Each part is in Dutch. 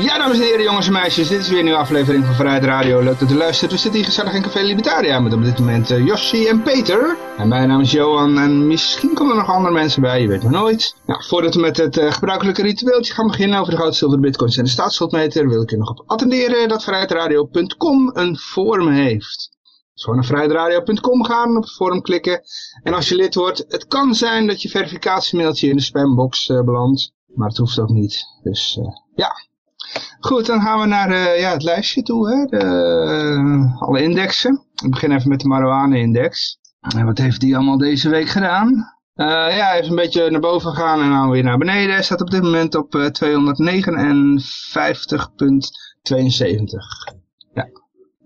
Ja, dames en heren, jongens en meisjes, dit is weer een nieuwe aflevering van Vrijheid Radio. Leuk dat u luistert. We zitten hier gezellig in Café Libertaria met op dit moment uh, Jossi en Peter. En mijn naam is Johan en misschien komen er nog andere mensen bij, je weet maar nooit. Nou, voordat we met het uh, gebruikelijke ritueeltje gaan beginnen over de goud, zilver, bitcoins en de staatsschuldmeter, wil ik u nog op attenderen dat vrijheidradio.com een forum heeft. Dus gewoon naar vrijheidradio.com gaan, op het forum klikken. En als je lid wordt, het kan zijn dat je verificatiemailtje in de spambox uh, belandt. Maar het hoeft ook niet. Dus ja, Goed, dan gaan we naar uh, ja, het lijstje toe, hè? De, uh, alle indexen. Ik begin even met de marijuana-index. En wat heeft die allemaal deze week gedaan? Uh, ja, hij is een beetje naar boven gegaan en dan weer naar beneden. Hij staat op dit moment op 259,72. Ja.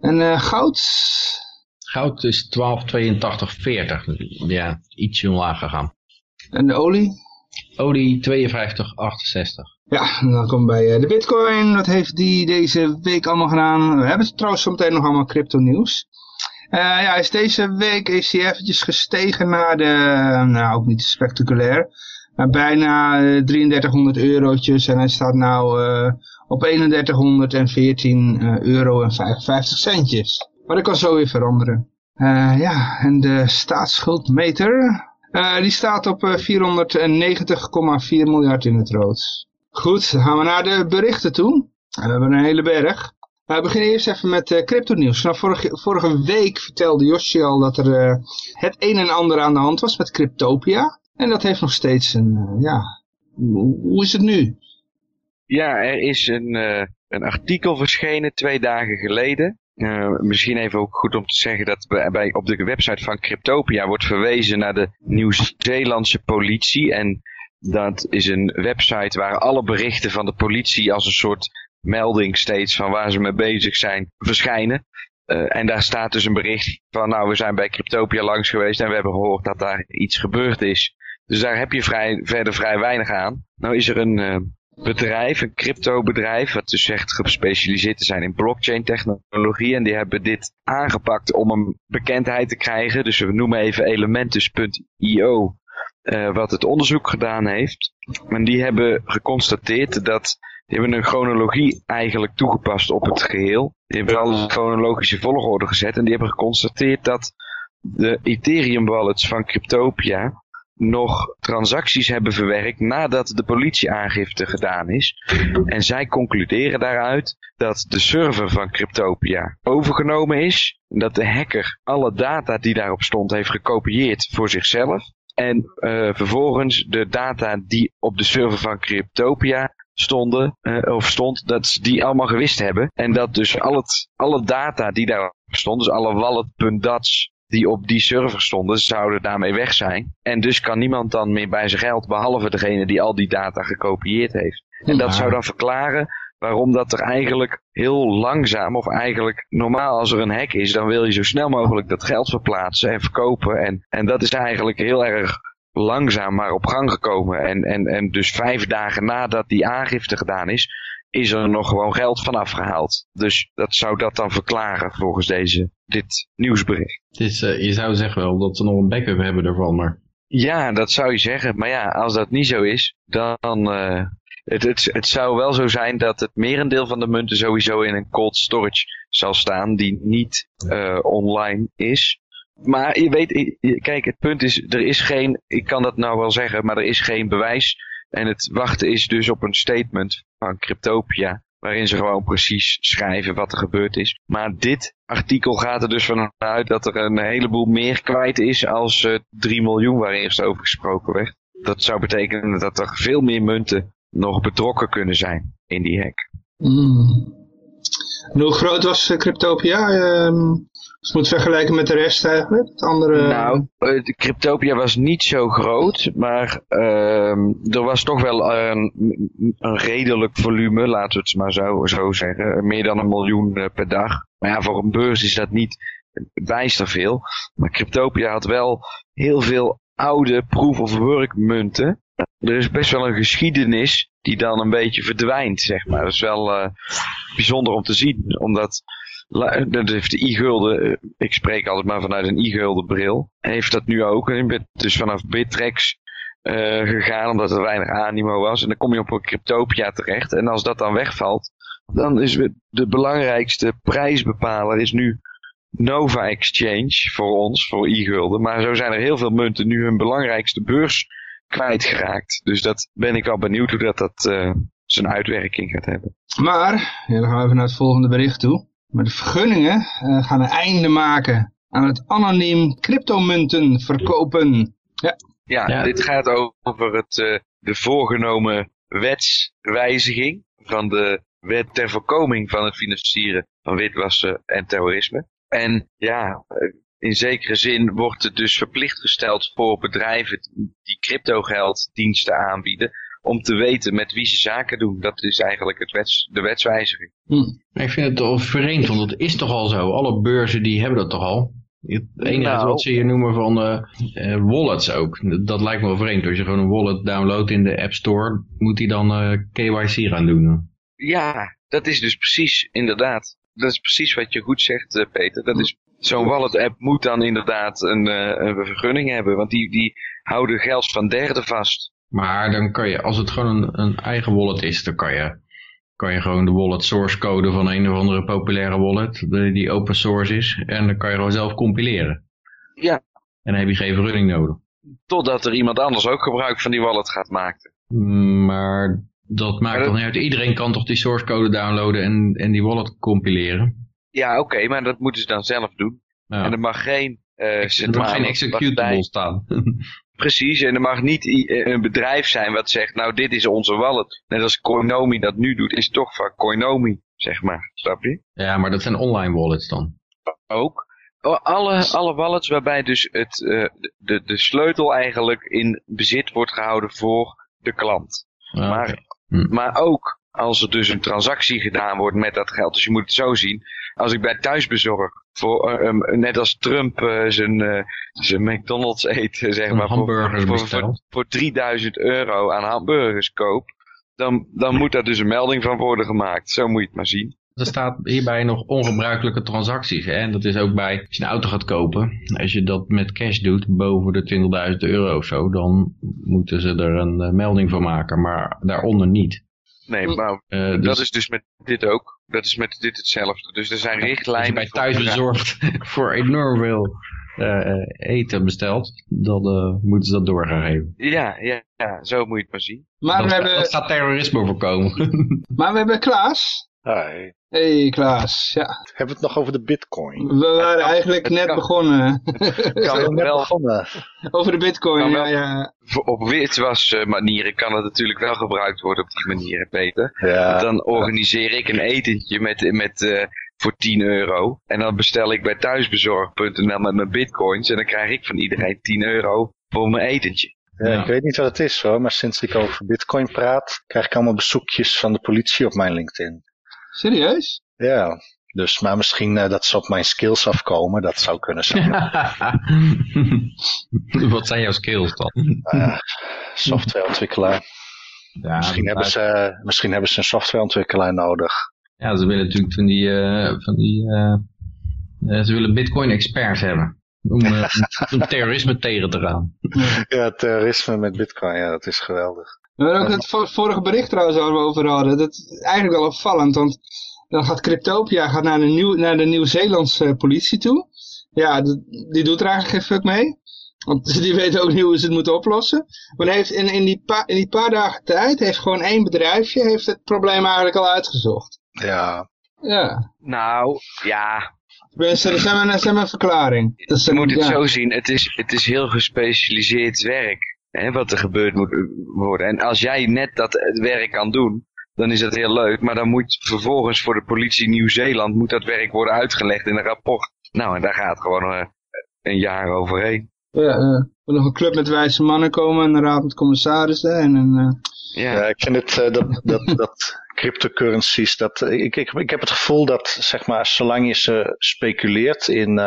En goud? Goud is 1282,40. Ja, ietsje omlaag gegaan. En de olie? Olie 52,68. Ja, en dan komen we bij de bitcoin. Wat heeft die deze week allemaal gedaan? We hebben trouwens zometeen nog allemaal crypto nieuws. Uh, ja, is deze week is hij eventjes gestegen naar de, nou ook niet spectaculair, maar bijna 3300 eurotjes en hij staat nou uh, op 3114 euro en 55 centjes. Maar dat kan zo weer veranderen. Ja, en de staatsschuldmeter, die staat op 490,4 miljard in het rood. Goed, dan gaan we naar de berichten toe. We hebben een hele berg. We beginnen eerst even met uh, crypto nieuws. Nou, vorige, vorige week vertelde Josje al dat er uh, het een en ander aan de hand was met Cryptopia. En dat heeft nog steeds een, ja, hoe is het nu? Ja, er is een, een artikel verschenen twee dagen geleden. misschien even ook goed om te zeggen dat bij, op de website van Cryptopia wordt verwezen naar de Nieuw-Zeelandse politie. En dat is een website waar alle berichten van de politie als een soort melding steeds van waar ze mee bezig zijn verschijnen. Uh, en daar staat dus een bericht van nou we zijn bij Cryptopia langs geweest en we hebben gehoord dat daar iets gebeurd is. Dus daar heb je vrij, verder vrij weinig aan. Nou is er een uh, bedrijf, een crypto bedrijf, wat dus echt gespecialiseerd te zijn in blockchain technologie. En die hebben dit aangepakt om een bekendheid te krijgen. Dus we noemen even elementus.io. Uh, wat het onderzoek gedaan heeft. En die hebben geconstateerd dat, die hebben een chronologie eigenlijk toegepast op het geheel. Die hebben alles in chronologische volgorde gezet en die hebben geconstateerd dat de Ethereum wallets van Cryptopia nog transacties hebben verwerkt nadat de politieaangifte gedaan is. En zij concluderen daaruit dat de server van Cryptopia overgenomen is. Dat de hacker alle data die daarop stond heeft gekopieerd voor zichzelf. En uh, vervolgens de data die op de server van Cryptopia stonden, uh, of stond, dat ze die allemaal gewist hebben. En dat dus al het, alle data die daarop stond, dus alle wallet.dats die op die server stonden, zouden daarmee weg zijn. En dus kan niemand dan meer bij zijn geld, behalve degene die al die data gekopieerd heeft. En dat zou dan verklaren waarom dat er eigenlijk heel langzaam, of eigenlijk normaal als er een hack is, dan wil je zo snel mogelijk dat geld verplaatsen en verkopen. En, en dat is eigenlijk heel erg langzaam maar op gang gekomen. En, en, en dus vijf dagen nadat die aangifte gedaan is, is er nog gewoon geld vanaf gehaald. Dus dat zou dat dan verklaren volgens deze, dit nieuwsbericht. Het is, uh, je zou zeggen wel dat ze nog een backup hebben ervan, maar... Ja, dat zou je zeggen. Maar ja, als dat niet zo is, dan... Uh, het, het, het zou wel zo zijn dat het merendeel van de munten sowieso in een cold storage zal staan die niet uh, online is. Maar je weet, kijk, het punt is, er is geen, ik kan dat nou wel zeggen, maar er is geen bewijs. En het wachten is dus op een statement van Cryptopia, waarin ze gewoon precies schrijven wat er gebeurd is. Maar dit artikel gaat er dus vanuit dat er een heleboel meer kwijt is als uh, 3 miljoen waar eerst over gesproken werd. Dat zou betekenen dat er veel meer munten nog betrokken kunnen zijn in die hack. Mm. En hoe groot was uh, Cryptopia? Uh, als je moet vergelijken met de rest eigenlijk? Het andere... Nou, Cryptopia was niet zo groot, maar uh, er was toch wel een, een, redelijk volume, laten we het maar zo, zo zeggen. Meer dan een miljoen uh, per dag. Maar ja, voor een beurs is dat niet bijster veel. Maar Cryptopia had wel heel veel oude proof of work munten. Er is best wel een geschiedenis die dan een beetje verdwijnt, zeg maar. Dat is wel uh, bijzonder om te zien, omdat dat heeft de e-gulden, eh, ik spreek altijd maar vanuit een e-gulden bril, heeft dat nu ook. Ben dus vanaf Bittrex uh, gegaan, omdat er weinig animo was. En dan kom je op een Cryptopia terecht. En als dat dan wegvalt, dan is de belangrijkste prijsbepaler is nu Nova Exchange voor ons, voor e-gulden. Maar zo zijn er heel veel munten nu hun belangrijkste beurs kwijtgeraakt. Dus dat ben ik al benieuwd hoe dat, dat uh, zijn uitwerking gaat hebben. Maar, ja, dan gaan we even naar het volgende bericht toe. Maar de vergunningen uh, gaan een einde maken aan het anoniem cryptomunten verkopen. Ja, ja, ja. dit gaat over het, uh, de voorgenomen wetswijziging van de wet ter voorkoming van het financieren van witwassen en terrorisme. En ja, in zekere zin wordt het dus verplicht gesteld voor bedrijven die cryptogelddiensten aanbieden om te weten met wie ze zaken doen. Dat is eigenlijk het wets, de wetswijziging. Hm. Ik vind het toch vreemd, want het is toch al zo. Alle beurzen die hebben dat toch al. Het enige nou. wat ze hier noemen van uh, wallets ook. Dat lijkt me wel vreemd. Als je gewoon een wallet downloadt in de App Store, moet hij dan uh, eh, KYC gaan doen. Ja, dat is dus precies, inderdaad. Dat is precies wat je goed zegt, Peter. Dat is zo'n wallet app moet dan inderdaad een, een vergunning hebben. Want die, die houden geld van derden vast. Maar dan kan je, als het gewoon een, een eigen wallet is, dan kan je, kan je gewoon de wallet source code van een of andere populaire wallet, die open source is, en dan kan je gewoon zelf compileren. Ja. En dan heb je geen vergunning nodig. Totdat er iemand anders ook gebruik van die wallet gaat maken. Maar dat maakt toch niet uit. Iedereen kan toch die source code downloaden en, en die wallet compileren? Ja, oké, maar dat moeten ze dan zelf doen. Ja. En er mag geen... Uh, er mag geen executable staan. Precies, en er mag niet een bedrijf zijn wat zegt, nou dit is onze wallet. Net als Coinomi dat nu doet, is toch van Coinomi, zeg maar. Snap je? Ja, maar dat zijn online wallets dan. Ook. Alle, alle wallets waarbij dus het, uh, de, de sleutel eigenlijk in bezit wordt gehouden voor de klant. Ah, maar, hm. maar ook als er dus een transactie gedaan wordt met dat geld. Dus je moet het zo zien. Als ik bij thuisbezorg, voor, uh, net als Trump uh, zijn, uh, zijn McDonald's eet, zeg maar, voor, voor, voor, voor, 3000 euro aan hamburgers koop, dan, dan moet daar dus een melding van worden gemaakt. Zo moet je het maar zien. Er staat hierbij nog ongebruikelijke transacties. Hè? En dat is ook bij, als je een auto gaat kopen, als je dat met cash doet, boven de 20.000 euro of zo, dan moeten ze er een melding van maken, maar daaronder niet. Nee, maar uh, dus... dat is dus met dit ook. Dat is met dit hetzelfde. Dus er zijn richtlijnen. Als je bij thuisbezorgd voor enorm veel uh, eten besteld, dan uh, moeten ze dat doorgeven. Ja, ja, ja, zo moet je het maar zien. Maar dat, we hebben... dat gaat terrorisme voorkomen. maar we hebben Klaas. Hi. Hey Klaas, ja. Hebben we het nog over de bitcoin? We waren eigenlijk net kan, begonnen. Kan we wel begonnen. Over de bitcoin, ja, ja. Op witwas manieren kan het natuurlijk wel gebruikt worden op die manier, Peter. Ja. Dan organiseer ik een etentje met, met, uh, voor 10 euro. En dan bestel ik bij thuisbezorg.nl met mijn bitcoins. En dan krijg ik van iedereen 10 euro voor mijn etentje. Ja, ja, ik weet niet wat het is hoor, maar sinds ik over bitcoin praat, krijg ik allemaal bezoekjes van de politie op mijn LinkedIn. Serieus? Ja, dus, maar misschien uh, dat ze op mijn skills afkomen, dat zou kunnen zijn. Wat zijn jouw skills dan? Uh, softwareontwikkelaar. Ja, misschien, hebben ze, misschien hebben ze een softwareontwikkelaar nodig. Ja, ze willen natuurlijk van die, uh, van die ze willen bitcoin experts hebben. Om, om terrorisme tegen te gaan. Ja, terrorisme met bitcoin, ja, dat is geweldig. We hebben ook het vorige bericht trouwens waar we over hadden. Dat is eigenlijk wel opvallend, want dan gaat Cryptopia gaat naar de, Nieuw, naar de Nieuw-Zeelandse politie toe. Ja, die doet er eigenlijk geen fuck mee. Want die weten ook niet hoe ze het moeten oplossen. Maar heeft in, in, die in die paar dagen tijd heeft gewoon één bedrijfje heeft het probleem eigenlijk al uitgezocht. Ja. Ja. Nou, ja. Mensen, dat zijn een verklaring. Dat je moet het zo zien, het is, het is heel gespecialiseerd werk. Hè, wat er gebeurd moet worden. En als jij net dat werk kan doen, dan is dat heel leuk. Maar dan moet vervolgens voor de politie Nieuw-Zeeland moet dat werk worden uitgelegd in een rapport. Nou, en daar gaat gewoon uh, een jaar overheen. Ja, uh, er nog een club met wijze mannen komen en een raad met commissarissen en een... Uh... Ja. ja. ik vind het, uh, dat, dat, dat cryptocurrencies, dat, ik, ik, ik heb het gevoel dat, zeg maar, zolang je ze speculeert in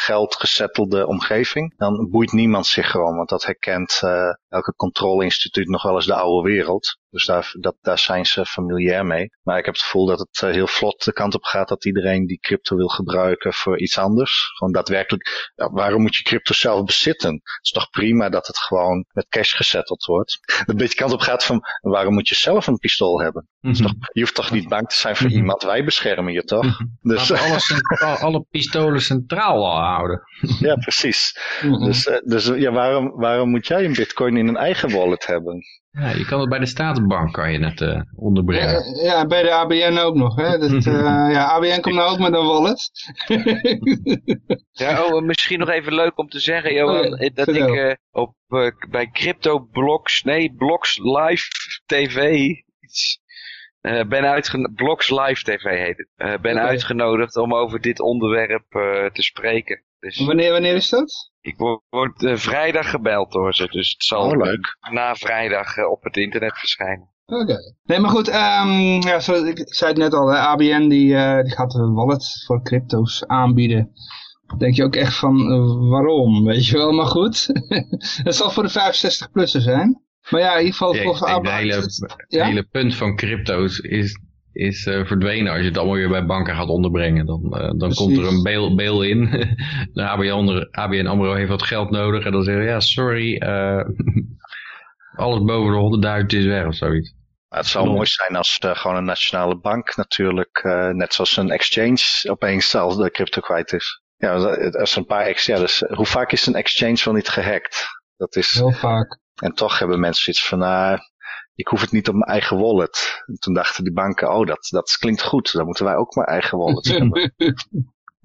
geld gesettelde omgeving, dan boeit niemand zich gewoon. Want dat herkent uh, elke controleinstituut nog wel eens de oude wereld. Dus daar, dat, daar zijn ze familiair mee. Maar ik heb het gevoel dat het uh, heel vlot de kant op gaat dat iedereen die crypto wil gebruiken voor iets anders. Gewoon daadwerkelijk, ja, waarom moet je crypto zelf bezitten? Het is toch prima dat het gewoon met cash gesetteld wordt. Dat een beetje kant op gaat van, waarom moet je zelf een pistool hebben? Mm -hmm. toch, je hoeft toch niet bang te zijn voor mm -hmm. iemand, wij beschermen je toch? Mm -hmm. dus, alles alle pistolen centraal houden. ja, precies. Dus, uh, dus ja, waarom, waarom moet jij een bitcoin in een eigen wallet hebben? Ja, je kan het bij de Staatsbank kan je het uh, onderbrengen. Ja, ja, bij de ABN ook nog. Hè? Dat, uh, ja, ABN komt nou ook met een wallet. ja, oh, misschien nog even leuk om te zeggen, Johan, oh, ja, dat ik uh, op, bij Crypto Blocks, nee, Blocks Live TV iets, ben uitgenodigd, Live TV heet het, ben okay. uitgenodigd om over dit onderwerp te spreken. Dus... Wanneer, wanneer is dat? Ik word, word uh, vrijdag gebeld door ze, dus het zal oh, leuk. na vrijdag uh, op het internet verschijnen. Oké. Okay. Nee, maar goed, um, ja, ik zei het net al, hè, ABN die, uh, die gaat een wallet voor crypto's aanbieden. Denk je ook echt van, waarom, weet je wel, maar goed. Het zal voor de 65-plussen zijn. Maar ja, in ieder geval... Ja, het hele, het ja? hele punt van crypto's is is uh, verdwenen als je het allemaal weer bij banken gaat onderbrengen. Dan, uh, dan komt er een bail, bail in. de ABN, ABN AMRO heeft wat geld nodig en dan zeggen ja sorry, uh, alles boven de 100.000 is weg of zoiets. Het zou mooi zijn als uh, gewoon een nationale bank natuurlijk, uh, net zoals een exchange, opeens al de crypto kwijt is. Ja, als een paar ex, ja, dus, hoe vaak is een exchange wel niet gehackt? Dat is, Heel vaak. En toch hebben mensen iets van, nou, ik hoef het niet op mijn eigen wallet. En toen dachten die banken, oh, dat, dat klinkt goed. Dan moeten wij ook maar eigen wallet hebben.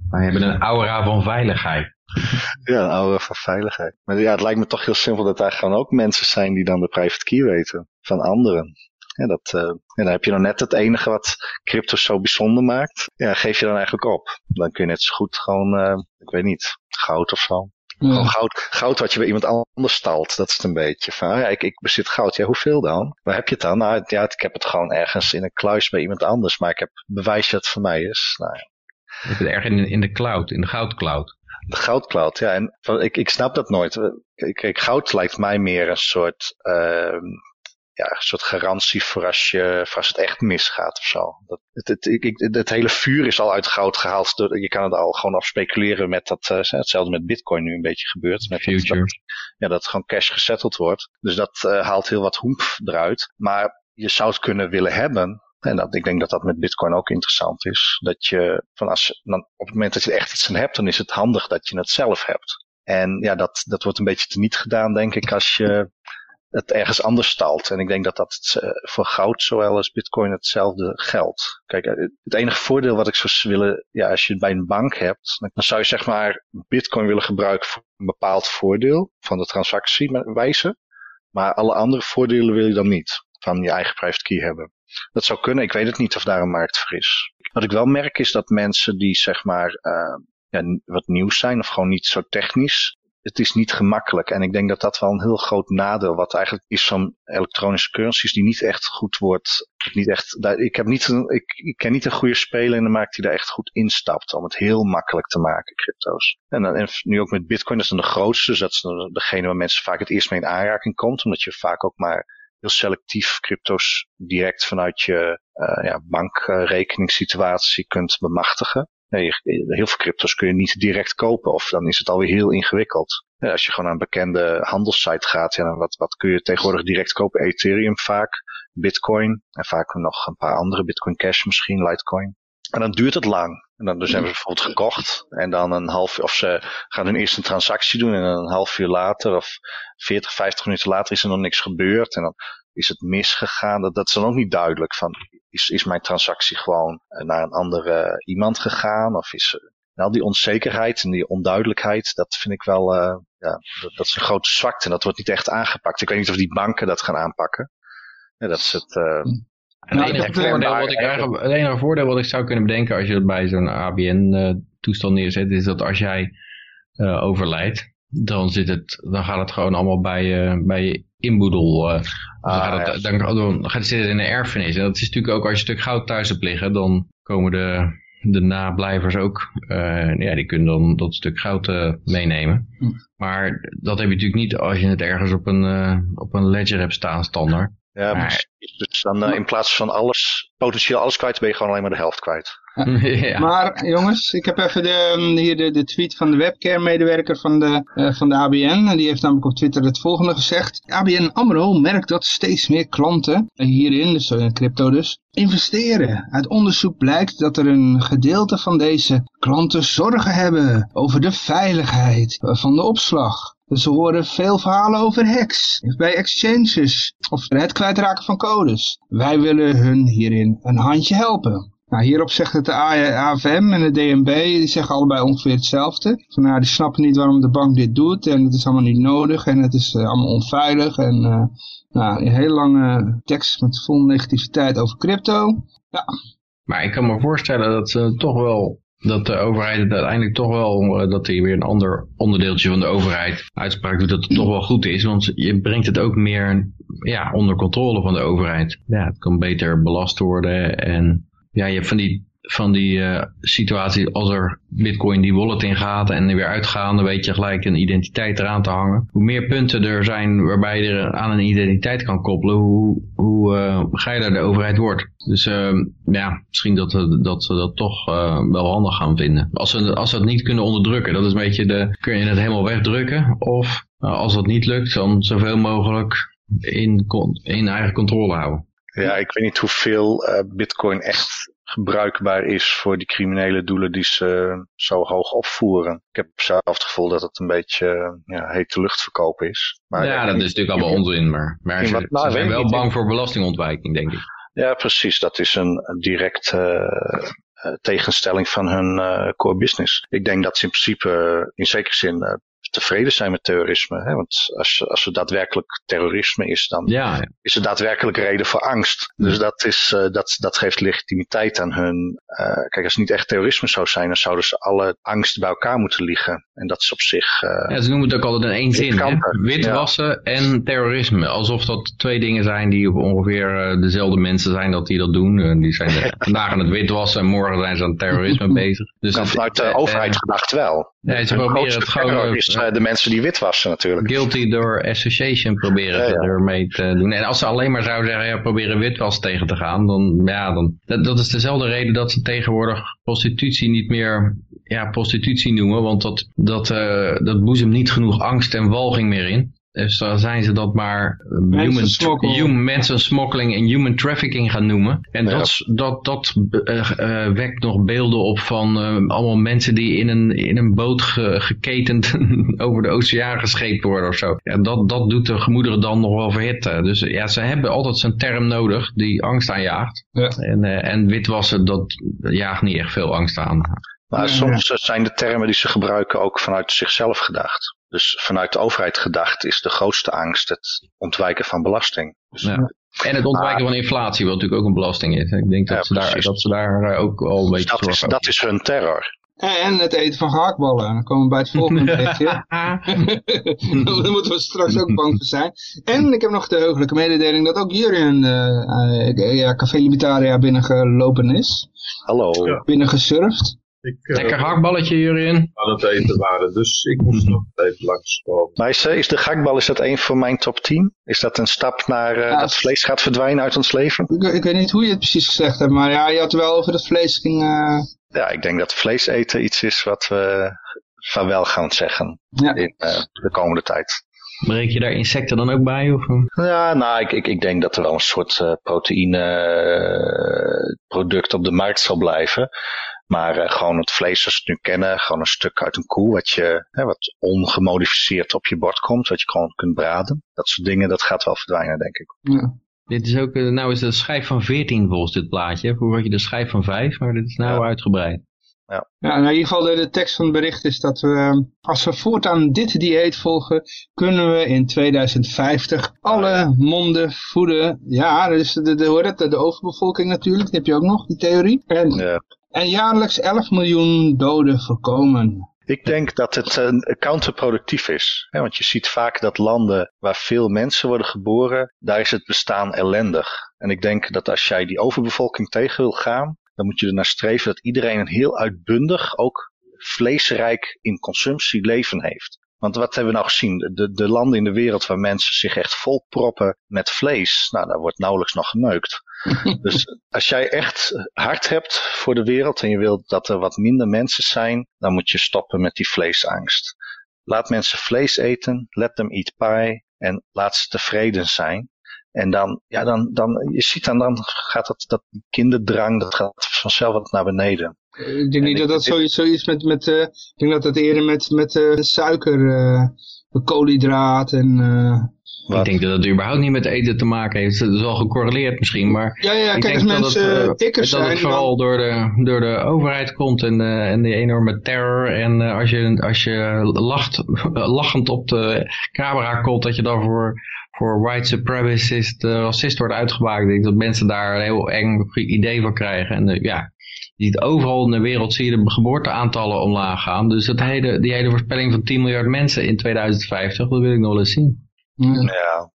Wij hebben een aura van veiligheid. Ja, een aura van veiligheid. Maar ja, het lijkt me toch heel simpel dat daar gewoon ook mensen zijn die dan de private key weten van anderen. Ja, dat, uh, ja, dan heb je dan net het enige wat crypto zo bijzonder maakt. Ja, geef je dan eigenlijk op. Dan kun je net zo goed gewoon, uh, ik weet niet, goud of zo. Gewoon goud, goud wat je bij iemand anders stalt. Dat is het een beetje. Van, ja, ik, ik bezit goud. Ja, hoeveel dan? Waar heb je het dan? Nou, ja, ik heb het gewoon ergens in een kluis bij iemand anders. Maar ik heb bewijs dat het voor mij is. Nou, ja. Je hebt het erg in, in de cloud, in de goudcloud. De goudcloud, ja. En ik, ik snap dat nooit. Kijk, goud lijkt mij meer een soort... Uh, ja, een soort garantie voor als, je, voor als het echt misgaat of zo. Dat, het, het, het, het, hele vuur is al uit goud gehaald. Je kan het al gewoon af speculeren met dat, uh, hetzelfde met bitcoin nu een beetje gebeurt. Met Future. Dat, ja, dat gewoon cash gesetteld wordt. Dus dat uh, haalt heel wat hoemp eruit. Maar je zou het kunnen willen hebben. En dat, ik denk dat dat met bitcoin ook interessant is. Dat je, van als, dan, op het moment dat je er echt iets aan hebt, dan is het handig dat je het zelf hebt. En ja, dat, dat wordt een beetje teniet gedaan, denk ik, als je het ergens anders stalt. En ik denk dat dat uh, voor goud zowel als bitcoin hetzelfde geldt. Kijk, het enige voordeel wat ik zou willen, ja, als je het bij een bank hebt, dan zou je zeg maar bitcoin willen gebruiken voor een bepaald voordeel van de transactiewijze. Maar alle andere voordelen wil je dan niet van je eigen private key hebben. Dat zou kunnen, ik weet het niet of daar een markt voor is. Wat ik wel merk is dat mensen die zeg maar uh, ja, wat nieuws zijn of gewoon niet zo technisch, het is niet gemakkelijk. En ik denk dat dat wel een heel groot nadeel wat eigenlijk is van elektronische currencies die niet echt goed wordt. Niet echt, ik, heb niet een, ik, ik ken niet een goede speler in de markt die daar echt goed instapt om het heel makkelijk te maken, crypto's. En, en nu ook met bitcoin, dat is dan de grootste. Dus dat is degene waar mensen vaak het eerst mee in aanraking komt. Omdat je vaak ook maar heel selectief crypto's direct vanuit je uh, ja, bankrekeningssituatie kunt bemachtigen. Nee, heel veel crypto's kun je niet direct kopen of dan is het alweer heel ingewikkeld. Als je gewoon naar een bekende handelssite gaat, wat, wat kun je tegenwoordig direct kopen? Ethereum vaak, Bitcoin en vaak nog een paar andere, Bitcoin Cash misschien, Litecoin. En dan duurt het lang. En dan dus hebben ze bijvoorbeeld gekocht en dan een half of ze gaan hun eerste transactie doen en dan een half uur later of 40, 50 minuten later is er nog niks gebeurd en dan is het misgegaan. Dat, dat is dan ook niet duidelijk van is, is mijn transactie gewoon eh, naar een andere iemand gegaan? Of is nou, die onzekerheid en die onduidelijkheid, dat vind ik wel, uh, ja, dat, dat, is een grote zwakte. En dat wordt niet echt aangepakt. Ik weet niet of die banken dat gaan aanpakken. Ja, dat is het... Uh, het, enige voordeel wat ik eigenlijk, het enige voordeel wat ik zou kunnen bedenken als je het bij zo'n ABN-toestand neerzet, is dat als jij overlijdt, dan, zit het, dan gaat het gewoon allemaal bij, bij inboedel. Uh, ah, dan, gaat het, dan, dan, gaat het zitten in een erfenis. En dat is natuurlijk ook als je een stuk goud thuis hebt liggen, dan komen de, de nablijvers ook, ja, die kunnen dan dat stuk goud meenemen. Hm. Maar dat heb je natuurlijk niet als je het ergens op een, op een ledger hebt staan standaard. Ja, Maar- dus dan eh, in plaats van alles, potentieel alles kwijt, ben je gewoon alleen maar de helft kwijt. ja. Maar jongens, ik heb even de, hier de, de tweet van de webcare-medewerker van de, eh, van de ABN. En die heeft namelijk op Twitter het volgende gezegd. ABN AMRO merkt dat steeds meer klanten eh, hierin, dus in crypto dus, investeren. Uit onderzoek blijkt dat er een gedeelte van deze klanten zorgen hebben over de veiligheid eh, van de opslag. Ze horen veel verhalen over hacks bij exchanges of het kwijtraken van codes. Wij willen hun hierin een handje helpen. Nou, hierop zegt het de AFM en de DNB, die zeggen allebei ongeveer hetzelfde. Van, nou, die snappen niet waarom de bank dit doet en het is allemaal niet nodig en het is eh, allemaal onveilig. En eh, nou, een hele lange tekst met vol negativiteit over crypto. Maar ik kan me voorstellen dat ze toch wel dat de overheid het uiteindelijk toch wel, eh, dat er weer een ander onderdeeltje van de overheid uitspraak doet, dat het toch wel goed is. Want je brengt het ook meer ja, onder controle van de overheid. Ja, het kan beter belast worden en ja, je hebt van die, van die eh, situatie als er bitcoin die wallet in gaat en er weer uitgaan, dan weet je gelijk een identiteit eraan te hangen. Hoe meer punten er zijn waarbij je er aan een identiteit kan koppelen, hoe, hoe eh, geiler de overheid wordt. Dus eh, ja, misschien dat, we- dat ze dat toch eh, wel handig gaan vinden. Als ze, als ze niet kunnen onderdrukken, dat is een beetje de, kun je het helemaal wegdrukken? Of als dat niet lukt, dan zoveel mogelijk in, in eigen controle houden. Ja, ik weet niet hoeveel eh, bitcoin echt gebruikbaar is voor die criminele doelen die ze zo hoog opvoeren. Ik heb zelf het gevoel dat het een beetje eh, ja, hete lucht verkopen is. Maar ja, dat is natuurlijk allemaal onzin, maar, maar ze, nou, ze zijn wel bang voor belastingontwijking, denk ik. Ja, precies. Dat is een direct eh, eh, tegenstelling van hun eh, core business. Ik denk dat ze in principe eh, in zekere zin eh, tevreden zijn met terrorisme. Hè? Want als, als er daadwerkelijk terrorisme is, dan Ja, is er daadwerkelijk reden voor angst. Dus dat, is, eh, dat, dat geeft legitimiteit aan hun. eh, kijk, als het niet echt terrorisme zou zijn, dan zouden ze alle angst bij elkaar moeten liggen. En dat is op zich... eh, Ja, ze noemen het ook altijd in één zin. Hè? Witwassen en terrorisme. Alsof dat twee dingen zijn die op ongeveer dezelfde mensen zijn dat die dat doen. En die zijn vandaag aan het witwassen en morgen zijn ze aan het terrorisme bezig. Dus het- vanuit de overheid gedacht wel. Nee, ze proberen het gewoon, is eh, de mensen die witwassen natuurlijk. guilty door association proberen Ja, ze ja. ermee te doen. En als ze alleen maar zouden zeggen, ja, proberen witwas tegen te gaan, dan, ja, dan, dat, dat is dezelfde reden dat ze tegenwoordig prostitutie niet meer, ja, prostitutie noemen, want dat, dat, eh, dat boezemt niet genoeg angst en walging meer in. Dus dan zijn ze dat maar eh, human, human, mensensmokkeling en human trafficking gaan noemen. En Ja. dat, dat, dat eh, eh, wekt nog beelden op van eh, allemaal mensen die in een, in een boot ge- geketend over de oceaan gescheept worden of zo. Ja, dat, dat doet de gemoederen dan nog wel verhitten. Dus ja, ze hebben altijd zo'n term nodig die angst aanjaagt. Ja. En, eh, en witwassen, dat jaagt niet echt veel angst aan. Maar Ja, soms eh, zijn de termen die ze gebruiken ook vanuit zichzelf gedacht. Dus vanuit de overheid gedacht is de grootste angst het ontwijken van belasting. Dus, Ja. En het ontwijken Maar- van inflatie, wat natuurlijk ook een belasting is. Ik denk dat, Ja, ze, daar, dat ze daar eh, ook al een dus beetje dat, is, dat is hun terror. En het eten van gehaktballen. Dan komen we bij het volgende berichtje. Daar moeten we straks ook bang voor zijn. En ik heb nog de heugelijke mededeling dat ook Jurien eh eh, ja, Café Libertaria binnengelopen is. Hallo. Ja. Binnengesurfd. Ik eh, Lekker hakballetje, Jurien. aan het eten waren, dus ik moest nog even langskomen. Maar is, eh, is de gakbal, is dat een voor mijn top 10? Is dat een stap naar eh, Ja, dat vlees gaat verdwijnen uit ons leven? Ik, ik weet niet hoe je het precies gezegd hebt, maar ja, je had wel over dat vlees ging... eh, Ja, ik denk dat vlees eten iets is wat we van wel gaan zeggen ja. in eh, de komende tijd. Breek je daar insecten dan ook bij? Of? Ja, nou, ik, ik, ik denk dat er wel een soort eh, proteïne eh, product op de markt zal blijven. Maar eh, gewoon het vlees zoals we het nu kennen, gewoon een stuk uit een koe, wat, je, hè, wat ongemodificeerd op je bord komt, wat je gewoon kunt braden. Dat soort dingen, dat gaat wel verdwijnen, denk ik. Ja. Dit is ook, eh, nou is de schijf van 14 volgens dit plaatje. Vroeger had je de schijf van 5, maar dit is nou Ja. uitgebreid. Ja, nou in ieder geval de, de tekst van het bericht is dat we, als we voortaan dit dieet volgen, kunnen we in 2050 alle monden voeden. Ja, dus de, de, hoor het, de, de overbevolking natuurlijk, die heb je ook nog, die theorie. En, Ja. En jaarlijks 11 miljoen doden voorkomen. Ik denk dat het eh, counterproductief is. Hè, want je ziet vaak dat landen waar veel mensen worden geboren, daar is het bestaan ellendig. En ik denk dat als jij die overbevolking tegen wil gaan, dan moet je er naar streven dat iedereen een heel uitbundig, ook vleesrijk in consumptie leven heeft. Want wat hebben we nou gezien? De, de landen in de wereld waar mensen zich echt volproppen met vlees, nou, daar wordt nauwelijks nog geneukt. dus als jij echt hard hebt voor de wereld en je wilt dat er wat minder mensen zijn, dan moet je stoppen met die vleesangst. Laat mensen vlees eten, let them eat pie en laat ze tevreden zijn. En dan, ja, dan, dan, je ziet dan, dan gaat dat, dat kinderdrang, dat gaat vanzelf wat naar beneden. Ik denk niet dat dat zoiets, zoiets met, met uh, ik denk dat dat eerder met, met uh, suiker, uh, koolhydraat en... ik denk dat het überhaupt niet met eten te maken heeft. Het is wel gecorreleerd misschien, maar ja, ja, ik kijk, denk als mensen dat het, zijn, dat het vooral door, de, door de overheid komt en, en de enorme terror. En als je, als je lacht, lachend op de camera komt, dat je dan voor white supremacist, uh, racist wordt uitgemaakt. Ik denk dat mensen daar een heel eng idee van krijgen. En uh, ja, je ziet overal in de wereld zie je de geboorteaantallen omlaag gaan. Dus dat hele, die hele voorspelling van 10 miljard mensen in 2050, dat wil ik nog wel eens zien. Ja.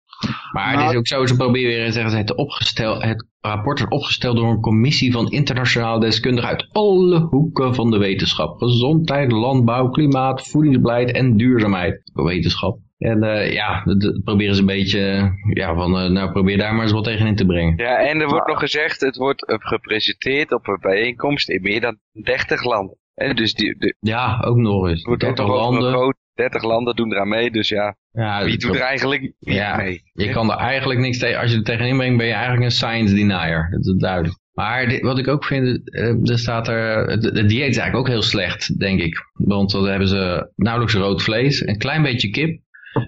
Maar het is ook zo, ze proberen weer te zeggen, het, opgesteld, het rapport is opgesteld door een commissie van internationaal deskundigen uit alle hoeken van de wetenschap. Gezondheid, landbouw, klimaat, voedingsbeleid en duurzaamheid. Wetenschap. En uh, ja, dat proberen ze een beetje, ja, van, uh, nou probeer daar maar eens wat tegen in te brengen. Ja, en er wordt nog gezegd, het wordt gepresenteerd op een bijeenkomst in meer dan 30 landen. En dus die, de, ja, ook nog eens. 30 landen. Groot, 30 landen doen eraan mee, dus ja, ja wie doet er eigenlijk ja, mee? Je kan er eigenlijk niks tegen, als je er tegenin brengt ben je eigenlijk een science denier, dat is duidelijk. Maar dit, wat ik ook vind, er staat er, het, het dieet is eigenlijk ook heel slecht, denk ik. Want dan hebben ze nauwelijks rood vlees, een klein beetje kip,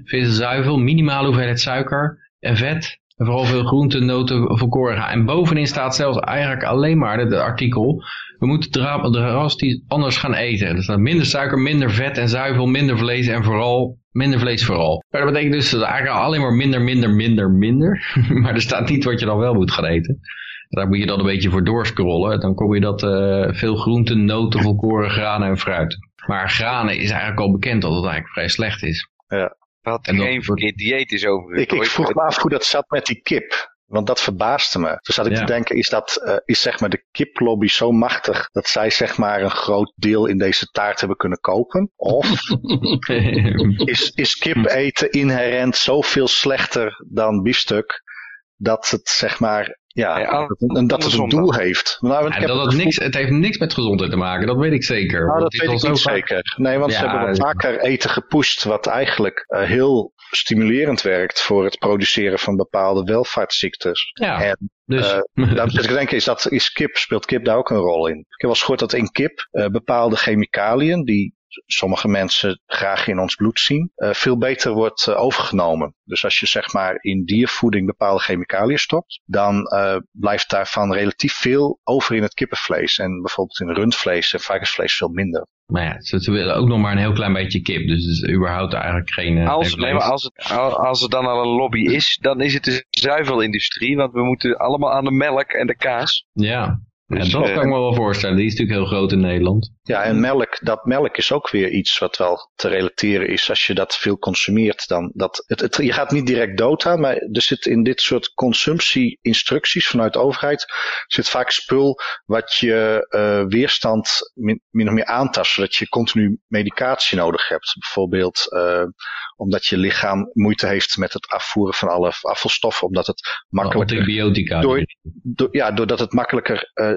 vis zuivel, minimale hoeveelheid suiker en vet. En vooral veel groenten, noten, volkoren. En bovenin staat zelfs eigenlijk alleen maar het artikel. We moeten drastisch anders gaan eten. Er staat minder suiker, minder vet en zuivel, minder vlees en vooral minder vlees vooral. Maar dat betekent dus dat eigenlijk alleen maar minder, minder, minder, minder. maar er staat niet wat je dan wel moet gaan eten. Daar moet je dan een beetje voor doorscrollen. Dan kom je dat uh, veel groenten, noten, volkoren, granen en fruit. Maar granen is eigenlijk al bekend dat het eigenlijk vrij slecht is. Ja. Wat en geen verkeerd dieet is overigens. Ik, ik vroeg me af hoe dat zat met die kip. Want dat verbaasde me. Toen zat ik ja. te denken, is, dat, uh, is zeg maar de kiplobby zo machtig dat zij zeg maar een groot deel in deze taart hebben kunnen kopen? Of is, is kip eten inherent zoveel slechter dan biefstuk dat het zeg maar ja, ja en dat het een doel heeft. Nou, ja, dat het, niks, het heeft niks met gezondheid te maken, dat weet ik zeker. Nou, dat weet ik niet zeker. Nee, want ja, ze hebben wel vaker eten gepusht wat eigenlijk uh, heel stimulerend werkt voor het produceren van bepaalde welvaartsziektes. Ja, en, dus. Uh, daarom zit ik te denken, is dat, is kip, speelt kip daar ook een rol in? Ik heb wel eens gehoord dat in kip uh, bepaalde chemicaliën die sommige mensen graag in ons bloed zien, uh, veel beter wordt uh, overgenomen. Dus als je zeg maar in diervoeding bepaalde chemicaliën stopt, dan uh, blijft daarvan relatief veel over in het kippenvlees. En bijvoorbeeld in rundvlees en varkensvlees veel minder. Maar ja, ze willen ook nog maar een heel klein beetje kip. Dus het is überhaupt eigenlijk geen... Als, nee, maar als, het, als er dan al een lobby is, dan is het de zuivelindustrie. Want we moeten allemaal aan de melk en de kaas. Ja, dus, ja, dat kan ik me wel voorstellen. Die is natuurlijk heel groot in Nederland. Ja, en melk, dat melk is ook weer iets wat wel te relateren is. Als je dat veel consumeert, dan dat het, het, je gaat niet direct dood aan, maar er zit in dit soort consumptie-instructies vanuit de overheid zit vaak spul wat je uh, weerstand min, min of meer aantast, zodat je continu medicatie nodig hebt. Bijvoorbeeld uh, omdat je lichaam moeite heeft met het afvoeren van alle afvalstoffen, omdat het makkelijker... Antibiotica. Door, door, ja, doordat het makkelijker uh,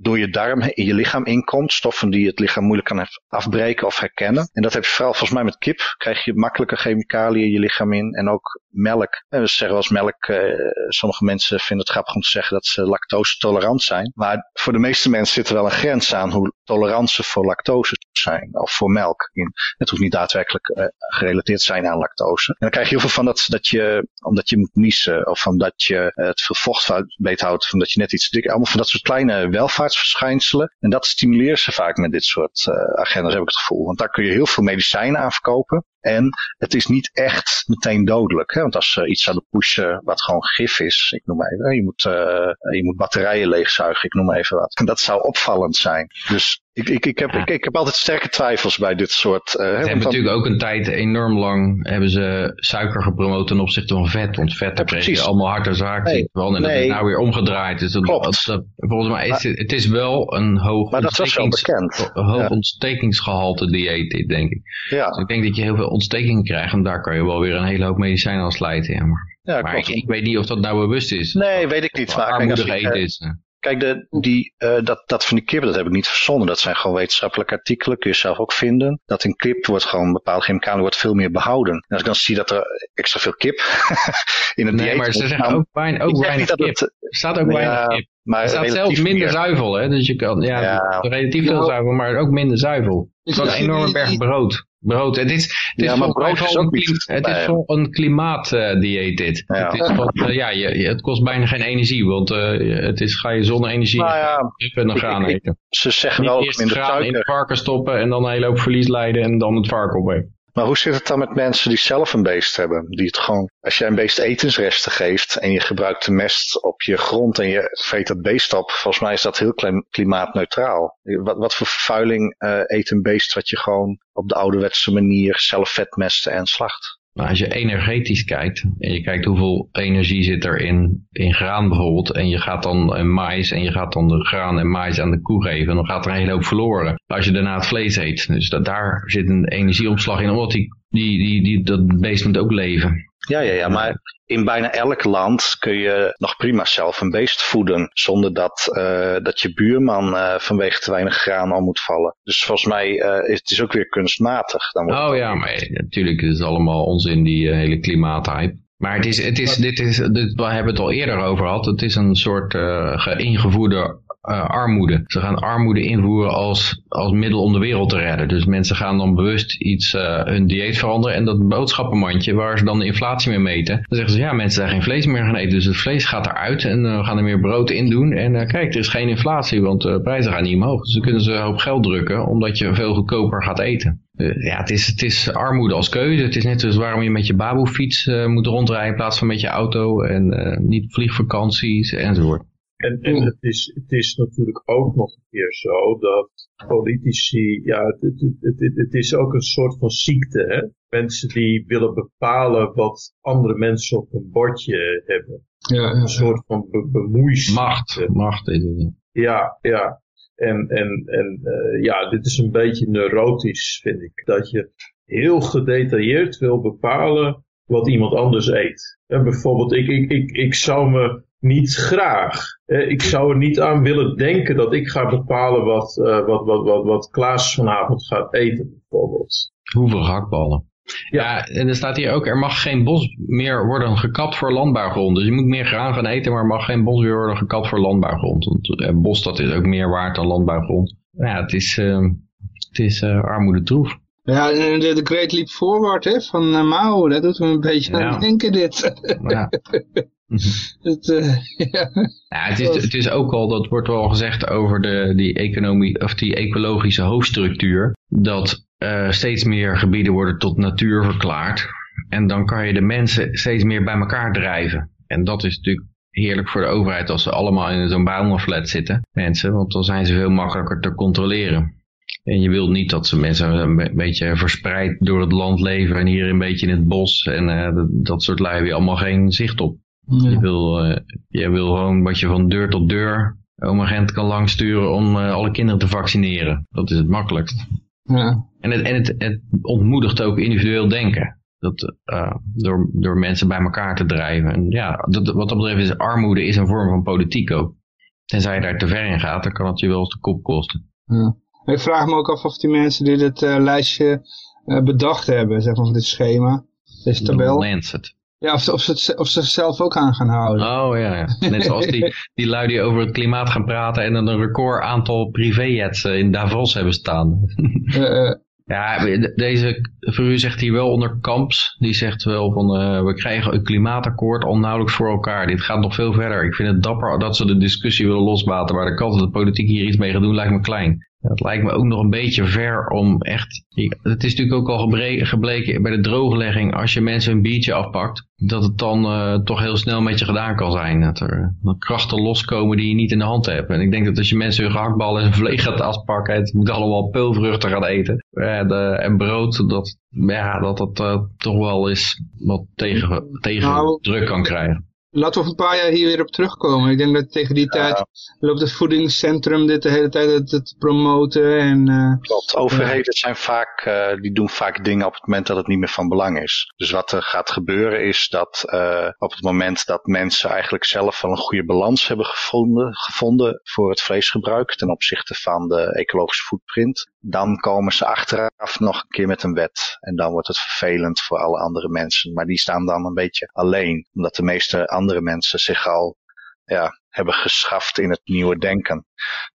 door je darm in je lichaam inkomt. Stoffen die het lichaam moeilijk kan afbreken of herkennen. En dat heb je vooral volgens mij met kip. Krijg je makkelijker chemicaliën je lichaam in. En ook melk. En we zeggen als melk, uh, sommige mensen vinden het grappig om te zeggen dat ze lactose tolerant zijn. Maar voor de meeste mensen zit er wel een grens aan hoe tolerant ze voor lactose zijn. Of voor melk. In. Het hoeft niet daadwerkelijk uh, gerelateerd te zijn aan lactose. En dan krijg je heel veel van dat, dat je, omdat je moet niezen. Of omdat je uh, het veel vocht beethoudt. Omdat je net iets dik. Allemaal van dat soort kleine welvaartsverschijnselen. En dat stimuleren ze vaak met dit soort uh, agendas, heb ik het gevoel. Want daar kun je heel veel medicijnen aan verkopen. En het is niet echt meteen dodelijk. Hè? Want als ze iets zouden pushen wat gewoon gif is, ik noem even, je moet, uh, je moet batterijen leegzuigen, ik noem even wat. En dat zou opvallend zijn. Dus Ik, ik, ik, heb, Ja. ik, ik heb altijd sterke twijfels bij dit soort... hè, Ze hebben natuurlijk ook een tijd enorm lang hebben ze suiker gepromoot ten opzichte van vet. Want vet, daar je allemaal hart- en zaakziekten van. En dat nee. is nou weer omgedraaid. Dus dat, Klopt. dat- volgens mij is het, het is wel een hoog, Maar dat was wel ontstekings- bekend. een hoog Ja. ontstekingsgehalte dieet, dit, denk ik. ja, Dus ik denk dat je heel veel ontstekingen krijgt. En daar kan je wel weer een hele hoop medicijnen aan slijten. Ja, maar ja maar ik, weet niet of dat nou bewust is. Nee, weet ik niet. Maar als ik, eten eh, is. Kijk, de, die, eh, dat, dat van die kip, dat heb ik niet verzonnen. Dat zijn gewoon wetenschappelijke artikelen, kun je zelf ook vinden. Dat in kip wordt gewoon bepaalde chemicaliën wordt veel meer behouden. En als ik dan zie dat er extra veel kip in het Nee, dieet maar ze zeggen nou, ook, weinig, ook weinig kip. het, Er staat ook Ja, weinig kip. maar Er staat relatief zelfs minder meer. zuivel, hè? Dus je kan, ja, Ja. relatief veel zuivel, maar ook minder zuivel. Het is een enorme berg brood. Brood. Het is, het is Ja, maar brood is ook niet- het is een klimaatdieet dit. Ja. Het, is eh, ja, je, het kost bijna geen energie, want eh, het is, ga je zonne-energie Nou ja, en dan gaan eten. ze zeggen Niet wel eerst minder graan in het varken stoppen en dan een hele hoop verlies leiden en dan het varken opeten. Maar hoe zit het dan met mensen die zelf een beest hebben? Die het gewoon, als jij een beest etensresten geeft en je gebruikt de mest op je grond en je vreet dat beest op, volgens mij is dat heel klim- klimaatneutraal. Wat, wat voor vervuiling eh, eet een beest wat je gewoon op de ouderwetse manier zelf vetmesten en slacht? Nou, als je energetisch kijkt en je kijkt hoeveel energie zit er in, in graan bijvoorbeeld en je gaat dan in mais en je gaat dan de graan en mais aan de koe geven, dan gaat er een hele hoop verloren als je daarna het vlees eet. Dus dat, daar zit een energieomslag in, omdat die, die, die, die, dat beest moet ook leven. Ja, ja, ja, maar in bijna elk land kun je nog prima zelf een beest voeden. Zonder dat, eh, dat je buurman eh, vanwege te weinig graan al moet vallen. Dus volgens mij eh, is het is ook weer kunstmatig. Dan Oh ja, maar natuurlijk is het allemaal onzin, die hele klimaathype. Maar het is, het is, dit is, dit, we hebben het al eerder over gehad, het is een soort uh, ingevoerde armoede. Ze gaan armoede invoeren als, als middel om de wereld te redden. Dus mensen gaan dan bewust iets, uh, hun dieet veranderen en dat boodschappenmandje waar ze dan de inflatie mee meten. Dan zeggen ze, ja, mensen zijn geen vlees meer gaan eten, dus het vlees gaat eruit en uh, we gaan er meer brood in doen. En kijk, er is geen inflatie, want de prijzen gaan niet omhoog. Dus dan kunnen ze een hoop geld drukken, omdat je veel goedkoper gaat eten. Ja, het is, het is armoede als keuze. Het is net zoals waarom je met je baboefiets uh, moet rondrijden in plaats van met je auto en uh, niet vliegvakanties enzovoort. En, en het, is, het is natuurlijk ook nog een keer zo dat politici, ja, het, het, het, het is ook een soort van ziekte, hè. Mensen die willen bepalen wat andere mensen op hun bordje hebben. Ja, ja, Een soort van be bemoeiziekte. Macht, macht is het. Ja, ja. En, en, en uh, ja, dit is een beetje neurotisch, vind ik. Dat je heel gedetailleerd wil bepalen wat iemand anders eet. En bijvoorbeeld, ik, ik, ik, ik zou me niet graag, eh, ik zou er niet aan willen denken dat ik ga bepalen wat, uh, wat, wat, wat, wat Klaas vanavond gaat eten, bijvoorbeeld. Hoeveel gehaktballen? Ja. ja, en er staat hier ook, er mag geen bos meer worden gekapt voor landbouwgrond. Dus je moet meer graan gaan eten, maar er mag geen bos meer worden gekapt voor landbouwgrond. Want uh, bos dat is ook meer waard dan landbouwgrond. Ja, het is, uh, het is uh, armoede troef. Ja, de, de Great Leap Forward hè, van uh, Mao, dat doet me een beetje ja. aan denken dit. Ja. het, uh, ja. ja het, is, het is ook al, dat wordt wel gezegd over de, die, economie, of die ecologische hoofdstructuur, dat uh, steeds meer gebieden worden tot natuur verklaard. En dan kan je de mensen steeds meer bij elkaar drijven. En dat is natuurlijk heerlijk voor de overheid als ze allemaal in zo'n bouwmaflet zitten, mensen, want dan zijn ze veel makkelijker te controleren. En je wilt niet dat ze mensen een beetje verspreid door het land leven en hier een beetje in het bos en uh, dat, dat soort lui je allemaal geen zicht op. Ja. Je, wil, uh, wil gewoon wat je van deur tot deur oom agent kan langsturen om uh, alle kinderen te vaccineren. Dat is het makkelijkst. Ja. En, het, en het, het ontmoedigt ook individueel denken. Dat, uh, door, door mensen bij elkaar te drijven. En ja, dat, wat dat betreft is armoede is een vorm van politiek ook. Tenzij je daar te ver in gaat, dan kan het je wel eens de kop kosten. Ja. Ik vraag me ook af of die mensen die dit lijstje bedacht hebben, zeg maar, van dit schema, deze tabel. Lancet. Ja, of, of, ze het, of ze zelf ook aan gaan houden. Oh ja, ja. net zoals die, die lui die over het klimaat gaan praten en dan een record aantal privéjets in Davos hebben staan. uh, ja, deze Verru zegt hier wel onder Kamps. Die zegt wel van uh, we krijgen een klimaatakkoord al nauwelijks voor elkaar. Dit gaat nog veel verder. Ik vind het dapper dat ze de discussie willen losbaten. Maar de kans dat de politiek hier iets mee gaat doen lijkt me klein. Dat lijkt me ook nog een beetje ver om echt... Het is natuurlijk ook al gebleken bij de drooglegging, als je mensen een biertje afpakt, dat het dan uh, toch heel snel met je gedaan kan zijn. Dat er krachten loskomen die je niet in de hand hebt. En ik denk dat als je mensen hun gehaktballen en vlees gaat afpakken, het moet allemaal peulvruchten gaan eten. En, uh, en brood, dat ja, dat, dat uh, toch wel eens wat tegen, tegen nou, druk kan krijgen laten we over een paar jaar hier weer op terugkomen. Ik denk dat tegen die tijd loopt het voedingscentrum dit de hele tijd te promoten. En, uh, Klopt, overheden zijn vaak, uh, die doen vaak dingen op het moment dat het niet meer van belang is. Dus wat er gaat gebeuren is dat uh, op het moment dat mensen eigenlijk zelf wel een goede balans hebben gevonden, gevonden voor het vleesgebruik ten opzichte van de ecologische footprint, dan komen ze achteraf nog een keer met een wet. En dan wordt het vervelend voor alle andere mensen. Maar die staan dan een beetje alleen, omdat de meeste andere mensen zich al ja, hebben geschaft in het nieuwe denken.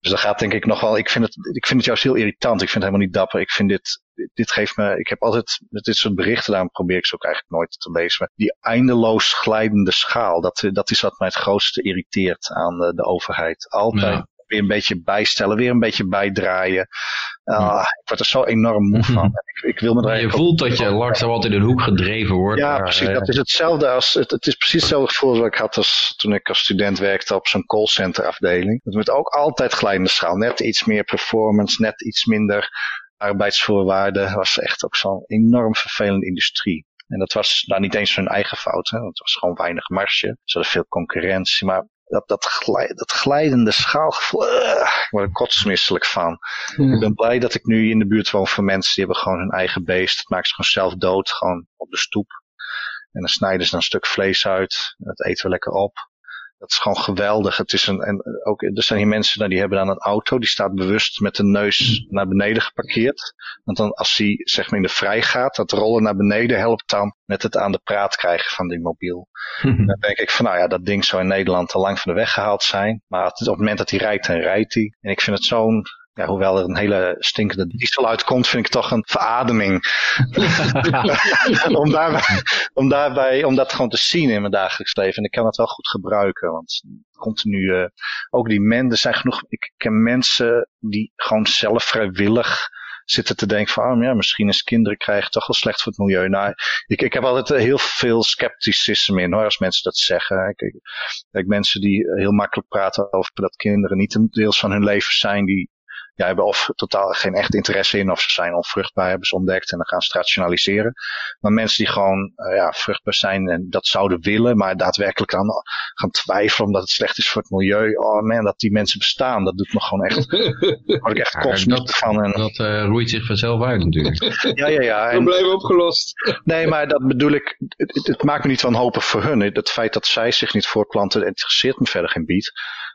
Dus dat gaat denk ik nog wel, ik vind het, ik vind het juist heel irritant. Ik vind het helemaal niet dapper. Ik vind dit, dit geeft me, ik heb altijd met dit soort berichten, daarom probeer ik ze ook eigenlijk nooit te lezen. Die eindeloos glijdende schaal, dat, dat is wat mij het grootste irriteert aan de, de overheid. Altijd weer een beetje bijstellen, weer een beetje bijdraaien. Uh, ik word er zo enorm moe van. ik, ik wil me er je voelt dat je langzaam altijd in een hoek gedreven wordt. Ja, precies. Dat is hetzelfde als, het, het is precies hetzelfde gevoel als ik had als, toen ik als student werkte op zo'n callcenter afdeling. Het moet ook altijd glijdende schaal. Net iets meer performance, net iets minder arbeidsvoorwaarden. was echt ook zo'n enorm vervelende industrie. En dat was nou niet eens hun eigen fout. Hè? Het was gewoon weinig marge. Ze hadden veel concurrentie. Maar dat, dat, glij, dat glijdende schaalgevoel, uh, ik word er kotsmisselijk van. Ik ben blij dat ik nu in de buurt woon van mensen die hebben gewoon hun eigen beest. Dat maken ze gewoon zelf dood, gewoon op de stoep. En dan snijden ze dan een stuk vlees uit. Dat eten we lekker op. Dat is gewoon geweldig. Het is een, en ook, er zijn hier mensen nou, die hebben dan een auto, die staat bewust met de neus naar beneden geparkeerd. Want dan als die zeg maar in de vrij gaat, dat rollen naar beneden helpt dan met het aan de praat krijgen van die mobiel. dan denk ik van nou ja, dat ding zou in Nederland al lang van de weg gehaald zijn. Maar op het moment dat hij rijdt, dan rijdt hij. En ik vind het zo'n ja, hoewel er een hele stinkende diesel uitkomt, vind ik toch een verademing. om, daarbij, om, daarbij, om dat gewoon te zien in mijn dagelijks leven. En ik kan het wel goed gebruiken, want continu, uh, ook die mensen, er zijn genoeg, ik ken mensen die gewoon zelf vrijwillig zitten te denken van, oh, ja, misschien is kinderen krijgen toch wel slecht voor het milieu. Nou, ik, ik heb altijd heel veel scepticisme in hoor, als mensen dat zeggen. Ik, ik, ik mensen die heel makkelijk praten over dat kinderen niet een deels van hun leven zijn, die ja, hebben of totaal geen echt interesse in, of ze zijn onvruchtbaar, hebben ze ontdekt en dan gaan ze rationaliseren. Maar mensen die gewoon uh, ja, vruchtbaar zijn en dat zouden willen, maar daadwerkelijk aan gaan twijfelen omdat het slecht is voor het milieu. Oh man, dat die mensen bestaan, dat doet me gewoon echt, word ik echt kostelijk van. En, dat uh, roeit zich vanzelf uit natuurlijk. ja, ja, ja. En, Probleem opgelost. Nee, maar dat bedoel ik, het, het, maakt me niet wanhopig voor hun. Het feit dat zij zich niet voortplanten, interesseert me verder geen bied.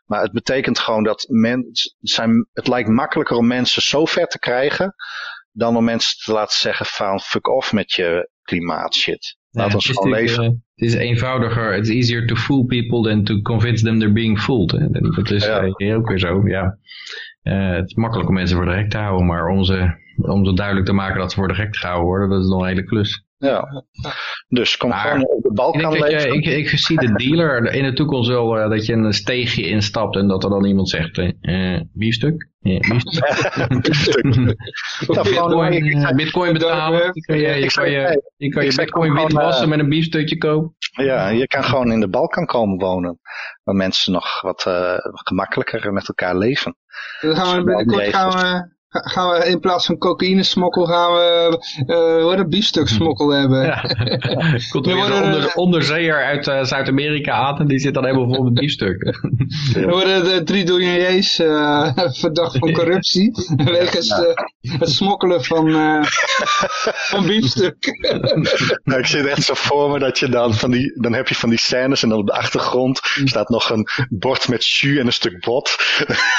Maar het betekent gewoon dat men, zijn, het lijkt makkelijker om mensen zo ver te krijgen dan om mensen te laten zeggen van fuck off met je klimaatshit. Laat ons gewoon leven. Uh, het is eenvoudiger, it's easier to fool people than to convince them they're being fooled. Dat is ja. uh, ook weer zo, ja. Uh, het is makkelijk om mensen voor de gek te houden, maar om ze, om ze duidelijk te maken dat ze voor de gek gehouden worden, dat is nog een hele klus. Ja, dus kom gewoon op de Balkan ik, leven. Ik, ik, zie de dealer in de toekomst wel uh, dat je een steegje instapt en dat er dan iemand zegt, uh, biefstuk? Ja, biefstuk. bitcoin, uh, bitcoin betalen, je kan je, je, kan je, je, kan je bitcoin witwassen met een biefstukje kopen. Ja, je kan gewoon in de Balkan komen wonen, waar mensen nog wat gemakkelijker met elkaar leven. Dan gaan we binnenkort gaan we gaan we in plaats van cocaïne smokkel gaan we uh, wat een biefstuk smokkel hebben. Ja. Komt er weer een onder, onderzeeër uit uh, Zuid-Amerika aan en die zit dan helemaal vol met biefstukken. Er worden de drie douaniers uh, verdacht van corruptie wegens ja. het smokkelen van, van biefstuk. nou, ik zit echt zo voor me dat je dan van die, dan heb je van die scènes en dan op de achtergrond staat nog een bord met jus en een stuk bot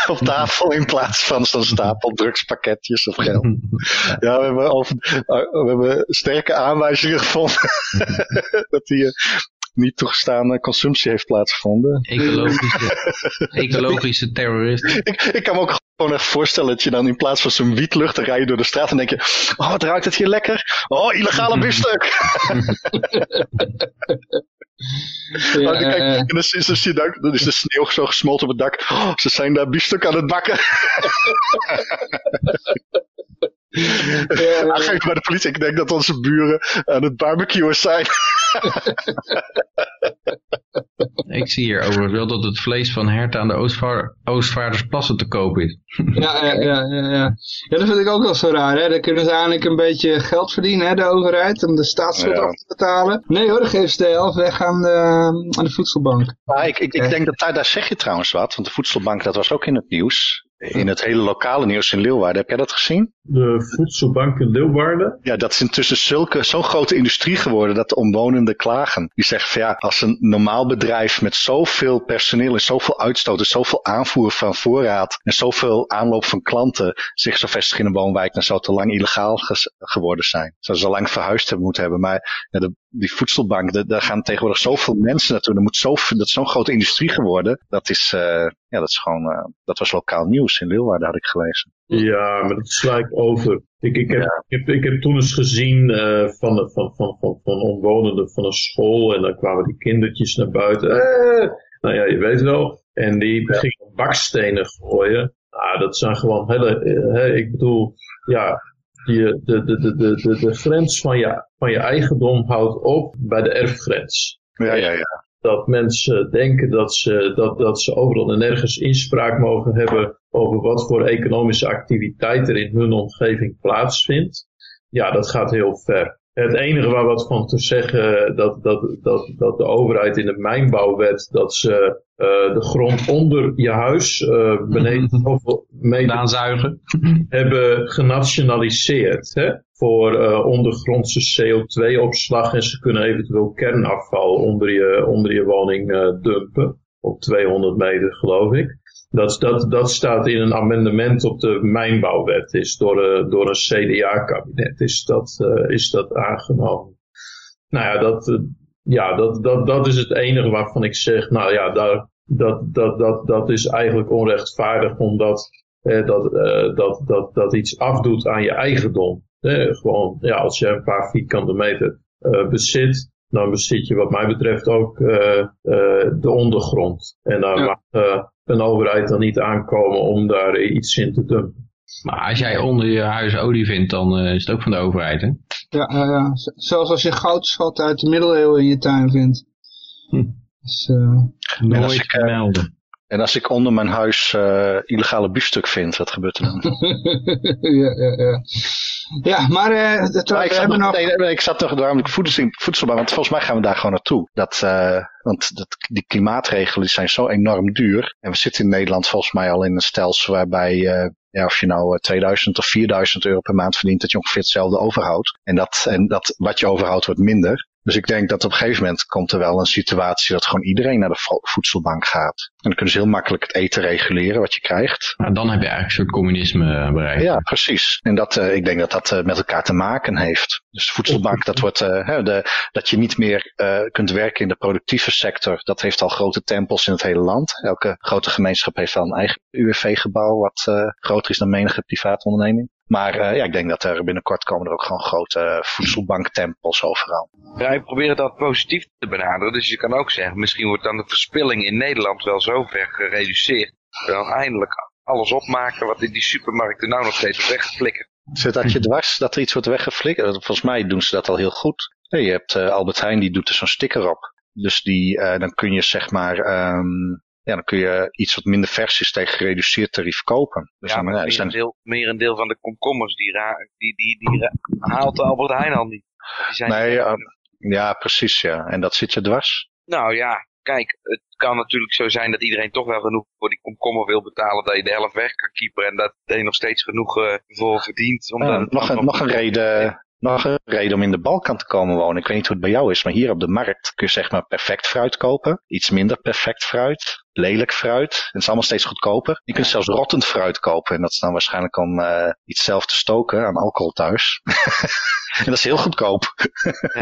op tafel in plaats van zo'n stapel drugs pakketjes of geld. ja, we hebben, over, we hebben sterke aanwijzingen gevonden dat die niet toegestane consumptie heeft plaatsgevonden. Ecologische, ecologische terrorist. ik, ik kan me ook gewoon echt voorstellen dat je dan in plaats van zo'n wietlucht, dan rij je door de straat en denk je, oh wat ruikt het hier lekker. Oh, illegale biefstuk. Ja, kijk, en dan, is, dan, dan, dan is de sneeuw zo gesmolten op het dak. Oh, ze zijn daar biefstuk aan het bakken. Ja, Aangeven bij de politie. Ik denk dat onze buren aan het barbecuen zijn. Ik zie hier overigens wel dat het vlees van herten aan de Oostvaar Oostvaardersplassen te koop is. Ja, ja, ja, ja, ja. Ja, dat vind ik ook wel zo raar. Hè? Dan kunnen ze eigenlijk een beetje geld verdienen, hè, de overheid, om de staatsschuld af te betalen. Nee hoor, dan geven ze de helft weg aan de, aan de voedselbank. Maar ik, ik, ik denk dat daar, daar zeg je trouwens wat, want de voedselbank dat was ook in het nieuws in het hele lokale nieuws in Leeuwarden. Heb jij dat gezien? De voedselbank in Leeuwarden? Ja, dat is intussen zulke, zo'n grote industrie geworden dat de omwonenden klagen. Die zeggen van ja, als een normaal bedrijf met zoveel personeel en zoveel uitstoot en zoveel aanvoer van voorraad en zoveel aanloop van klanten zich zo vestigen in een woonwijk, dan zou het te lang illegaal geworden zijn. Zou ze lang verhuisd hebben moeten hebben. Maar ja, de, die voedselbank, daar gaan tegenwoordig zoveel mensen naartoe. Moet dat is zo'n grote industrie geworden. Dat is, uh, ja, dat is gewoon, uh, dat was lokaal nieuws in Leeuwarden, had ik gelezen. Ja, maar dat sla ik over. Ik, ik, heb, ik, heb, ik heb toen eens gezien uh, van, van, van, van, van omwonenden van een school. En dan kwamen die kindertjes naar buiten. Eh, nou ja, je weet wel. En die ja. gingen bakstenen gooien. Nou, dat zijn gewoon hele, ik bedoel, ja, je, de, de, de, de, de, grens van je, van je eigendom houdt op bij de erfgrens. Ja, ja, ja. Dat mensen denken dat ze, dat, dat ze overal en nergens inspraak mogen hebben over wat voor economische activiteit er in hun omgeving plaatsvindt. Ja, dat gaat heel ver. Het enige waar wat van te zeggen dat, dat, dat, dat de overheid in de mijnbouwwet dat ze uh, de grond onder je huis uh, beneden zoveel meter aanzuigen hebben genationaliseerd hè, voor uh, ondergrondse CO2-opslag en ze kunnen eventueel kernafval onder je, onder je woning dumpen op 200 meter geloof ik. Dat, dat, dat staat in een amendement op de mijnbouwwet, is door, door een CDA-kabinet is dat, is dat aangenomen. Nou ja, dat, ja, dat, dat, dat is het enige waarvan ik zeg, nou ja, dat, dat, dat, dat is eigenlijk onrechtvaardig omdat eh, dat, eh, dat, dat, dat iets afdoet aan je eigendom. Eh, gewoon, ja, als je een paar vierkante meter uh, bezit, dan bezit je wat mij betreft ook uh, uh, de ondergrond. En daar ja. mag een overheid dan niet aankomen om daar iets in te dumpen. Maar als jij onder je huis olie vindt, dan is het ook van de overheid, hè? Ja, ja, ja. zelfs als je goudschat uit de middeleeuwen in je tuin vindt. Hm. Dus, uh, Nooit ik, melden. En als ik onder mijn huis uh, illegale biefstuk vind, wat gebeurt er dan? ja, ja, ja. Ja, maar, uh, ik, zat nog, nog... Nee, ik zat nog waarom ik voedsel, voedselbank, want volgens mij gaan we daar gewoon naartoe. Dat, uh, want dat, die klimaatregelen zijn zo enorm duur. En we zitten in Nederland volgens mij al in een stelsel waarbij uh, ja, of je nou 2000 of 4000 euro per maand verdient, dat je ongeveer hetzelfde overhoudt. En dat, en dat wat je overhoudt wordt minder. Dus ik denk dat op een gegeven moment komt er wel een situatie dat gewoon iedereen naar de voedselbank gaat. En dan kunnen ze heel makkelijk het eten reguleren wat je krijgt. Nou, dan heb je eigenlijk een soort communisme eh, bereikt. Ja, precies. En dat, uh, ik denk dat dat uh, met elkaar te maken heeft. Dus de voedselbank, dat, wordt, uh, de, dat je niet meer kunt werken in de productieve sector, dat heeft al grote tempels in het hele land. Elke grote gemeenschap heeft wel een eigen UWV-gebouw wat groter is dan menige private onderneming. Maar uh, ja, ik denk dat er binnenkort komen er ook gewoon grote voedselbanktempels overal. Ja, ik probeer het altijd positief te benaderen. Dus je kan ook zeggen, misschien wordt dan de verspilling in Nederland wel zo ver gereduceerd. Dan eindelijk alles opmaken wat in die supermarkten nou nog steeds weggeflikkerd. Zit dat je dwars dat er iets wordt weggeflikkerd? Volgens mij doen ze dat al heel goed. je hebt uh, Albert Heijn, die doet er zo'n sticker op. Dus die, uh, dan kun je zeg maar um, ja, dan kun je iets wat minder vers is tegen gereduceerd tarief kopen. Dus ja, maar meer, zijn... een deel, meer een deel van de komkommers, die, die, die, die haalt de Albert Heijn al niet. Die zijn nee, ja, ja, precies ja. En dat zit je dwars? Nou ja, kijk, het kan natuurlijk zo zijn dat iedereen toch wel genoeg voor die komkommer wil betalen, dat je de helft weg kan keeper en dat je nog steeds genoeg uh, voor verdient. Om dan, nog, een, nog een reden nog een reden om in de Balkan te komen wonen. Ik weet niet hoe het bij jou is, maar hier op de markt kun je zeg maar perfect fruit kopen. Iets minder perfect fruit. Lelijk fruit. En het is allemaal steeds goedkoper. Je kunt zelfs rottend fruit kopen. En dat is dan waarschijnlijk om uh, iets zelf te stoken aan alcohol thuis. en dat is heel goedkoop.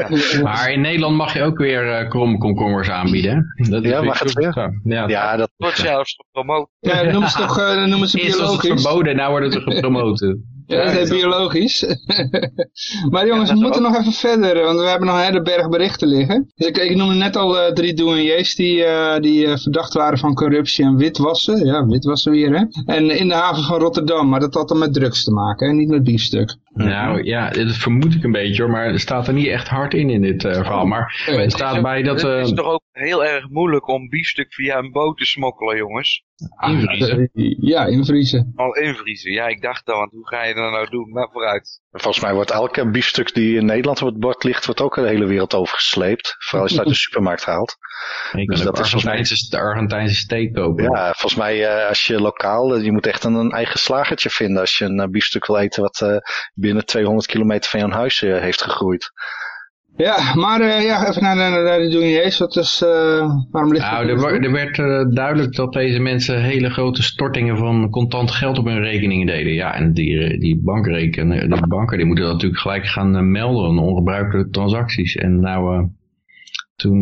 ja. Maar in Nederland mag je ook weer uh, krom komkommers aanbieden. Dat ja, mag het weer? Ja, ja, dat wordt zelfs gepromoot. Ja, noemen ze toch uh, noemen ze Eerst was het verboden, nou worden ze gepromoot. Ja, dat is biologisch. maar jongens, we moeten nog even verder, want we hebben nog een hele berg berichten liggen. Dus ik, ik noemde net al uh, drie douaniers die, uh, die uh, verdacht waren van corruptie en witwassen. Ja, witwassen weer, hè. En in de haven van Rotterdam, maar dat had dan met drugs te maken, hè? niet met biefstuk. Nou ja, dat vermoed ik een beetje hoor, maar er staat er niet echt hard in in dit verhaal. Maar er staat bij dat... Het is toch ook heel erg moeilijk om biefstuk via een boot te smokkelen, jongens? Invriezen. Ja, invriezen. Al invriezen, ja, ik dacht dan, want hoe ga je dat nou doen? Maar vooruit. Volgens mij wordt elke biefstuk die in Nederland op het bord ligt, wordt ook de hele wereld overgesleept. Vooral als je het uit de supermarkt haalt. Ik dus dat is mij... de Argentijnse steak kopen. Ja, volgens mij uh, als je lokaal, je moet echt een, een, eigen slagertje vinden als je een uh, biefstuk wil eten wat uh, binnen 200 kilometer van jouw huis heeft gegroeid. Ja, maar uh, ja, even naar, naar, naar de douaniers. Wat is, uh, waarom ligt nou, er, er, werd uh, duidelijk dat deze mensen hele grote stortingen van contant geld op hun rekeningen deden. Ja, en die, die bankrekeningen, de banken die moeten dat natuurlijk gelijk gaan melden, ongebruikelijke transacties. En nou, toen,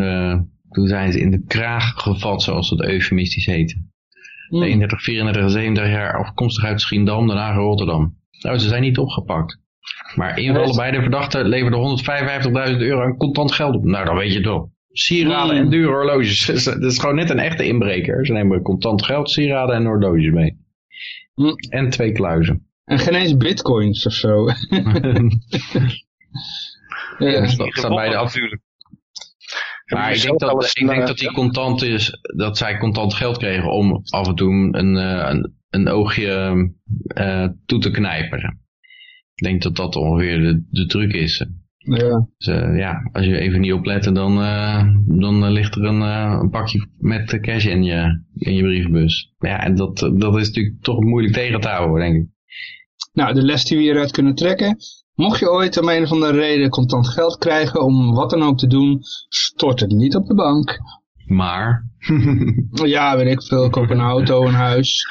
toen zijn ze in de kraag gevat, zoals dat eufemistisch heette. Mm. 31, 34, 37 jaar afkomstig uit Schiendam, daarna Rotterdam. Nou, ze zijn niet opgepakt. Maar een van allebei de verdachten leverde 155.000 euro aan contant geld op. Nou, dan weet je het wel. Sieraden en dure horloges. Dat is gewoon net een echte inbreker. Ze nemen contant geld, sieraden en horloges mee. En twee kluizen. En geen eens bitcoins of zo. ja, dat staat bij de natuurlijk. Maar ik denk, dat, ik denk dat die contant is, dat zij contant geld kregen om af en toe een, een, een oogje uh, toe te knijpen. Ik denk dat dat ongeveer de, de truc is. Ja. Dus uh, ja, als je even niet oplet, dan, uh, dan ligt er een, uh, een, pakje met cash in je, in je brievenbus. Ja, en dat, dat is natuurlijk toch moeilijk tegen te houden, denk ik. Nou, de les die we hieruit kunnen trekken. Mocht je ooit om een of andere reden contant geld krijgen om wat dan ook te doen, stort het niet op de bank. Maar? ja, weet ik veel. Koop een auto, een huis.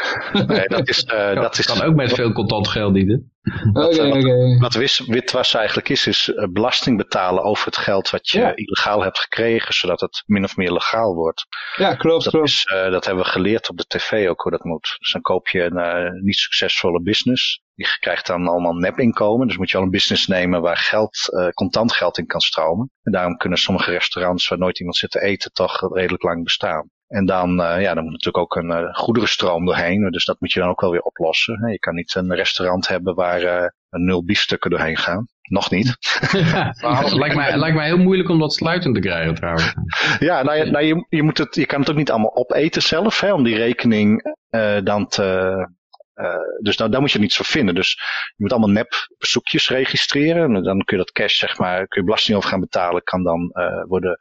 nee, dat, is, uh, dat is... kan ook met veel contant geld dienen. Oké, oké. Wat witwas eigenlijk is, is eh, belasting betalen over het geld wat je illegaal hebt gekregen, zodat het min of meer legaal wordt. Ja, klopt, dat klopt. Is, uh, dat hebben we geleerd op de tv ook hoe dat moet. Dus dan koop je een uh, niet succesvolle business. Die krijgt dan allemaal nepinkomen. Dus moet je al een business nemen waar geld, uh, contant geld in kan stromen. En daarom kunnen sommige restaurants waar nooit iemand zit te eten toch redelijk lang bestaan. En dan, uh, ja, dan moet natuurlijk ook een uh, goederenstroom doorheen. Dus dat moet je dan ook wel weer oplossen. Je kan niet een restaurant hebben waar uh, een nul biefstukken doorheen gaan. Nog niet. het lijkt mij, lijkt mij heel moeilijk om dat sluitend te krijgen trouwens. Ja, nou, je, nou je, je, moet het, je kan het ook niet allemaal opeten zelf. Hè, om die rekening dan te, dus dan, daar moet je niets voor vinden. Dus je moet allemaal nep bezoekjes registreren. En dan kun je dat cash, zeg maar, kun je belasting over gaan betalen. Kan dan worden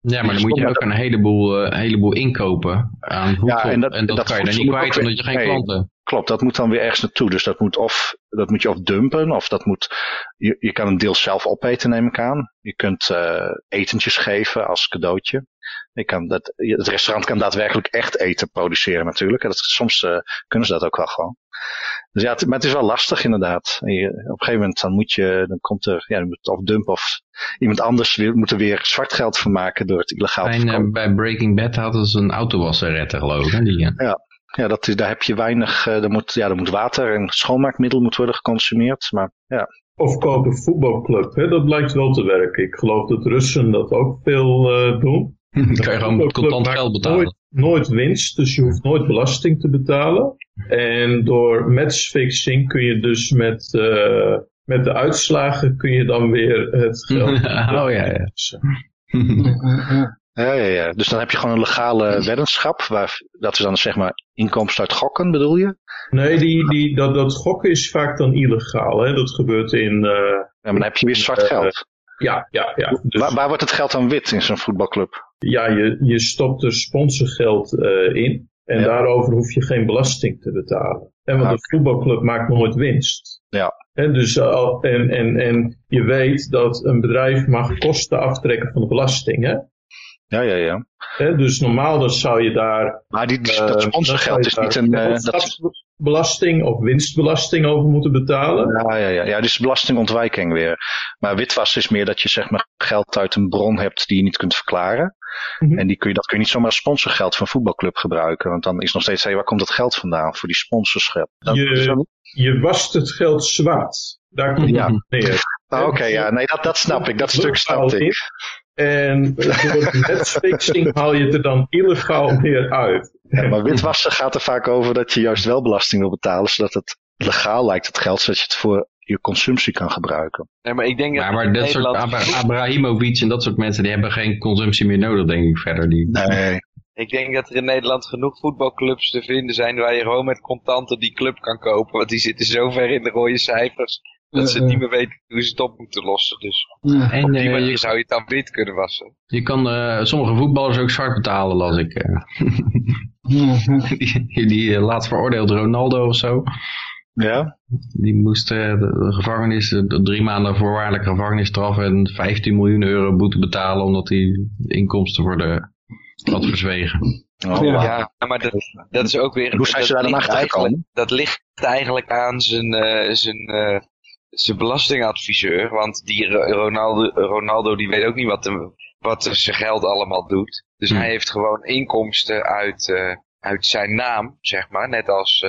ja, maar dan moet je ook een heleboel, uh, heleboel inkopen aan voedsel. Ja, en dat, en dat, dat kan je dan niet kwijt omdat je geen nee, klanten Klopt, dat moet dan weer ergens naartoe. Dus dat moet of dat moet je of dumpen, of dat moet. Je, je kan een deel zelf opeten, neem ik aan. Je kunt uh, etentjes geven als cadeautje. Je kan dat, het restaurant kan daadwerkelijk echt eten produceren natuurlijk. Dat, soms uh, kunnen ze dat ook wel gewoon. Dus ja, het, maar het is wel lastig inderdaad. Je, op een gegeven moment dan moet je, dan komt er, ja, je moet of dumpen of iemand anders weer, moet er weer zwart geld van maken door het illegaal bij, te verkopen. Bij Breaking Bad hadden ze een autowasser redden geloof ik. Die, ja. Ja, dat is, daar heb je weinig, uh, er, moet, ja, er moet water en schoonmaakmiddel moet worden geconsumeerd. Maar, ja. Of koop een voetbalclub, hè? dat blijkt wel te werken. Ik geloof dat Russen dat ook veel uh, doen. Dan kan je gewoon contant geld betalen. Nooit, nooit, winst, dus je hoeft nooit belasting te betalen. En door matchfixing kun je dus met, uh, met de uitslagen kun je dan weer het geld... oh ja, ja. Ja, ja, ja. Dus dan heb je gewoon een legale weddenschap. Waar, dat is dan zeg maar inkomsten uit gokken, bedoel je? Nee, die, die, dat, dat gokken is vaak dan illegaal. Hè? Dat gebeurt in... Uh, ja, maar dan heb je weer zwart geld. Ja, ja, ja. Dus, waar, waar, wordt het geld dan wit in zo'n voetbalclub? Ja, je, je stopt er sponsorgeld uh, in. En ja. daarover hoef je geen belasting te betalen. En want ah, de voetbalclub maakt nooit winst. Ja. En, dus, uh, en, en, en je weet dat een bedrijf mag kosten aftrekken van de belasting. Hè? Ja, ja, ja. He, dus normaal dan zou je daar... Maar die, die, dat sponsorgeld is niet een... Uh, belasting of winstbelasting over moeten betalen. Ja, ja, ja. ja dus belastingontwijking weer. Maar witwas is meer dat je zeg maar geld uit een bron hebt die je niet kunt verklaren. Mhm. En die kun je, dat kun je niet zomaar als sponsorgeld van voetbalclub gebruiken. Want dan is nog steeds, hey, waar komt dat geld vandaan voor die sponsorschap? je, je wast het geld zwart. Daar komt ja. het neer. Ah, oké, ja, nee, dat, dat snap ik. Dat stuk snap ik. En door netfixing haal je het er dan illegaal weer uit. Ja, maar witwassen gaat er vaak over dat je juist wel belasting wil betalen, zodat het legaal lijkt het geld, zodat je het voor je consumptie kan gebruiken. Nee, maar ik denk dat... maar dat soort Abrahimovic en dat soort mensen, die hebben geen consumptie meer nodig, denk ik, verder. Die... Nee. Ik denk dat er in Nederland genoeg voetbalclubs te vinden zijn waar je gewoon met contanten die club kan kopen. Want die zitten zo ver in de rode cijfers dat ze niet meer weten hoe ze het op moeten lossen. Dus en, op die manier zou je het dan wit kunnen wassen. Je kan uh, sommige voetballers ook zwart betalen, las ik. die, die laatst veroordeeld Ronaldo of zo. Ja. Die moest uh, de gevangenis, drie maanden voorwaardelijke gevangenisstraf en 15 miljoen euro boete betalen omdat hij inkomsten voor de had verzwegen. Oh, ja, maar dat, dat is ook weer... Hoe zijn ze daar dan achter gekomen? Dat ligt eigenlijk aan zijn, uh, zijn, uh, zijn belastingadviseur. Want die Ronaldo, Ronaldo die weet ook niet wat, de, wat zijn geld allemaal doet. Dus hm. hij heeft gewoon inkomsten uit, uh, uit zijn naam, zeg maar. Net als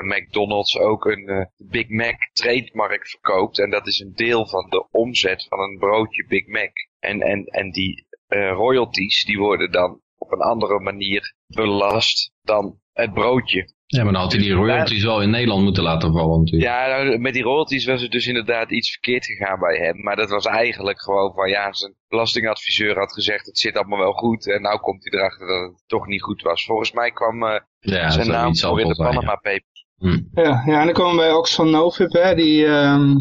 McDonald's ook een Big Mac trademark verkoopt. En dat is een deel van de omzet van een broodje Big Mac. En, en, en die royalties die worden dan op een andere manier belast dan het broodje. Ja, maar dan had hij die royalties wel in Nederland moeten laten vallen natuurlijk. Ja, nou, met die royalties was het dus inderdaad iets verkeerd gegaan bij hem. Maar dat was eigenlijk gewoon van, ja, zijn belastingadviseur had gezegd, het zit allemaal wel goed. En nou komt hij erachter dat het toch niet goed was. Volgens mij kwam uh, ja, zijn naam voor in de Panama Papers. Hm. Ja, ja, en dan komen we bij Oxfam Novib, hè, die, um,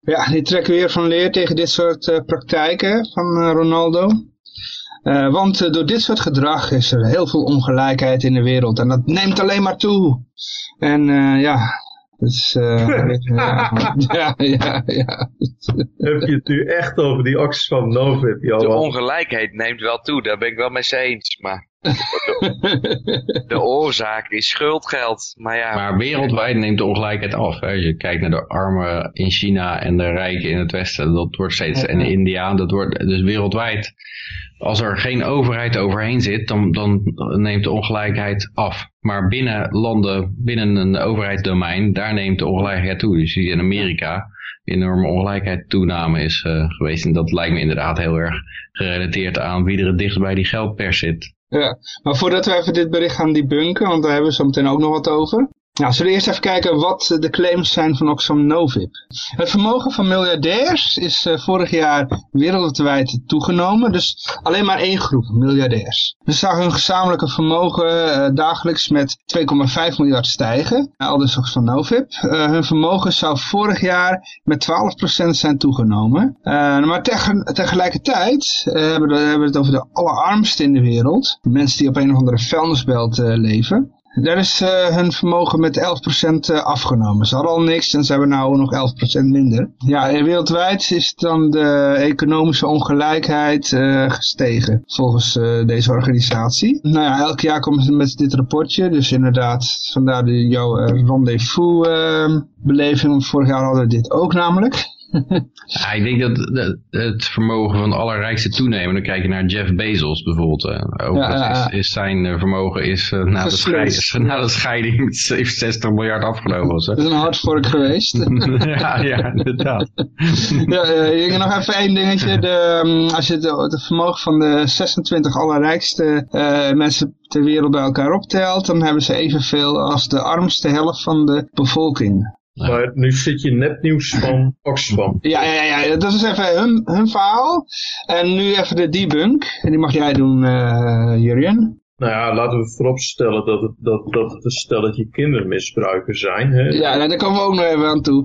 ja, die trekken weer van leer tegen dit soort uh, praktijken van uh, Ronaldo. Uh, want uh, door dit soort gedrag is er heel veel ongelijkheid in de wereld. En dat neemt alleen maar toe. En uh, ja, dus, ja, ja, ja, ja. Heb je het nu echt over die Oxfam Novib, De ongelijkheid neemt wel toe, daar ben ik wel mee eens. Maar de oorzaak is schuldgeld. Maar, ja. maar wereldwijd neemt de ongelijkheid af. Hè. Je kijkt naar de armen in China en de rijken in het westen. Dat wordt steeds, en India, dat wordt dus wereldwijd als er geen overheid overheen zit, dan, dan neemt de ongelijkheid af. Maar binnen landen, binnen een overheidsdomein, daar neemt de ongelijkheid toe. Dus in Amerika enorme ongelijkheid toename is uh, geweest. En dat lijkt me inderdaad heel erg gerelateerd aan wie er het dichtst bij die geldpers zit. Ja, maar voordat we even dit bericht gaan debunken, want daar hebben we zo meteen ook nog wat over. Nou, zullen we eerst even kijken wat de claims zijn van Oxfam Novib. Het vermogen van miljardairs is uh, vorig jaar wereldwijd toegenomen. Dus alleen maar één groep miljardairs. We zagen hun gezamenlijke vermogen uh, dagelijks met 2,5 miljard stijgen. Uh, al dus Oxfam Novib. hun vermogen zou vorig jaar met 12% zijn toegenomen. maar tegelijkertijd hebben we, hebben we het over de allerarmsten in de wereld. Mensen die op een of andere vuilnisbelt leven. Daar is uh, hun vermogen met 11% eh, afgenomen. Ze hadden al niks en ze hebben nou nog 11% minder. Ja, en wereldwijd is dan de economische ongelijkheid gestegen volgens deze organisatie. Nou ja, elk jaar komen ze met dit rapportje. Dus inderdaad, vandaar de, jouw rendezvous beleving. Vorig jaar hadden we dit ook namelijk. ja, ik denk dat het vermogen van de allerrijkste toenemen, dan kijk je naar Jeff Bezos bijvoorbeeld. Uh, ook Is, is, zijn eh, vermogen is uh, na, de scheiding, na de scheiding met 67 miljard afgelopen. Dat is een hard vork geweest. ja, ja, inderdaad. ja, uh, nog even één dingetje. De, um, als je het vermogen van de 26 allerrijkste mensen ter wereld bij elkaar optelt, dan hebben ze evenveel als de armste helft van de bevolking. Maar nu zit je nepnieuws van Oxfam. Ja, ja, ja, dat is even hun, hun verhaal. En nu even de debunk. En die mag jij doen, uh, Jurien. Nou ja, laten we vooropstellen dat het, dat, dat het een stelletje kindermisbruikers zijn. Hè? Ja, daar komen we ook nog even aan toe.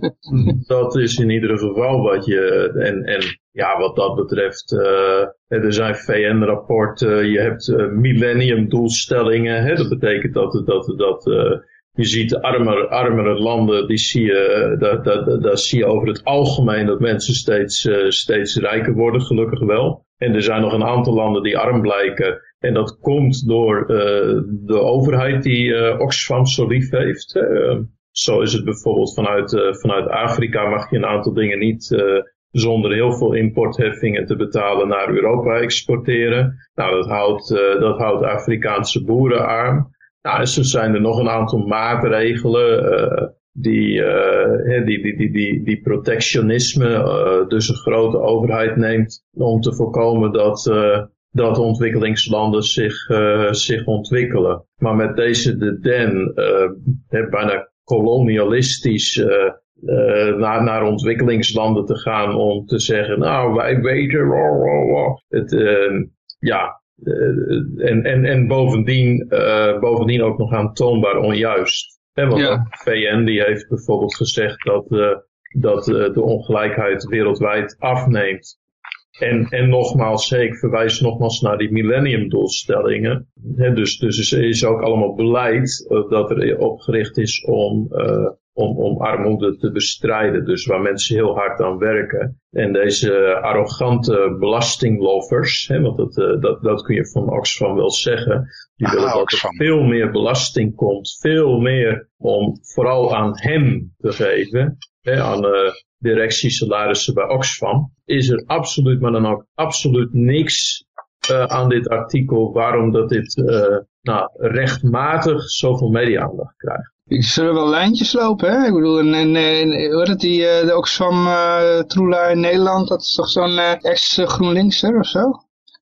dat is in ieder geval wat je... En, en ja, wat dat betreft... Uh, er zijn VN-rapporten, je hebt uh, millennium-doelstellingen. Hè? Dat betekent dat... dat, dat uh, je ziet armer, armere landen, die zie je, daar, daar, zie je over het algemeen dat mensen steeds, uh, steeds rijker worden, gelukkig wel. En er zijn nog een aantal landen die arm blijken. En dat komt door uh, de overheid die uh, Oxfam zo lief heeft. zo is het bijvoorbeeld vanuit, vanuit Afrika mag je een aantal dingen niet zonder heel veel importheffingen te betalen naar Europa exporteren. Nou, dat houdt, dat houdt Afrikaanse boeren arm. Nou, zo zijn er nog een aantal maatregelen die, uh, die, die, die, die, die protectionisme, uh, dus een grote overheid neemt om te voorkomen dat, dat ontwikkelingslanden zich, zich ontwikkelen. Maar met deze de den, bijna kolonialistisch naar, naar ontwikkelingslanden te gaan om te zeggen, nou wij weten, het, ja, en, en, en bovendien, bovendien ook nog aantoonbaar onjuist. En want de VN die heeft bijvoorbeeld gezegd dat, uh, dat de ongelijkheid wereldwijd afneemt. En, en nogmaals, ik verwijs nogmaals naar die millenniumdoelstellingen. Dus, dus er is ook allemaal beleid dat er opgericht is om om, om armoede te bestrijden. Dus waar mensen heel hard aan werken. En deze arrogante belastinglovers, hè, want dat, uh, dat, dat kun je van Oxfam wel zeggen, die willen dat er veel meer belasting komt, veel meer om vooral aan hem te geven, hè, aan uh, directiesalarissen bij Oxfam, is er absoluut, maar dan ook absoluut niks uh, aan dit artikel waarom dat dit nou, rechtmatig zoveel media-aandacht krijgt. Die zullen wel lijntjes lopen, hè? Ik bedoel, en, en, wat het die, uh, de Oxfam uh, Troela in Nederland, dat is toch zo'n uh, ex-GroenLinkser of zo?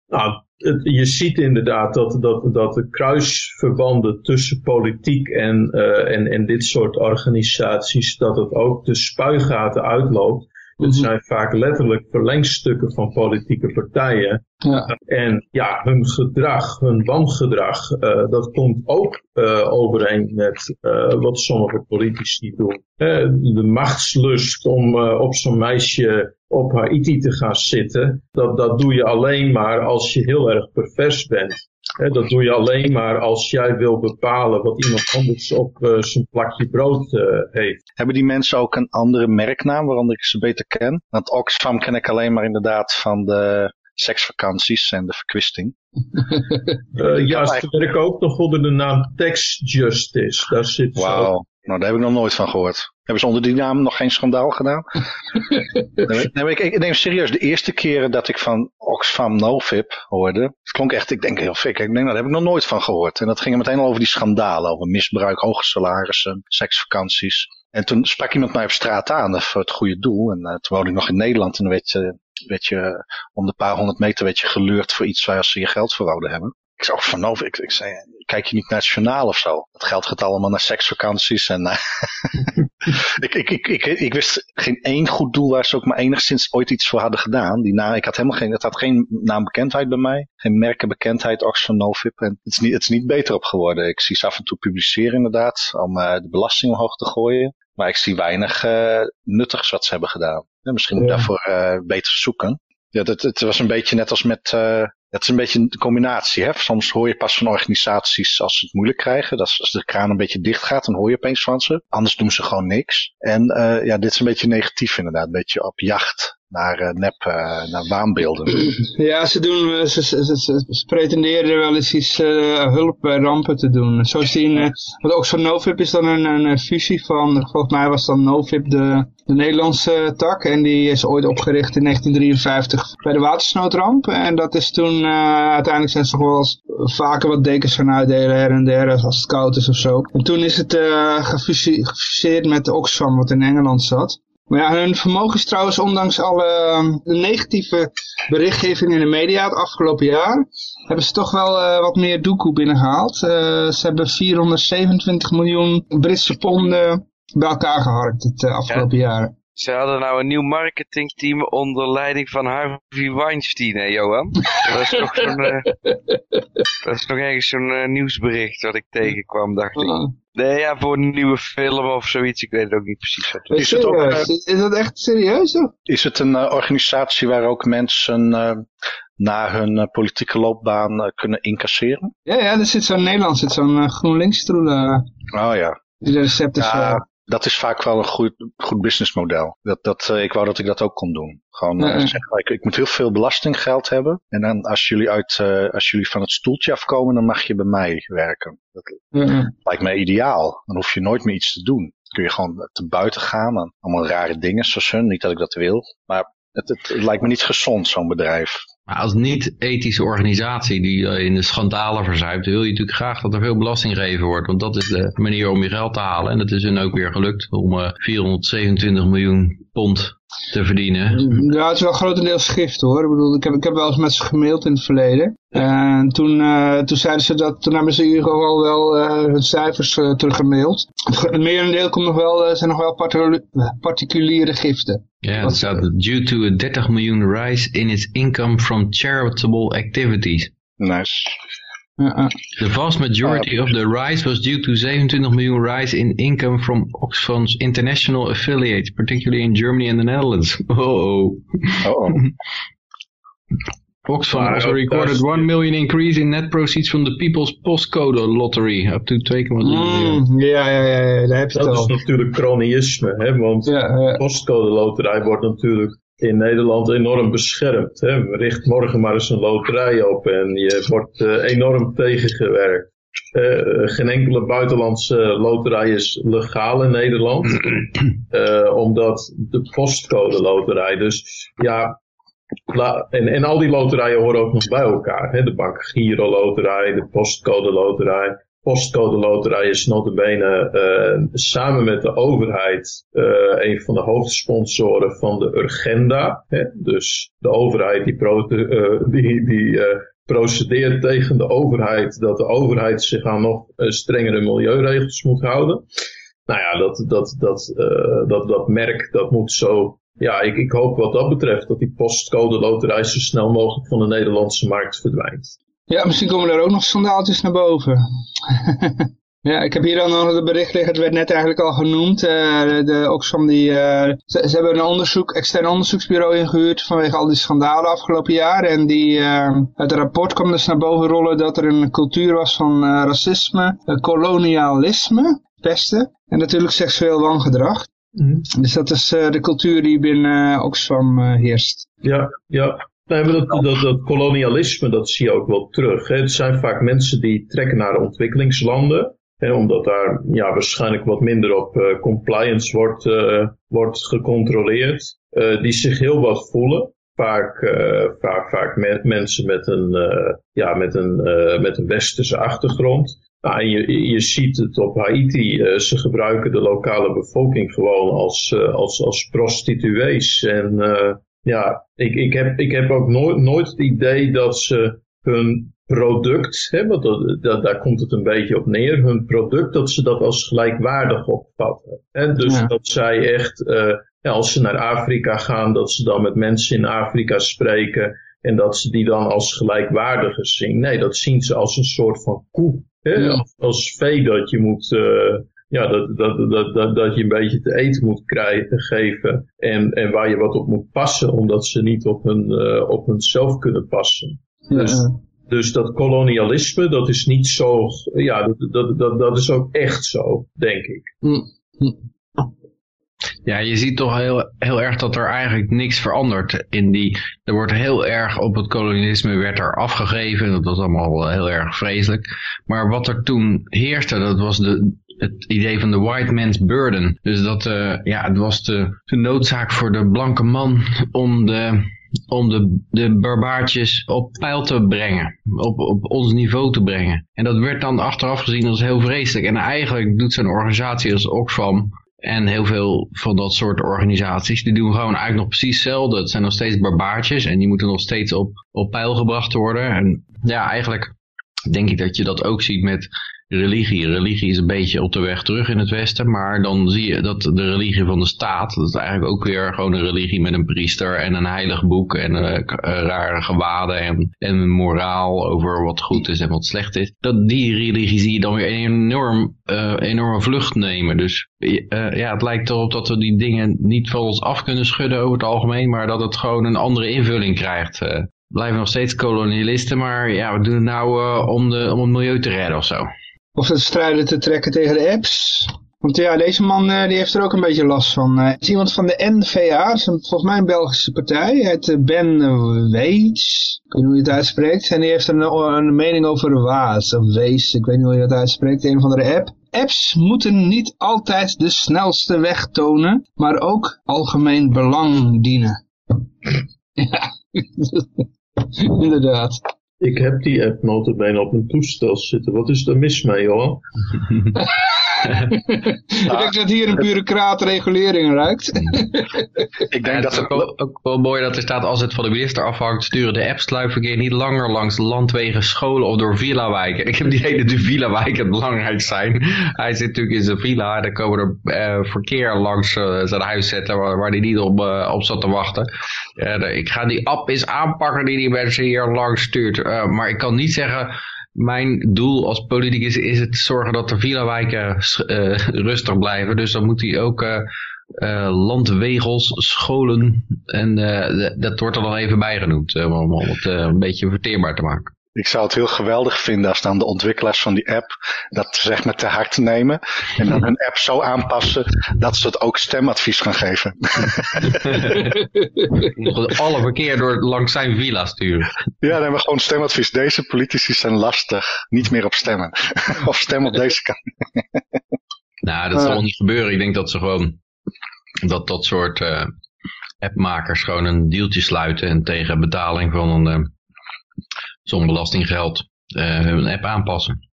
Nou, je ziet inderdaad dat, dat, dat de kruisverbanden tussen politiek en, en, en dit soort organisaties, dat het ook de spuigaten uitloopt. Het mhm. zijn vaak letterlijk verlengstukken van politieke partijen. Ja. En ja, hun gedrag, hun wangedrag, uh, dat komt ook uh, overeen met uh, wat sommige politici doen. de machtslust om op zo'n meisje op Haiti te gaan zitten, dat, dat doe je alleen maar als je heel erg pervers bent dat doe je alleen maar als jij wil bepalen wat iemand anders op uh, zijn plakje brood uh, heeft. Hebben die mensen ook een andere merknaam waaronder ik ze beter ken? Want Oxfam ken ik alleen maar inderdaad van de seksvakanties en de verkwisting. uh, ja, ze werken ook nog onder de naam Tax Justice. Daar zit Wauw, nou daar heb ik nog nooit van gehoord. Hebben ze onder die naam nog geen schandaal gedaan? nee, ik, ik neem serieus, de eerste keren dat ik van Oxfam Novib hoorde, het klonk echt, ik denk heel fik. Ik denk, daar heb ik nog nooit van gehoord. En dat ging meteen al over die schandalen, over misbruik, hoge salarissen, seksvakanties. En toen sprak iemand mij op straat aan voor het goede doel. En uh, toen woonde ik nog in Nederland en dan werd je, werd je om de paar honderd meter werd je geluurd voor iets waar ze je geld voor wouden hebben. Ik zei, van over, ik, ik zei, kijk je niet naar het journaal of zo? Dat geld gaat allemaal naar seksvakanties en uh, ik, ik, ik, ik, ik wist geen één goed doel waar ze ook maar enigszins ooit iets voor hadden gedaan. Die naam, ik had helemaal geen, het had geen naambekendheid bij mij. Geen merkenbekendheid, Oxfam Novib. En het is, niet, het is niet beter op geworden. Ik zie ze af en toe publiceren inderdaad, om uh, de belasting omhoog te gooien. Maar ik zie weinig uh, nuttigs wat ze hebben gedaan. Ja, misschien moet ik daarvoor beter zoeken. Ja, het, het was een beetje net als met, uh, het is een beetje een combinatie. Hè? Soms hoor je pas van organisaties als ze het moeilijk krijgen. Dat als de kraan een beetje dicht gaat, dan hoor je opeens van ze. Anders doen ze gewoon niks. En uh, ja, dit is een beetje negatief inderdaad. Een beetje op jacht naar uh, nep, uh, naar waanbeelden. Ja, ze doen, ze, ze, ze, pretenderen wel eens iets hulp bij rampen te doen. Zo zien, uh, want ook zo'n Novib is dan een, een fusie van, volgens mij was dan Novib de, de Nederlandse tak. En die is ooit opgericht in 1953 bij de watersnoodramp. En dat is toen, uiteindelijk zijn ze toch wel vaker wat dekens gaan uitdelen her en der als het koud is of zo. En toen is het gefuseerd met Oxfam wat in Engeland zat. Maar ja, hun vermogen is trouwens, ondanks alle ehm, negatieve berichtgeving in de media het afgelopen jaar, hebben ze toch wel uh, wat meer doekoe binnengehaald. Uh, ze hebben 427 miljoen Britse ponden bij elkaar geharkt het uh, afgelopen ja. jaar. Ze hadden nou een nieuw marketingteam onder leiding van Harvey Weinstein, hè Johan? Dat is nog zo'n, dat is nog ergens zo'n nieuwsbericht wat ik tegenkwam, dacht ik. Nee, ja, voor een nieuwe film of zoiets. Ik weet het ook niet precies. Wat is, het ook, uh, is dat echt serieus? Of? Is het een uh, organisatie waar ook mensen uh, na hun politieke loopbaan kunnen incasseren? Ja, ja, er zit zo'n Nederland, zit zo'n GroenLinks-troel. oh ja. Die de recepten ja, dat is vaak wel een goed, goed businessmodel. Dat, dat, uh, ik wou dat ik dat ook kon doen. Gewoon uh, zeggen, ik, ik, moet heel veel belastinggeld hebben. En dan als jullie, uit, uh, als jullie van het stoeltje afkomen, dan mag je bij mij werken. Dat lijkt mij ideaal. Dan hoef je nooit meer iets te doen. Dan kun je gewoon te buiten gaan. En allemaal rare dingen zoals hun. Niet dat ik dat wil. Maar Het, het, het lijkt me niet gezond, zo'n bedrijf. Maar als niet-ethische organisatie die in de schandalen verzuipt, wil je natuurlijk graag dat er veel belasting gegeven wordt. Want dat is de manier om je geld te halen. En dat is hun ook weer gelukt om uh, 427 miljoen pond te verdienen. Ja, het is wel grotendeels schrift hoor. Ik bedoel, ik heb, ik heb wel eens met ze gemaild in het verleden. En toen, uh, toen zeiden ze dat, toen hebben ze in ieder geval wel uh, hun cijfers uh, teruggemaild. Het merendeel komt nog wel, zijn nog wel particuliere giften. Ja, het staat due to a 30 miljoen rise in its income from charitable activities. Nice. The vast majority of the rise was due to 27 miljoen rise in income from Oxfam's international affiliates, particularly in Germany and the Netherlands. Oh oh. oh. Oxfam also recorded 1 million increase in net proceeds from the People's Postcode Lottery, up to 2,3 miljoen. Mm, ja, ja, ja, daar heb je dat het al. is natuurlijk cronyisme, hè, want Ja, de ja. postcode loterij wordt natuurlijk in Nederland enorm beschermd. Hè. Richt morgen maar eens een loterij op en je wordt eh, enorm tegengewerkt. Eh, geen enkele buitenlandse loterij is legaal in Nederland, eh, omdat de postcode loterij. Dus ja, la- en, en al die loterijen horen ook nog bij elkaar. Hè? De Bank Giro loterij, de postcode loterij. Postcode loterij is notabene eh samen met de overheid eh, een van de hoofdsponsoren van de Urgenda. Hè? Dus de overheid die, pro- eh, die, die procedeert tegen de overheid dat de overheid zich aan nog strengere milieuregels moet houden. Nou ja, dat, dat, dat, dat, dat merk dat moet zo ja, ik, ik hoop wat dat betreft dat die postcode loterij zo snel mogelijk van de Nederlandse markt verdwijnt. Ja, misschien komen er ook nog schandaaltjes naar boven. ja, ik heb hier dan nog het bericht liggen, het werd net eigenlijk al genoemd. eh, de Oxfam die, eh, ze, ze hebben een onderzoek, extern onderzoeksbureau ingehuurd vanwege al die schandalen afgelopen jaar. En die, eh, uit het rapport kwam dus naar boven rollen dat er een cultuur was van eh, racisme, eh, kolonialisme, pesten en natuurlijk seksueel wangedrag. Dus dat is eh, de cultuur die binnen eh, Oxfam eh, heerst. Ja, ja. Nee, maar dat, dat, dat kolonialisme, dat zie je ook wel terug. Hè. Het zijn vaak mensen die trekken naar ontwikkelingslanden. Hè, omdat daar ja, waarschijnlijk wat minder op eh, compliance wordt, eh, wordt gecontroleerd. eh, die zich heel wat voelen. Vaak, vaak, vaak me- mensen met een, ja, met, een, met een westerse achtergrond. Nou, en je, je ziet het op Haiti. ze gebruiken de lokale bevolking gewoon als, als, als prostituees. En ja, ik, ik, heb, ik heb ook nooit, nooit het idee dat ze hun product, hè, want dat, dat, daar komt het een beetje op neer, hun product, dat ze dat als gelijkwaardig opvatten. En dus Ja. dat zij echt, eh, ja, als ze naar Afrika gaan, dat ze dan met mensen in Afrika spreken en dat ze die dan als gelijkwaardigen zien. Nee, dat zien ze als een soort van koe. Hè? Ja. Als, als vee dat je moet, eh, ja, dat, dat, dat, dat, dat je een beetje te eten moet krijgen, geven. En, en waar je wat op moet passen, omdat ze niet op, hun, eh, op hunzelf kunnen passen. Dus, dus dat kolonialisme, dat is niet zo, ja, dat, dat, dat, dat is ook echt zo, denk ik. Ja, je ziet toch heel, heel erg dat er eigenlijk niks verandert in die... Er wordt heel erg op het kolonialisme werd er afgegeven. Dat was allemaal heel erg vreselijk. Maar wat er toen heerste, dat was de, het idee van de white man's burden. Dus dat, eh, ja, het was de, noodzaak voor de blanke man om de om de, de barbaartjes op peil te brengen. Op, op ons niveau te brengen. En dat werd dan achteraf gezien als heel vreselijk. En eigenlijk doet zo'n organisatie als Oxfam en heel veel van dat soort organisaties, die doen gewoon eigenlijk nog precies hetzelfde. Het zijn nog steeds barbaartjes en die moeten nog steeds op, op peil gebracht worden. En ja, eigenlijk denk ik dat je dat ook ziet met religie. Religie is een beetje op de weg terug in het Westen, maar dan zie je dat de religie van de staat, dat is eigenlijk ook weer gewoon een religie met een priester en een heilig boek en uh, rare gewaden en, en een moraal over wat goed is en wat slecht is. Dat die religie zie je dan weer een enorm, uh, enorme vlucht nemen. Dus ja, het lijkt erop dat we die dingen niet van ons af kunnen schudden over het algemeen, maar dat het gewoon een andere invulling krijgt. Blijven nog steeds kolonialisten, maar ja, we doen het nou om, de, om het milieu te redden of zo. Of het strijden te trekken tegen de apps. Want ja, deze man uh, die heeft er ook een beetje last van. Het is iemand van de NVA, is een, volgens mij een Belgische partij. Het uh, Ben Weets, ik weet niet hoe je het uitspreekt. En die heeft een, een mening over Waas, of Wees, ik weet niet hoe je dat uitspreekt. Een of andere app. Apps moeten niet altijd de snelste weg tonen, maar ook algemeen belang dienen. Ja, inderdaad. Ik heb die app notabene op mijn toestel zitten. Wat is er mis mee, hoor? Ik denk dat hier een bureaucraat regulering ruikt. Ik denk Ja, het dat is ook, wel, ook wel mooi dat er staat, als het van de minister afhangt, sturen de apps sluipverkeer niet langer langs landwegen, scholen of door villa-wijken. Ik heb die hele de villa-wijken het belangrijk zijn. Hij zit natuurlijk in zijn villa, daar komen er eh, verkeer langs eh, zijn huis zetten waar, waar hij niet op, eh, op zat te wachten. Ik ga die app eens aanpakken die die mensen hier langs stuurt. Maar ik kan niet zeggen, mijn doel als politicus is het zorgen dat de villa-wijken eh, rustig blijven. Dus dan moet hij ook... eh, eh, landwegels, scholen en dat wordt er dan even bijgenoemd om, het een beetje verteerbaar te maken. Ik zou het heel geweldig vinden als dan de ontwikkelaars van die app dat zeg maar te harte nemen. En dan hun app zo aanpassen dat ze het ook stemadvies gaan geven. Nog alle verkeer door langs zijn villa sturen. Ja, dan hebben we gewoon stemadvies. Deze politici zijn lastig. Niet meer op stemmen. of stem op deze kant. Nou, dat zal wel niet gebeuren. Ik denk dat ze gewoon dat dat soort eh, appmakers gewoon een deeltje sluiten en tegen betaling van een eh, som belastinggeld eh, hun app aanpassen.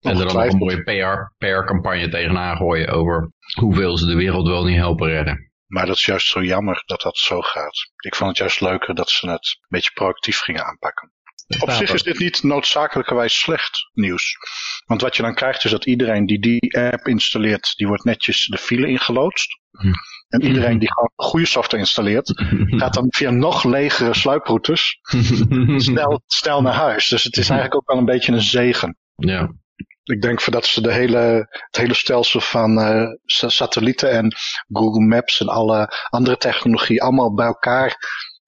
En er dan nog een mooie PR, PR-campagne tegenaan gooien over hoeveel ze de wereld wel niet helpen redden. Maar dat is juist zo jammer dat dat zo gaat. Ik vond het juist leuker dat ze het een beetje proactief gingen aanpakken. Op zich is dit niet noodzakelijkerwijs slecht nieuws. Want wat je dan krijgt is dat iedereen die die app installeert, die wordt netjes de file ingeloodst. Hm. En iedereen die gewoon goede software installeert, gaat dan via nog legere sluiproutes snel, snel naar huis. Dus het is eigenlijk ook wel een beetje een zegen. ja. Ik denk voor dat ze de hele, het hele stelsel van eh, sa- satellieten en Google Maps en alle andere technologie allemaal bij elkaar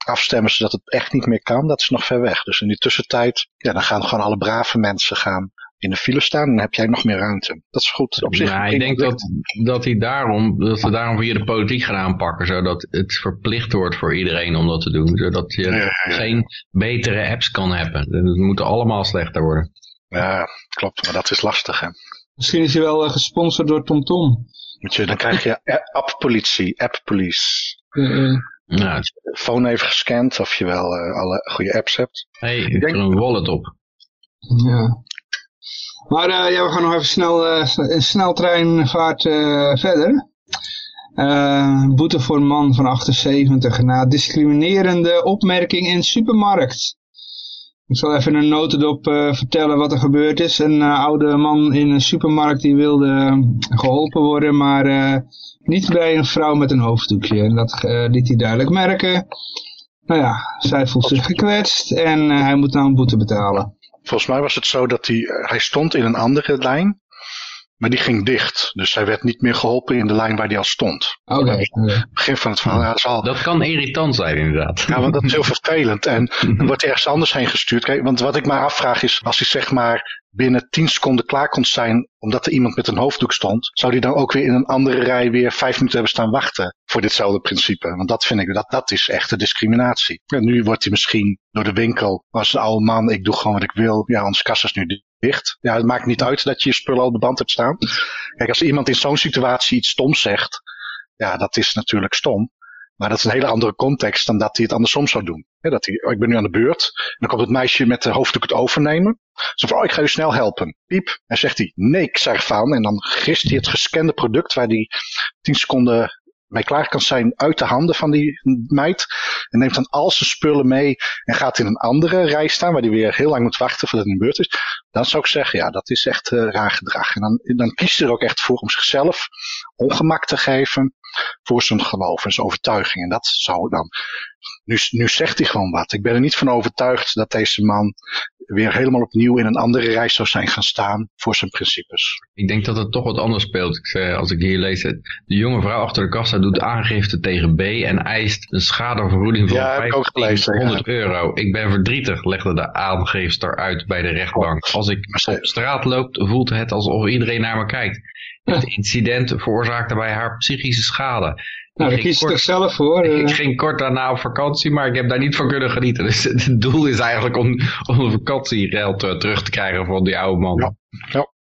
afstemmen zodat het echt niet meer kan, dat is nog ver weg. Dus in die tussentijd, ja, dan gaan gewoon alle brave mensen gaan in de file staan dan heb jij nog meer ruimte. Dat is goed. Op zich Ja, ik denk dat, dat, hij daarom, dat ze daarom via de politiek gaan aanpakken, zodat het verplicht wordt voor iedereen om dat te doen. Zodat je Ja, ja, ja. geen betere apps kan hebben. Het moeten allemaal slechter worden. Ja, klopt, maar dat is lastig. Hè. Misschien is hij wel eh, gesponsord door TomTom. Je, dan krijg je app-politie, app-police. Eh, Nou, Phone even gescand of je wel eh, alle goede apps hebt. hey, ik denk- er een wallet op. ja. Maar eh, ja, we gaan nog even snel eh, in sneltreinvaart eh, verder. Boete voor een man van 78 na discriminerende opmerking in supermarkt. Ik zal even een notendop vertellen wat er gebeurd is. Een oude man in een supermarkt die wilde eh, geholpen worden, maar niet bij een vrouw met een hoofddoekje. En dat liet hij duidelijk merken. Nou ja, zij voelt zich gekwetst en hij moet nou een boete betalen. Volgens mij was het zo dat hij, eh, hij stond in een andere lijn, maar die ging dicht. Dus hij werd niet meer geholpen in de lijn waar hij al stond. Oké, begin van het verhaal, ja, dat al, Dat kan irritant zijn inderdaad. ja, want dat is heel vervelend. En dan wordt hij ergens anders heen gestuurd. Kijk, want wat ik mij afvraag is, als hij zeg maar binnen 10 seconden klaar kon zijn, omdat er iemand met een hoofddoek stond, zou hij dan ook weer in een andere rij weer vijf minuten hebben staan wachten voor ditzelfde principe. Want dat vind ik, dat, dat is echte discriminatie. En nu wordt hij misschien door de winkel, als een oude man, ik doe gewoon wat ik wil, ja, onze kassa is nu dicht. Ja, het maakt niet uit dat je je spullen al op de band hebt staan. Kijk, als iemand in zo'n situatie iets stoms zegt, ja, dat is natuurlijk stom. Maar dat is een hele andere context dan dat hij het andersom zou doen. Dat hij, oh, ik ben nu aan de beurt. En dan komt het meisje met de hoofddoek het overnemen. Zo van, oh, ik ga u snel helpen. Piep. En zegt hij, nee, ik zeg van. En dan gist hij het gescande product waar hij tien seconden mee klaar kan zijn uit de handen van die meid. En neemt dan al zijn spullen mee en gaat in een andere rij staan waar hij weer heel lang moet wachten voordat het de beurt is. Dan zou ik zeggen, ja, dat is echt eh, raar gedrag. En dan, dan kiest hij er ook echt voor om zichzelf ongemak te geven voor zijn geloof en zijn overtuiging. En dat zou dan. Nu, nu zegt hij gewoon wat. Ik ben er niet van overtuigd dat deze man weer helemaal opnieuw in een andere reis zou zijn gaan staan voor zijn principes. Ik denk dat het toch wat anders speelt. Ik zei, als ik hier lees, de jonge vrouw achter de kassa doet aangifte tegen B en eist een schadevergoeding van Ja, heb ik ook gelezen, ja. 100 euro. Ik ben verdrietig, legde de aangeefster uit bij de rechtbank. Als ik op straat loop, voelt het alsof iedereen naar me kijkt. Het incident veroorzaakte bij haar psychische schade. Nou, ging kies je toch zelf voor. eh. Ik ging kort daarna op vakantie, maar ik heb daar niet van kunnen genieten. Dus het doel is eigenlijk om, om vakantiegeld eh, terug te krijgen van die oude man. Ja. Ja.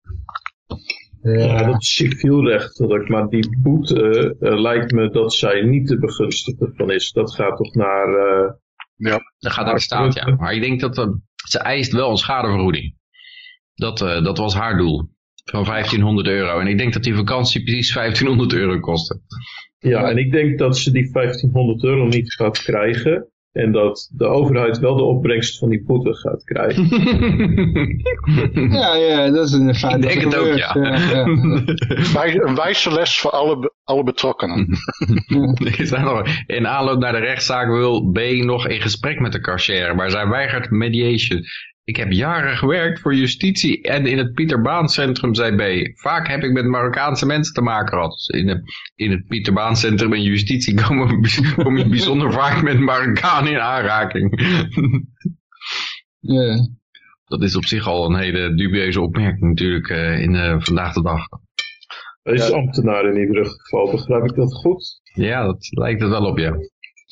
Ja, dat is maar die boete eh, lijkt me dat zij niet de begunstigde van is. Dat gaat toch naar... eh, Ja. Dat gaat naar de staat, ja. Maar ik denk dat eh, ze eist wel een schadevergoeding. Dat, eh, dat was haar doel. Van 1500 euro. En ik denk dat die vakantie precies 1500 euro kostte. Ja, en ik denk dat ze die 1500 euro niet gaat krijgen. En dat de overheid wel de opbrengst van die boete gaat krijgen. Ja, ja, dat is in feite Ik denk het ook, ja. ja. Wij- Een wijze les voor alle, alle betrokkenen. In aanloop naar de rechtszaak wil B nog in gesprek met de cashier, maar zij weigert mediation. Ik heb jaren gewerkt voor justitie en in het Pieter Baan Centrum, zei B. Vaak heb ik met Marokkaanse mensen te maken gehad. Dus in, de, in het Pieter Baan Centrum en justitie kom je bijzonder vaak met Marokkanen in aanraking. Ja. Dat is op zich al een hele dubieuze opmerking natuurlijk eh, in eh, vandaag de dag. Hij is ambtenaar in ieder geval, begrijp ik dat goed? Ja, dat lijkt het wel op, ja.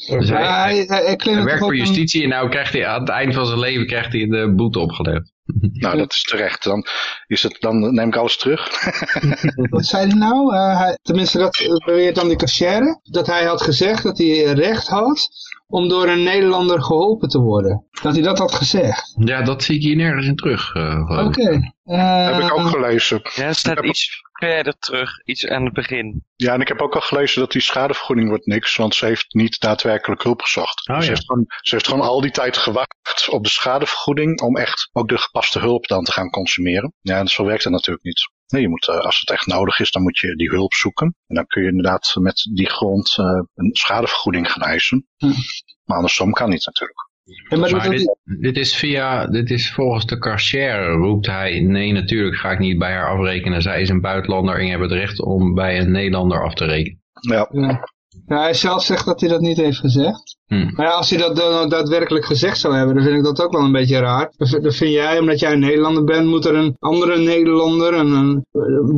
Dus hij, Ja, hij, hij, hij claimt hij toch werkt voor een- justitie en nou krijgt hij aan het eind van zijn leven krijgt hij de boete opgelegd. Nou, dat is terecht. Dan, is het, dan neem ik alles terug. Wat zei hij nou? Eh, hij, tenminste, dat eh, beweert dan die cashier. Dat hij had gezegd dat hij recht had om door een Nederlander geholpen te worden. Dat hij dat had gezegd. Ja, dat zie ik hier nergens in terug. eh, geloof Oké. Eh, heb ik ook gelezen. Ja, staat iets verder terug, iets aan het begin. Ja, en ik heb ook al gelezen dat die schadevergoeding wordt niks, want ze heeft niet daadwerkelijk hulp gezocht. Oh, ze, ja. heeft gewoon, ze heeft gewoon al die tijd gewacht op de schadevergoeding om echt ook de gepaste hulp dan te gaan consumeren. Ja, en zo werkt dat natuurlijk niet. Nee, je moet, eh, als het echt nodig is, dan moet je die hulp zoeken. En dan kun je inderdaad met die grond eh, een schadevergoeding gaan eisen. Hm. Maar andersom kan niet natuurlijk. Ja, maar dit, dit is via, dit is volgens de cashier roept hij, nee natuurlijk ga ik niet bij haar afrekenen. Zij is een buitenlander en je hebt het recht om bij een Nederlander af te rekenen. Ja, ja. Ja, hij zelf zegt dat hij dat niet heeft gezegd. Hm. Maar ja, als hij dat dan daadwerkelijk gezegd zou hebben, dan vind ik dat ook wel een beetje raar. Dan vind jij, omdat jij een Nederlander bent, moet er een andere Nederlander, een, een,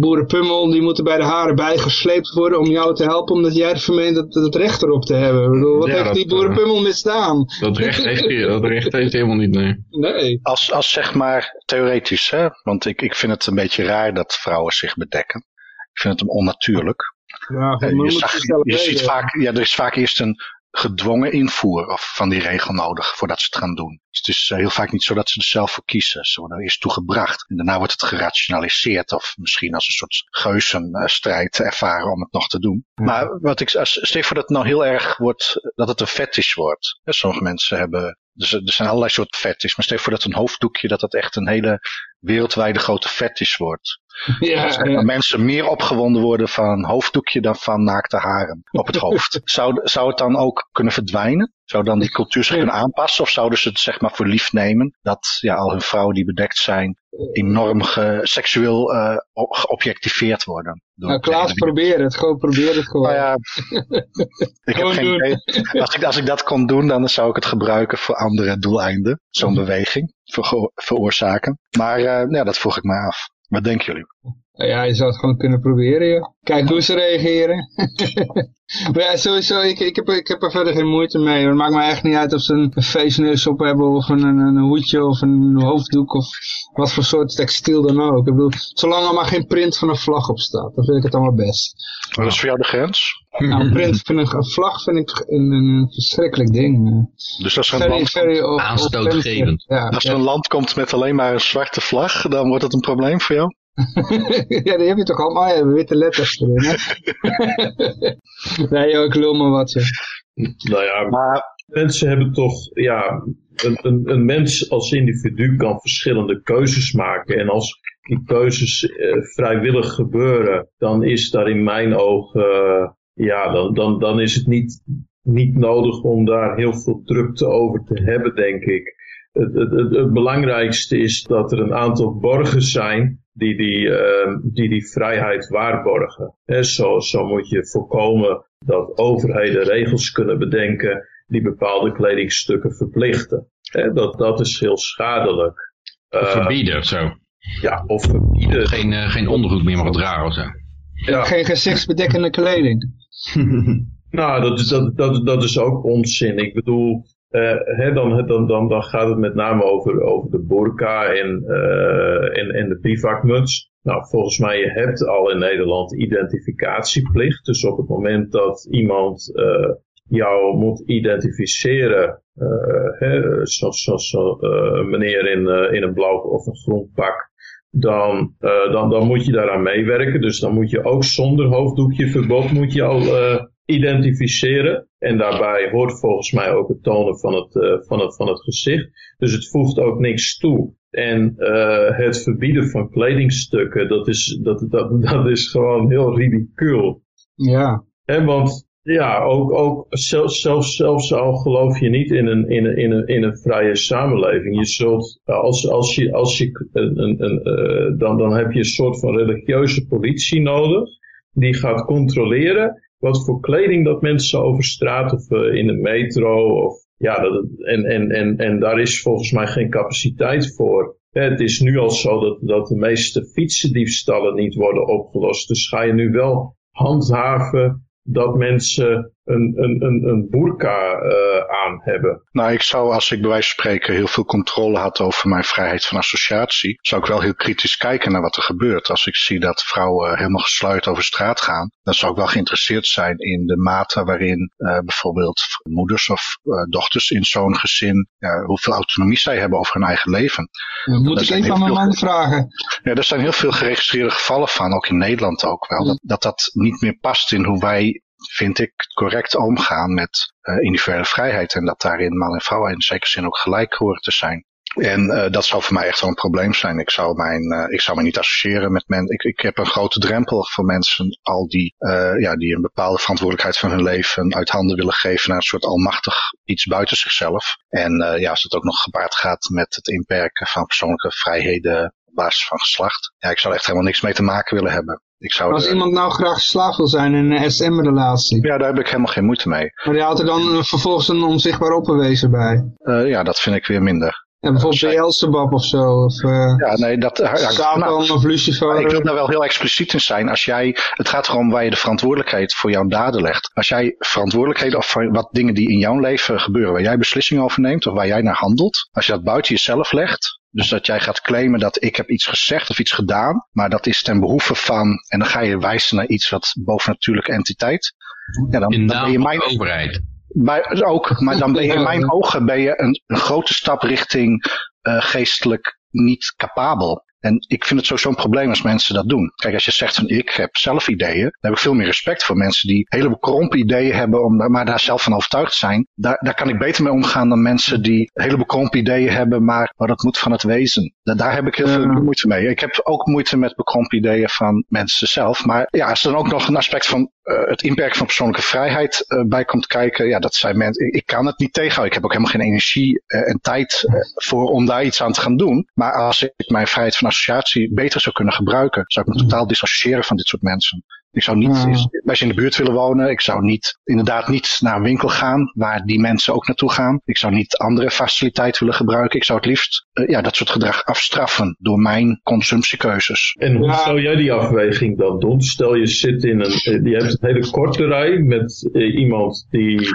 boerenpummel, die moet er bij de haren bijgesleept worden om jou te helpen, omdat jij vermeent dat, dat recht erop te hebben. Ik bedoel, wat Ja, heeft dat, die boerenpummel misdaan? Dat recht heeft hij, dat recht heeft hij helemaal niet, nee. Nee. als, als zeg maar theoretisch, hè? want ik, ik vind het een beetje raar dat vrouwen zich bedekken. Ik vind het onnatuurlijk. Ja, Eh, je zag- ziet vaak, ja, er is vaak eerst een gedwongen invoer van die regel nodig voordat ze het gaan doen. Dus het is eh, heel vaak niet zo dat ze er zelf voor kiezen. Ze worden er eerst toe gebracht en daarna wordt het gerationaliseerd of misschien als een soort geuzenstrijd ervaren om het nog te doen. Maar wat ik, stel je voor dat het nou heel erg wordt, dat het een fetish wordt. Sommige mensen hebben, dus er zijn allerlei soorten fetish, maar stel je voor dat een hoofddoekje, dat dat echt een hele wereldwijde grote fetish wordt. Ja, mensen meer opgewonden worden van een hoofddoekje dan van naakte haren op het hoofd. zou, zou het dan ook kunnen verdwijnen? Zou dan die cultuur zich kunnen aanpassen? Of zouden ze het zeg maar voor lief nemen? Dat ja, al hun vrouwen die bedekt zijn enorm ge- seksueel o- geobjectiveerd worden. Door Nou, Klaas, probeer het. Gewoon probeer het gewoon. nou ja, ik heb geen idee. Als ik, als ik dat kon doen, dan zou ik het gebruiken voor andere doeleinden. Zo'n beweging vergo- veroorzaken. Maar eh, ja, dat vroeg ik me af. Wat denken jullie? Nou Ja, je zou het gewoon kunnen proberen, joh. Kijk hoe ze reageren. maar ja, sowieso, ik, ik, heb, ik heb er verder geen moeite mee. Het maakt me echt niet uit of ze een feestneus op hebben of een, een, een hoedje of een hoofddoek of wat voor soort textiel dan ook. Ik bedoel, zolang er maar geen print van een vlag op staat, dan vind ik het allemaal best. Wat is voor jou de grens? Nou, een print van een, een vlag vind ik een, een verschrikkelijk ding. eh. Dus als er een land Aanstootgevend. Ja, Als ja. er een land komt met alleen maar een zwarte vlag, dan wordt het een probleem voor jou? ja, die heb je toch allemaal. Oh ja, witte letters erin, hè? nee, joh, ik lul maar wat, joh. Nou ja, Maar mensen hebben toch, ja, een, een, een mens als individu kan verschillende keuzes maken. En als die keuzes eh, vrijwillig gebeuren, dan is daar in mijn ogen, eh, ja, dan, dan, dan is het niet, niet nodig om daar heel veel drukte over te hebben, denk ik. Het, het, het, het belangrijkste is dat er een aantal borgers zijn die die, eh, die, die vrijheid waarborgen. Zo, zo moet je voorkomen dat overheden regels kunnen bedenken die bepaalde kledingstukken verplichten. Dat, dat is heel schadelijk. Of Eh, verbieden of zo. ja, of verbieden. Geen, eh, geen ondergoed meer mag dragen of zo. Ja, Geen gezichtsbedekkende kleding. Nou, dat is, dat, dat, dat is ook onzin. Ik bedoel, eh, hè, dan, dan, dan, dan gaat het met name over, over de burka en, eh, en, en de bivakmuts. Nou, volgens mij, je hebt al in Nederland identificatieplicht. Dus op het moment dat iemand uh, jou moet identificeren, uh, zoals zo, zo, meneer in, in een blauw of een groen pak, dan, dan, dan moet je daaraan meewerken. Dus dan moet je ook zonder hoofddoekje verbod moet je al identificeren. En daarbij hoort volgens mij ook het tonen van het, uh, van het, van het gezicht. Dus het voegt ook niks toe. En het verbieden van kledingstukken, dat is, dat, dat, dat is gewoon heel ridicuul. Ja. En want ja, ook, ook zelfs, zelfs, zelfs al geloof je niet in een, in een, in een, in een vrije samenleving. Je zult, als, als je, als je een, een, een, uh, dan, dan heb je een soort van religieuze politie nodig. Die gaat controleren wat voor kleding dat mensen over straat of uh, in de metro of ja, dat, en, en, en, en daar is volgens mij geen capaciteit voor. Het is nu al zo dat, dat de meeste fietsendiefstallen niet worden opgelost. Dus ga je nu wel handhaven dat mensen een, een, een, een burka uh, aan hebben. Nou, ik zou als ik bij wijze van spreken heel veel controle had over mijn vrijheid van associatie, zou ik wel heel kritisch kijken naar wat er gebeurt. Als ik zie dat vrouwen helemaal gesluit over straat gaan, dan zou ik wel geïnteresseerd zijn in de mate waarin uh, bijvoorbeeld moeders of uh, dochters in zo'n gezin, hoeveel autonomie zij hebben over hun eigen leven. Dat moet ik even aan mijn man vragen. Ja, er zijn heel veel geregistreerde gevallen van, ook in Nederland ook wel, dat dat, dat niet meer past in hoe wij vind ik, correct omgaan met uh, individuele vrijheid. En dat daarin man en vrouw in zekere zin ook gelijk horen te zijn. En uh, dat zou voor mij echt wel een probleem zijn. Ik zou, mijn, uh, ik zou me niet associëren met mensen. Ik, ik heb een grote drempel voor mensen al die, uh, ja, die een bepaalde verantwoordelijkheid van hun leven uit handen willen geven naar een soort almachtig iets buiten zichzelf. En ja, als het ook nog gepaard gaat met het inperken van persoonlijke vrijheden op basis van geslacht. Ja, ik zou echt helemaal niks mee te maken willen hebben. Ik zou Als iemand nou graag slaaf wil zijn in een SM-relatie. Ja, daar heb ik helemaal geen moeite mee. Maar die had er dan vervolgens een onzichtbaar opperwezen bij. Uh, ja, dat vind ik weer minder. Ja, bijvoorbeeld uh, Beelzebub of zo. Of, uh, ja, nee, dat... Uh, Satan nou, of Lucifer. Ik wil daar wel heel expliciet in zijn. Als jij, het gaat erom waar je de verantwoordelijkheid voor jouw daden legt. Als jij verantwoordelijkheden of wat dingen die in jouw leven gebeuren, waar jij beslissingen over neemt of waar jij naar handelt. Als je dat buiten jezelf legt, dus dat jij gaat claimen dat ik heb iets gezegd of iets gedaan, maar dat is ten behoeve van, en dan ga je wijzen naar iets wat bovennatuurlijke entiteit. Ja, dan, in dan ben je mijn overheid. Bij, ook, maar dan ben je in mijn ogen ben je een, een grote stap richting uh, geestelijk niet capabel. En ik vind het sowieso een probleem als mensen dat doen. Kijk, als je zegt van ik heb zelf ideeën, dan heb ik veel meer respect voor mensen die hele bekrompen ideeën hebben, om, maar daar zelf van overtuigd zijn. Daar, daar kan ik beter mee omgaan dan mensen die hele bekrompen ideeën hebben, maar, dat moet van het wezen. Daar, daar heb ik heel veel moeite mee. Ik heb ook moeite met bekrompen ideeën van mensen zelf. Maar ja, als er dan ook nog een aspect van uh, het inperken van persoonlijke vrijheid uh, bij komt kijken, ja, dat zijn mensen, ik, ik, kan het niet tegenhouden. Ik heb ook helemaal geen energie uh, en tijd voor om daar iets aan te gaan doen. Maar als ik mijn vrijheid van associatie beter zou kunnen gebruiken, zou ik me totaal dissociëren van dit soort mensen. Ik zou niet ja. bij ze in de buurt willen wonen. Ik zou niet, inderdaad niet naar een winkel gaan waar die mensen ook naartoe gaan. Ik zou niet andere faciliteiten willen gebruiken. Ik zou het liefst uh, ja, dat soort gedrag afstraffen door mijn consumptiekeuzes. En hoe ja. zou jij die afweging dan doen? Stel je zit in een, je hebt een hele korte rij met uh, iemand die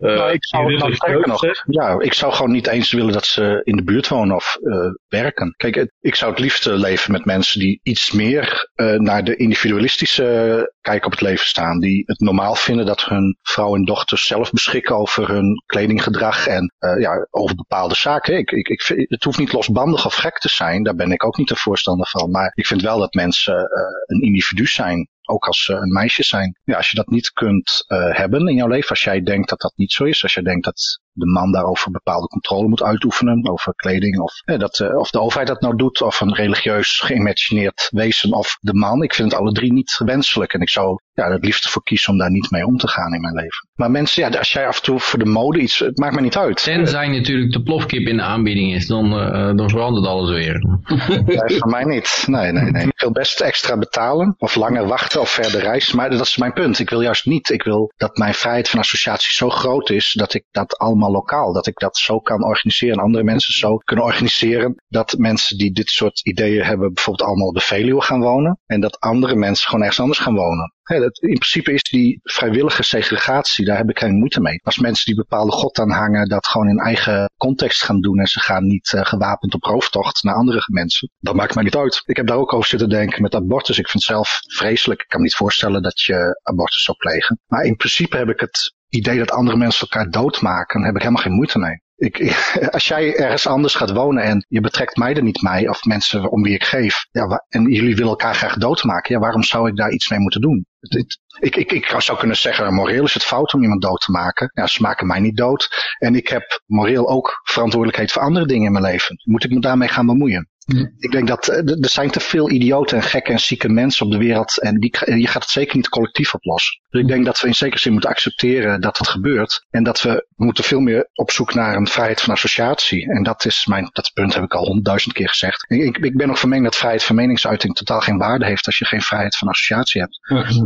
nou, ik zou het nog, ja, ik zou gewoon niet eens willen dat ze in de buurt wonen of uh, werken. Kijk, het, ik zou het liefst leven met mensen die iets meer naar de individualistische kijk op het leven staan. Die het normaal vinden dat hun vrouw en dochters zelf beschikken over hun kledinggedrag en ja, over bepaalde zaken. Ik, ik, ik vind, het hoeft niet losbandig of gek te zijn, daar ben ik ook niet een voorstander van. Maar ik vind wel dat mensen een individu zijn ook als uh, een meisje zijn. Ja, als je dat niet kunt uh, hebben in jouw leven, als jij denkt dat dat niet zo is, als jij denkt dat de man daarover bepaalde controle moet uitoefenen, over kleding, of, eh, dat, uh, of de overheid dat nou doet, of een religieus geïmagineerd wezen, of de man. Ik vind het alle drie niet wenselijk en ik zou ja, het liefst voor kiezen om daar niet mee om te gaan in mijn leven. Maar mensen, ja, als jij af en toe voor de mode iets, het maakt me niet uit. Tenzij natuurlijk de plofkip in de aanbieding is, dan, uh, dan verandert alles weer. Nee, voor mij niet. Nee, nee, nee. Ik wil best extra betalen, of langer wachten, of verder reizen, maar dat is mijn punt. Ik wil juist niet. Ik wil dat mijn vrijheid van associatie zo groot is, dat ik dat allemaal allemaal lokaal. Dat ik dat zo kan organiseren en andere mensen zo kunnen organiseren. Dat mensen die dit soort ideeën hebben bijvoorbeeld allemaal op de Veluwe gaan wonen. En dat andere mensen gewoon ergens anders gaan wonen. in principe is die vrijwillige segregatie, daar heb ik geen moeite mee. Als mensen die bepaalde god aanhangen dat gewoon in eigen context gaan doen en ze gaan niet uh, gewapend op rooftocht naar andere mensen, dat maakt mij niet uit. Ik heb daar ook over zitten denken met abortus. Ik vind het zelf vreselijk. Ik kan me niet voorstellen dat je abortus zou plegen. Maar in principe heb ik het idee dat andere mensen elkaar doodmaken, heb ik helemaal geen moeite mee. Ik, als jij ergens anders gaat wonen en je betrekt mij er niet mee, of mensen om wie ik geef, ja, en jullie willen elkaar graag doodmaken, ja, waarom zou ik daar iets mee moeten doen? ik, ik, ik zou kunnen zeggen, moreel is het fout om iemand dood te maken. Ja, ze maken mij niet dood. En ik heb moreel ook verantwoordelijkheid voor andere dingen in mijn leven. Moet ik me daarmee gaan bemoeien? Ik denk dat er zijn te veel idioten en gekke en zieke mensen op de wereld. En die, je gaat het zeker niet collectief oplossen. Dus ik denk dat we in zekere zin moeten accepteren dat het gebeurt. En dat we moeten veel meer op zoek naar een vrijheid van associatie. En dat is mijn, dat punt heb ik al honderdduizend keer gezegd. Ik, ik ben nog van mening dat vrijheid van meningsuiting totaal geen waarde heeft als je geen vrijheid van associatie hebt.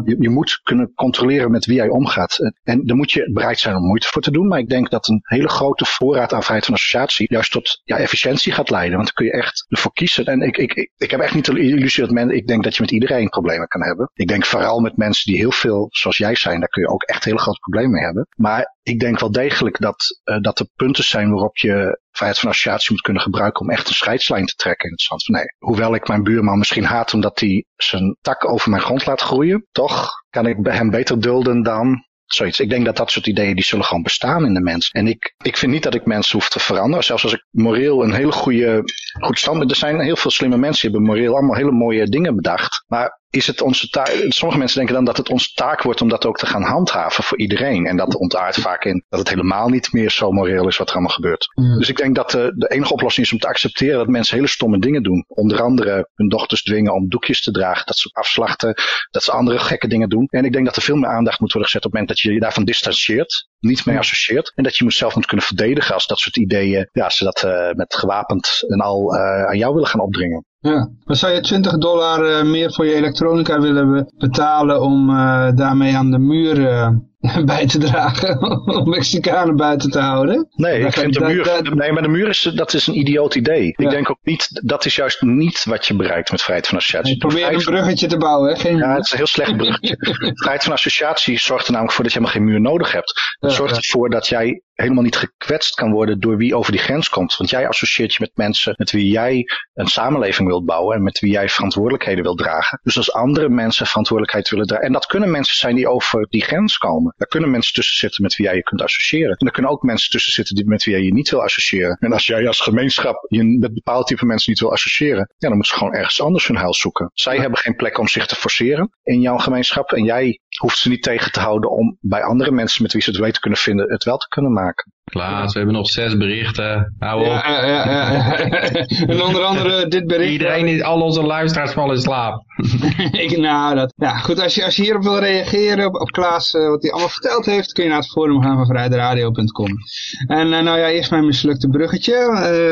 Je, je moet kunnen controleren met wie jij omgaat. En daar moet je bereid zijn om moeite voor te doen. Maar ik denk dat een hele grote voorraad aan vrijheid van associatie juist tot ja, efficiëntie gaat leiden. Want dan kun je echt ervoor kiezen. En ik, ik, ik, heb echt niet de illusie dat men, ik denk dat je met iedereen problemen kan hebben. Ik denk vooral met mensen die heel veel, zoals jij zijn, daar kun je ook echt hele grote problemen mee hebben. Maar ik denk wel degelijk dat, uh, dat er punten zijn waarop je vrijheid van associatie moet kunnen gebruiken om echt een scheidslijn te trekken in het zand. Nee, hoewel ik mijn buurman misschien haat omdat hij zijn tak over mijn grond laat groeien, toch kan ik hem beter dulden dan zoiets. Ik denk dat dat soort ideeën die zullen gewoon bestaan in de mens. En ik, ik vind niet dat ik mensen hoef te veranderen. Zelfs als ik moreel een hele goede, goed stand. Er zijn heel veel slimme mensen die hebben moreel allemaal hele mooie dingen bedacht. Maar is het onze taak. Sommige mensen denken dan dat het onze taak wordt om dat ook te gaan handhaven voor iedereen. En dat ontaart vaak in dat het helemaal niet meer zo moreel is wat er allemaal gebeurt. Dus ik denk dat de, de, enige oplossing is om te accepteren dat mensen hele stomme dingen doen. Onder andere hun dochters dwingen om doekjes te dragen, dat ze afslachten, dat ze andere gekke dingen doen. En ik denk dat er veel meer aandacht moet worden gezet op het moment dat je je daarvan distancieert, niet mee associeert. En dat je zelf moet kunnen verdedigen als dat soort ideeën, ja, ze dat uh, met gewapend en al uh, aan jou willen gaan opdringen. Ja, maar zou je 20 dollar uh, meer voor je elektronica willen betalen om uh, daarmee aan de muur uh, bij te dragen om Mexicanen buiten te houden. Nee, ik vind de muur, nee, maar de muur is, dat is een idioot idee. Ik denk ook niet, dat is juist niet wat je bereikt met vrijheid van associatie. Je probeert een bruggetje te bouwen, hè? Geen ja, het is een heel slecht bruggetje. vrijheid van associatie zorgt er namelijk voor dat je helemaal geen muur nodig hebt. Het zorgt ervoor dat jij helemaal niet gekwetst kan worden door wie over die grens komt. Want jij associeert je met mensen met wie jij een samenleving wilt bouwen en met wie jij verantwoordelijkheden wilt dragen. Dus als andere mensen verantwoordelijkheid willen dragen, en dat kunnen mensen zijn die over die grens komen, daar kunnen mensen tussen zitten met wie jij je kunt associëren. En er kunnen ook mensen tussen zitten die, met wie jij je niet wil associëren. En als jij als gemeenschap je met bepaalde type mensen niet wil associëren, ja, dan moeten ze gewoon ergens anders hun huil zoeken. Zij hebben geen plek om zich te forceren in jouw gemeenschap. En jij hoeft ze niet tegen te houden om bij andere mensen met wie ze het weten kunnen vinden, het wel te kunnen maken. Klaas, we hebben nog zes berichten. Hou op. Ja, ja, ja, en onder andere dit bericht. Iedereen, al onze luisteraars vallen in slaap. ik, nou, dat, ja, goed, als je, als je hierop wil reageren, op, op Klaas, uh, wat hij allemaal verteld heeft, kun je naar het forum gaan van vrijheidradio.com. En uh, nou ja, eerst mijn mislukte bruggetje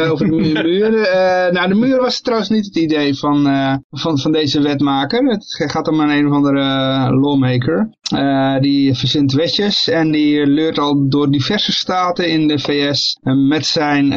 uh, over de muur. nou, de muur was trouwens niet het idee van, van, van deze wetmaker. Het gaat om een een of andere lawmaker. die verzint wetjes en die leurt al door diverse staten in de VS met zijn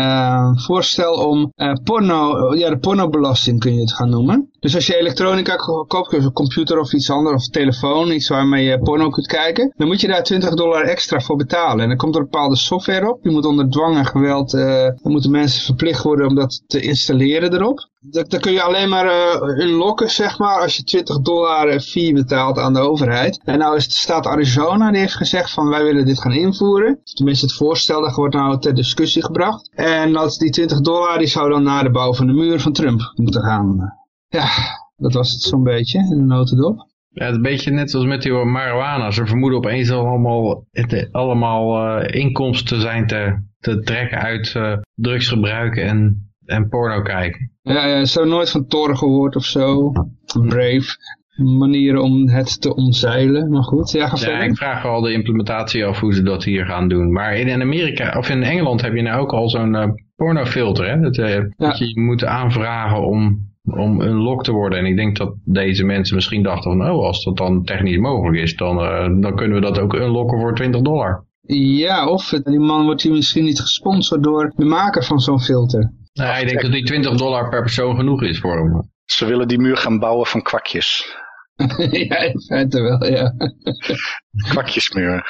voorstel om porno, ja, de pornobelasting kun je het gaan noemen. Dus als je elektronica koopt, dus een computer of iets anders, of telefoon, iets waarmee je porno kunt kijken, dan moet je daar 20 dollar extra voor betalen. En dan komt er bepaalde software op, die moet onder dwang en geweld, dan moeten mensen verplicht worden om dat te installeren erop. Dan kun je alleen maar uh, unlocken, zeg maar, als je 20 dollar fee betaalt aan de overheid. En nou is de staat Arizona, die heeft gezegd van wij willen dit gaan invoeren. Tenminste het voorstel, dat wordt nou ter discussie gebracht. En dat die 20 dollar, die zou dan naar de bouw van de muur van Trump moeten gaan. Ja, dat was het zo'n beetje in de notendop. Ja, het een beetje net zoals met die marijuana. Ze vermoeden opeens allemaal, het, allemaal uh, inkomsten zijn te, te trekken uit uh, drugsgebruik en, en porno kijken. Ja, ja, zo nooit van Tor gehoord of zo. Brave manieren om het te omzeilen. Maar goed, ja, ga ja, ik vraag al de implementatie af hoe ze dat hier gaan doen. Maar in Amerika, of in Engeland heb je nou ook al zo'n uh, pornofilter. Hè? Dat, uh, dat je moet aanvragen om om een lok te worden. En ik denk dat deze mensen misschien dachten van, oh, als dat dan technisch mogelijk is, dan, uh, dan kunnen we dat ook unlocken voor 20 dollar. Ja, of die man wordt hier misschien niet gesponsord door de maker van zo'n filter. Nou, ik denk dat die 20 dollar per persoon genoeg is voor hem. Ze willen die muur gaan bouwen van kwakjes. ja, in feite wel, ja. Kwakjesmuur.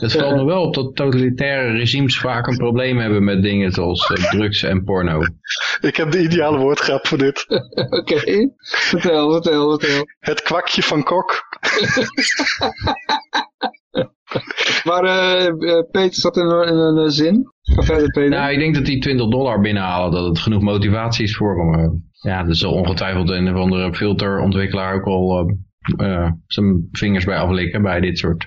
Het valt me wel op dat totalitaire regimes vaak een probleem hebben met dingen zoals eh, drugs en porno. Ik heb de ideale woordgrap voor dit. Oké, vertel, vertel, vertel. Het kwakje van Kok. Maar eh, Peter zat in een, in een eh, zin. Ga verder, Peter. Nou, ik denk dat die 20 dollar binnenhalen, dat het genoeg motivatie is voor hem. Ja, er zal ongetwijfeld een of andere filterontwikkelaar ook al zijn vingers bij aflikken bij dit soort...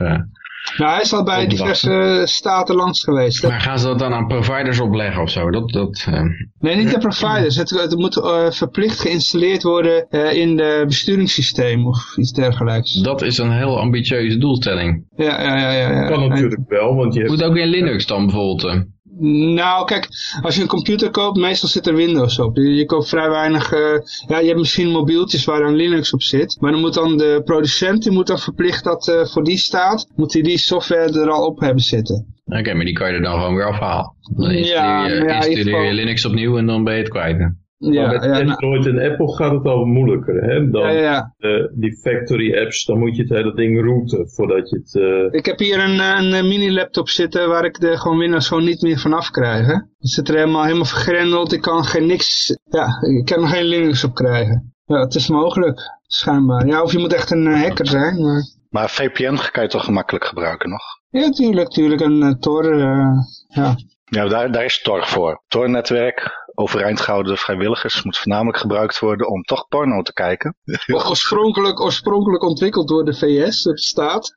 nou, hij is al bij diverse staten langs geweest. hè? Maar gaan ze dat dan aan providers opleggen of zo? Dat, dat, eh, Nee, niet de providers. Het, het moet eh, verplicht geïnstalleerd worden eh, in de besturingssysteem of iets dergelijks. dat is een heel ambitieuze doelstelling. Ja, ja, ja. ja, ja. Kan natuurlijk wel, want je hebt Moet ook in Linux dan bijvoorbeeld. Nou, kijk, als je een computer koopt, meestal zit er Windows op. Je, je koopt vrij weinig, eh, ja, je hebt misschien mobieltjes waar dan Linux op zit. Maar dan moet dan de producent, die moet dan verplicht dat eh, voor die staat, moet hij die software er al op hebben zitten. Oké, maar die kan je er dan gewoon weer afhalen. Dan Ja, installeer je, ja, installeer geval- je Linux opnieuw en dan ben je het kwijt. Ja, met ja, nou, Android en Apple gaat het al moeilijker. Hè? Dan ja, ja. eh, die factory apps, dan moet je het hele ding routen voordat je het... eh, Ik heb hier een, eh, een, een mini-laptop zitten waar ik de gewoon Windows gewoon niet meer vanaf krijg. Hè? Het zit er helemaal, helemaal vergrendeld. Ik kan geen niks, ja, ik kan er geen Linux op krijgen. Ja, het is mogelijk, schijnbaar. Ja, of je moet echt een eh, hacker zijn, maar... Maar VPN kan je toch gemakkelijk gebruiken nog? Ja, tuurlijk, tuurlijk. Een uh, Tor, uh, ja. Ja, daar, daar is Tor voor. Tor-netwerk, overeind gehouden vrijwilligers, moet voornamelijk gebruikt worden om toch porno te kijken. Oorspronkelijk, oorspronkelijk ontwikkeld door de VS, de staat.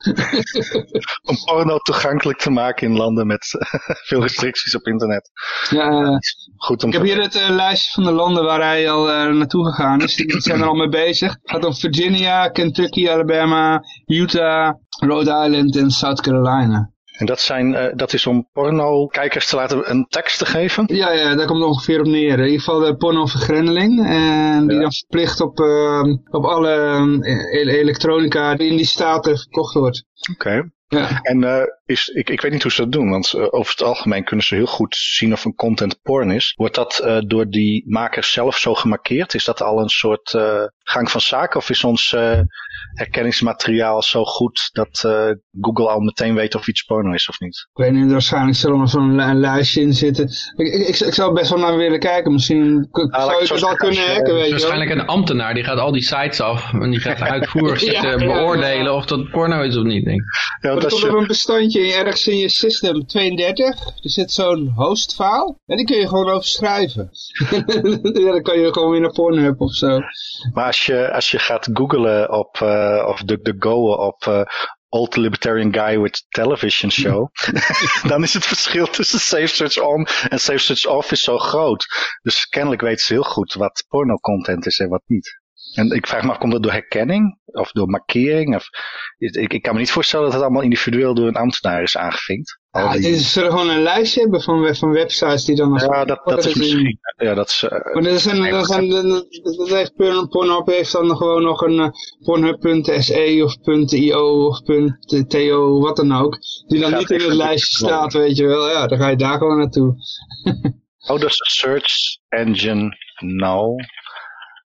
om porno toegankelijk te maken in landen met veel restricties op internet. Ja, Goed om ik heb hier het uh, lijstje van de landen waar hij al uh, naartoe gegaan is. Die zijn er al mee bezig. Het gaat om Virginia, Kentucky, Alabama, Utah, Rhode Island en South Carolina. En dat, zijn, uh, dat is om porno-kijkers te laten een tekst te geven? Ja, ja, daar komt het ongeveer op neer. In ieder geval de pornovergrendeling. En die ja. dan verplicht op, uh, op alle uh, elektronica die in die staten verkocht wordt. Oké. Okay. Ja. En uh, is, ik, ik weet niet hoe ze dat doen, want uh, over het algemeen kunnen ze heel goed zien of een content porn is. Wordt dat uh, door die makers zelf zo gemarkeerd? Is dat al een soort gang van zaken of is ons herkenningsmateriaal zo goed dat Google al meteen weet of iets porno is of niet? Ik weet niet, waarschijnlijk zal er nog zo'n lijstje in zitten. Ik, ik, ik, zou best wel naar willen kijken, misschien Ah, zou je het al kunnen hacken, weet je Waarschijnlijk een ambtenaar, die gaat al die sites af en die gaat uitvoerig ja, ja, beoordelen ja. of dat porno is of niet, denk ik. Ja, dat is op een bestandje ergens in je system 32. Er zit zo'n host file. En die kun je gewoon overschrijven. ja, dan kan je gewoon weer naar Pornhub of zo. Maar als je, als je gaat googlen op, uh, of DuckDuckGo op uh, Old Libertarian Guy with Television Show, dan is het verschil tussen Safe Search On en Safe Search Off is zo groot. Dus kennelijk weten ze heel goed wat porno content is en wat niet. En ik vraag me af, komt dat door herkenning? Of door markering? Of, ik, ik kan me niet voorstellen dat het allemaal individueel door een ambtenaar is aangevinkt. Ja, die... Ze zullen gewoon een lijstje hebben van, van websites die dan... Ja, dat, dat is misschien... Ja, dat is, uh, maar er zijn, er zijn, dat heeft Pornhub heeft dan gewoon nog een uh, Pornhub.se of .io of .to, wat dan ook. Die dan niet in het lijstje staat, weet je wel. Ja, dan ga je daar gewoon naartoe. Does a search engine know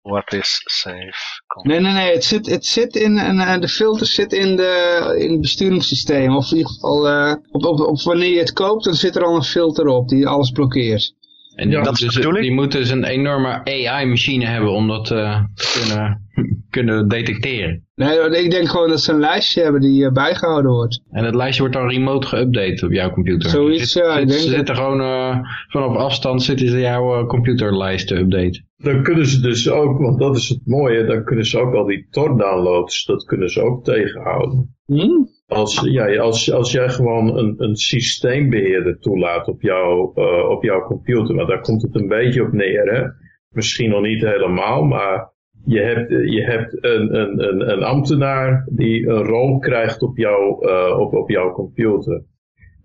What is safe? Nee, nee, nee. Het zit, het zit in, en de filter zit in, de, in het besturingssysteem. Of in ieder geval, uh, op, op, op wanneer je het koopt, dan zit er al een filter op die alles blokkeert. En die, ja, moet, dus, die moet dus een enorme AI-machine hebben om dat uh, te kunnen, kunnen detecteren. Nee, ik denk gewoon dat ze een lijstje hebben die uh, bijgehouden wordt. En dat lijstje wordt dan remote geüpdate op jouw computer. Zoiets, zit, ja. Ik denk ze zitten gewoon uh, vanaf afstand zitten ze jouw computerlijst te updaten. Dan kunnen ze dus ook, want dat is het mooie, dan kunnen ze ook al die Tor-downloads, dat kunnen ze ook tegenhouden. Hmm? Als, ja, als, als jij gewoon een, een systeembeheerder toelaat op, jou, uh, op jouw computer, want daar komt het een beetje op neer, hè? Misschien nog niet helemaal, maar je hebt, je hebt een, een, een, een ambtenaar die een rol krijgt op, jou, uh, op, op jouw computer.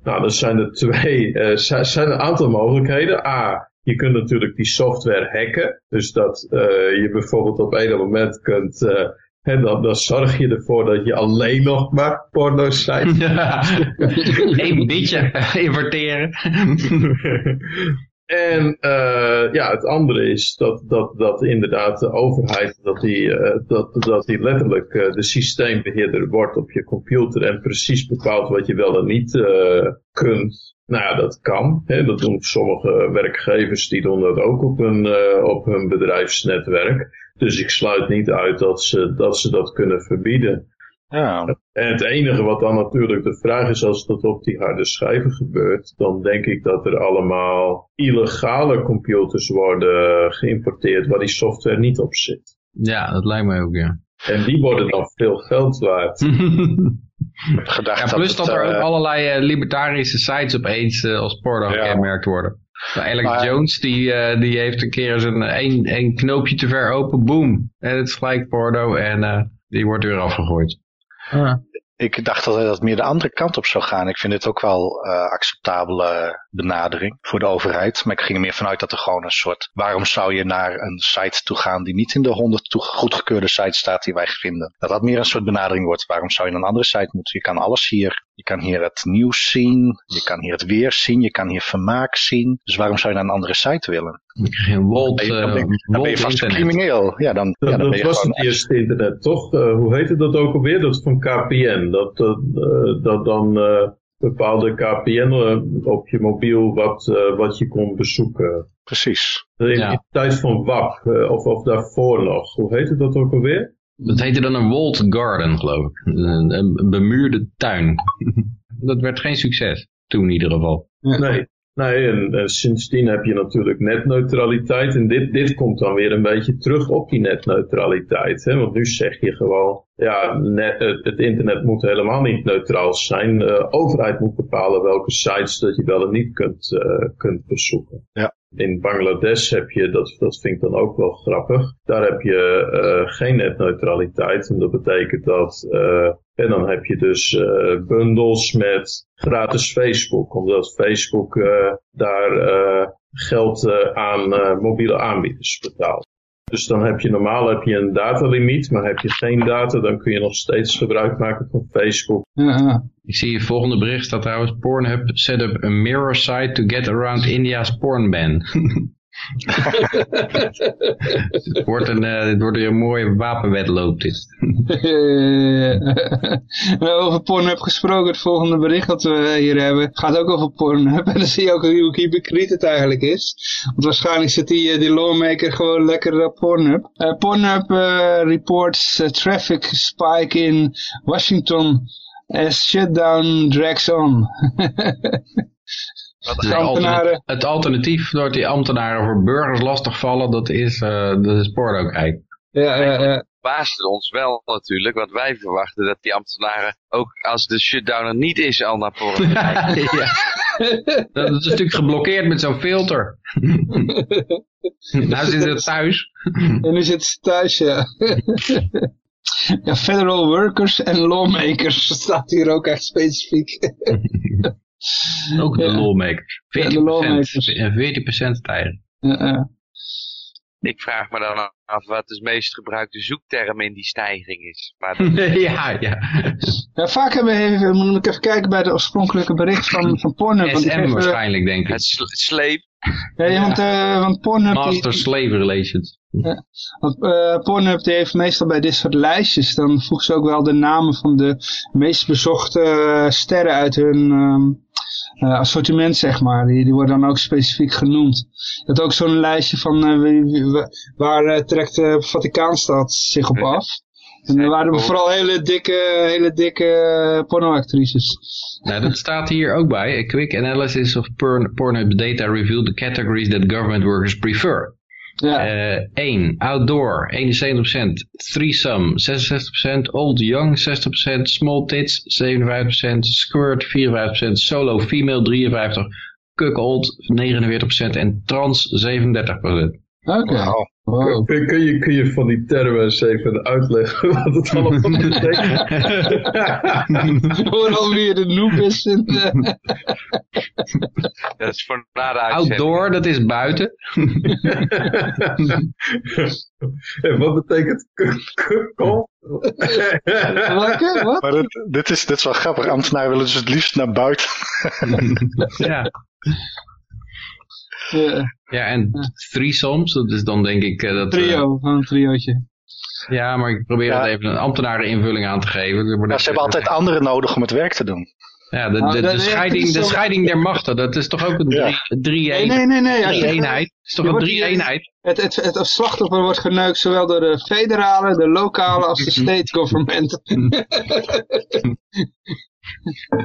Nou, dan zijn er twee, uh, zijn een aantal mogelijkheden. A, je kunt natuurlijk die software hacken. Dus dat uh, je bijvoorbeeld op een moment kunt, uh, En dan, dan zorg je ervoor dat je alleen nog maar porno's zijn. Ja. Eén beetje inverteren. En uh, ja, het andere is dat, dat, dat inderdaad de overheid dat die, uh, dat, dat die letterlijk uh, de systeembeheerder wordt op je computer en precies bepaalt wat je wel en niet kunt. Nou ja, dat kan. Hè. Dat doen sommige werkgevers, die doen dat ook op hun, op hun bedrijfsnetwerk. Dus ik sluit niet uit dat ze dat, ze dat kunnen verbieden. Ja. En het enige wat dan natuurlijk de vraag is, als dat op die harde schijven gebeurt, dan denk ik dat er allemaal illegale computers worden geïmporteerd waar die software niet op zit. Ja, dat lijkt mij ook, ja. En die worden dan veel geld waard. Gedacht ja, plus dat, dat, er ook uh, libertarische libertarische sites opeens uh, als porno Ja. gekenmerkt worden. Nou, Alex Maar- Jones, die, eh, die heeft een keer zijn één, één knoopje te ver open, boom. En het is gelijk porno en eh, die wordt weer afgegooid. Ik dacht dat het meer de andere kant op zou gaan. Ik vind dit ook wel eh acceptabele benadering voor de overheid. Maar ik ging er meer vanuit dat er gewoon een soort... Waarom zou je naar een site toe gaan die niet in de 100 toe- goedgekeurde site staat die wij vinden? Dat dat meer een soort benadering wordt. Waarom zou je naar een andere site moeten? Je kan alles hier. Je kan hier het nieuws zien. Je kan hier het weer zien. Je kan hier vermaak zien. Dus waarom zou je naar een andere site willen? Dan krijg je een Wolt, Dan ben je- eh, dan ben je vast een internet. crimineel. Ja, dan, Dat, ja, dan dat ben je was gewoon... het eerste internet, toch? Eh, hoe heette dat ook alweer? Dat van KPN. Dat, dat, eh, dat dan eh, bepaalde KPN op je mobiel wat, wat je kon bezoeken. Precies. In, Ja. de tijd van WAP, of, of daarvoor nog. Hoe heette dat ook alweer? Dat heette dan een walled garden, geloof ik. Een, een bemuurde tuin. dat werd geen succes. Toen in ieder geval. Nee. Nee, en, en sindsdien heb je natuurlijk netneutraliteit. En dit, dit komt dan weer een beetje terug op die netneutraliteit. Hè? Want nu zeg je gewoon, ja, net, het, het internet moet helemaal niet neutraal zijn. De overheid moet bepalen welke sites dat je wel en niet kunt, eh, kunt bezoeken. Ja. In Bangladesh heb je, dat, dat vind ik dan ook wel grappig, daar heb je eh, geen netneutraliteit. En dat betekent dat, eh, en dan heb je dus eh, bundels met gratis Facebook. Omdat Facebook eh, daar eh, geld aan mobiele aanbieders betaalt. Dus dan heb je normaal heb je een datalimiet, maar heb je geen data, dan kun je nog steeds gebruik maken van Facebook. Ja. Ik zie je volgende bericht staat trouwens. Pornhub set up a mirror site to get around India's porn ban. het wordt een, eh, het wordt een mooie wapenwedloop dit. Over Pornhub gesproken, het volgende bericht dat we hier hebben, gaat ook over Pornhub. En dan zie je ook hoe hypocriet het eigenlijk is. Want waarschijnlijk zit die, eh, die lawmaker gewoon lekker op Pornhub. Eh, Pornhub eh, reports a traffic spike in Washington as shutdown drags on. Het, ambtenaren. alternatief, het alternatief door die ambtenaren voor burgers lastigvallen, dat is, eh dat is porno kijken. ja, ja, ja. Baast ons wel natuurlijk, want wij verwachten dat die ambtenaren ook als de shutdown er niet is al naar voren kijken. ja. Dat is natuurlijk geblokkeerd met zo'n filter. nou zit het thuis. En nu zit ze thuis, ja. ja, federal workers en lawmakers staat hier ook echt specifiek. Ook de Ja. lawmakers. 14%, Ja, de lawmakers. en 14% stijgen. Ja, ja. Ik vraag me dan af wat de meest gebruikte zoekterm in die stijging is. Maar dat- ja, ja. Ja, vaak hebben we even, moet ik even kijken bij de oorspronkelijke bericht van, van Pornhub. SM geven- waarschijnlijk, denk ik. het sl- sleep. ja, want, eh, want Pornhub, die, Master-slave relations. want, eh, Pornhub die heeft meestal bij dit soort lijstjes, dan voegen ze ook wel de namen van de meest bezochte eh, sterren uit hun ehm, eh, assortiment, zeg maar. Die, die worden dan ook specifiek genoemd. Je had ook zo'n lijstje van wa- waar eh, trekt de Vaticaanstad zich op af. En er waren vooral hele dikke, hele dikke pornoactrices. Nou, dat staat hier ook bij. A quick analysis of porn, Pornhub data revealed the categories that government workers prefer. Ja. Eh 1. Outdoor 71%. Threesome 66%. Old Young 60%. Small Tits 57%. Squirt 54%. Solo Female 53%. Cuckold 49% en trans 37%. Oké. Wow. Kun, kun je, kun je van die termen eens even uitleggen wat het allemaal betekent? Vooral wie de noob is. En, eh, Dat is voor na de. Outdoor, dat is buiten. en wat betekent k- k- kolf? welke? Wat? Maar dit, dit, is, dit is wel grappig. Ambtenaren willen dus het liefst naar buiten. ja. Eh, ja, en threesomes, dat is dan denk ik... eh, dat, eh, trio, gewoon een triootje. ja, maar ik probeer Ja. dat even een ambtenareninvulling aan te geven. Maar Ja, dat- ze hebben altijd anderen nodig om het werk te doen. Ja, de, Nou, de, scheiding, de scheiding der machten, dat is toch ook een Ja. drie, drie, Nee, nee, nee. nee. drie eenheid? Het is toch een wordt drie hier- eenheid? Het, het, het slachtoffer wordt geneukt zowel door de federale, de lokale als de state government.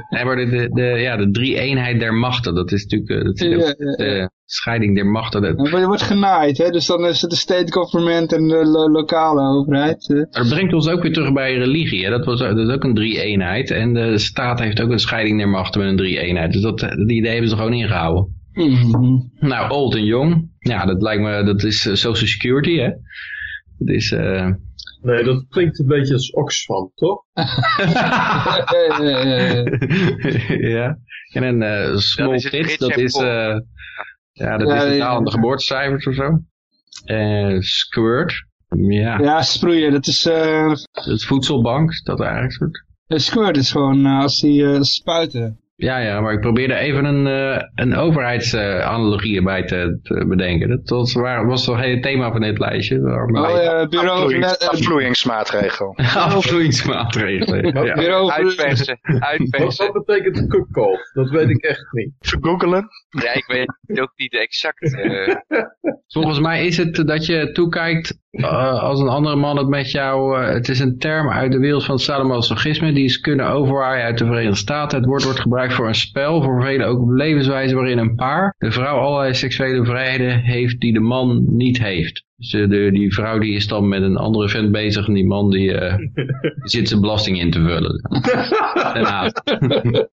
Nee, maar de, de, de, ja, de drie eenheid der machten, dat is natuurlijk eh, dat is de scheiding der machten. Dat, Je wordt genaaid, hè? dus dan is het de state government en de lo- lokale overheid. eh. dat brengt ons ook weer terug bij religie. Hè? Dat, was, dat is ook een drie eenheid. En de staat heeft ook een scheiding der machten met een drie eenheid. Dus dat, die idee hebben ze gewoon ingehouden. Mhm. Nou, old en jong. Ja, dat lijkt me, dat is eh, social security, hè. Dat is, Nee, dat klinkt een beetje als Oxfam, toch? Ja. En een eh small het dat is, eh ja, dat Ja, is de ja, taal aan de geboortecijfers of zo. Eh squirt. Ja, ja, sproeien, dat is... eh is voedselbank, dat eigenlijk soort. squirt is gewoon als die eh, spuiten. Ja, ja, maar ik probeerde even een, eh een overheidsanalogie erbij te, te bedenken. Dat was, waar, was toch het hele thema van dit lijstje. Waarom Oh ja, bureau... Afvloeiings- eh, Afvloeingsmaatregel. Afvloeingsmaatregelen. Ja. bureau Uitpersen, Wat, uitpersen. wat betekent kukkolf? Dat weet ik echt niet. Vergoogelen. Ja, ik weet ook niet exact. eh, Volgens mij is het dat je toekijkt eh, als een andere man het met jou... eh, het is een term uit de wereld van het sadomasochisme. Die is kunnen overwaaien uit de Verenigde Staten. Het woord wordt gebruikt voor een spel. Voor velen ook een levenswijze waarin een paar... de vrouw allerlei seksuele vrijheden heeft die de man niet heeft. Dus eh, de, die vrouw die is dan met een andere vent bezig. En die man die, die zit zijn belasting in te vullen. Daarnaast.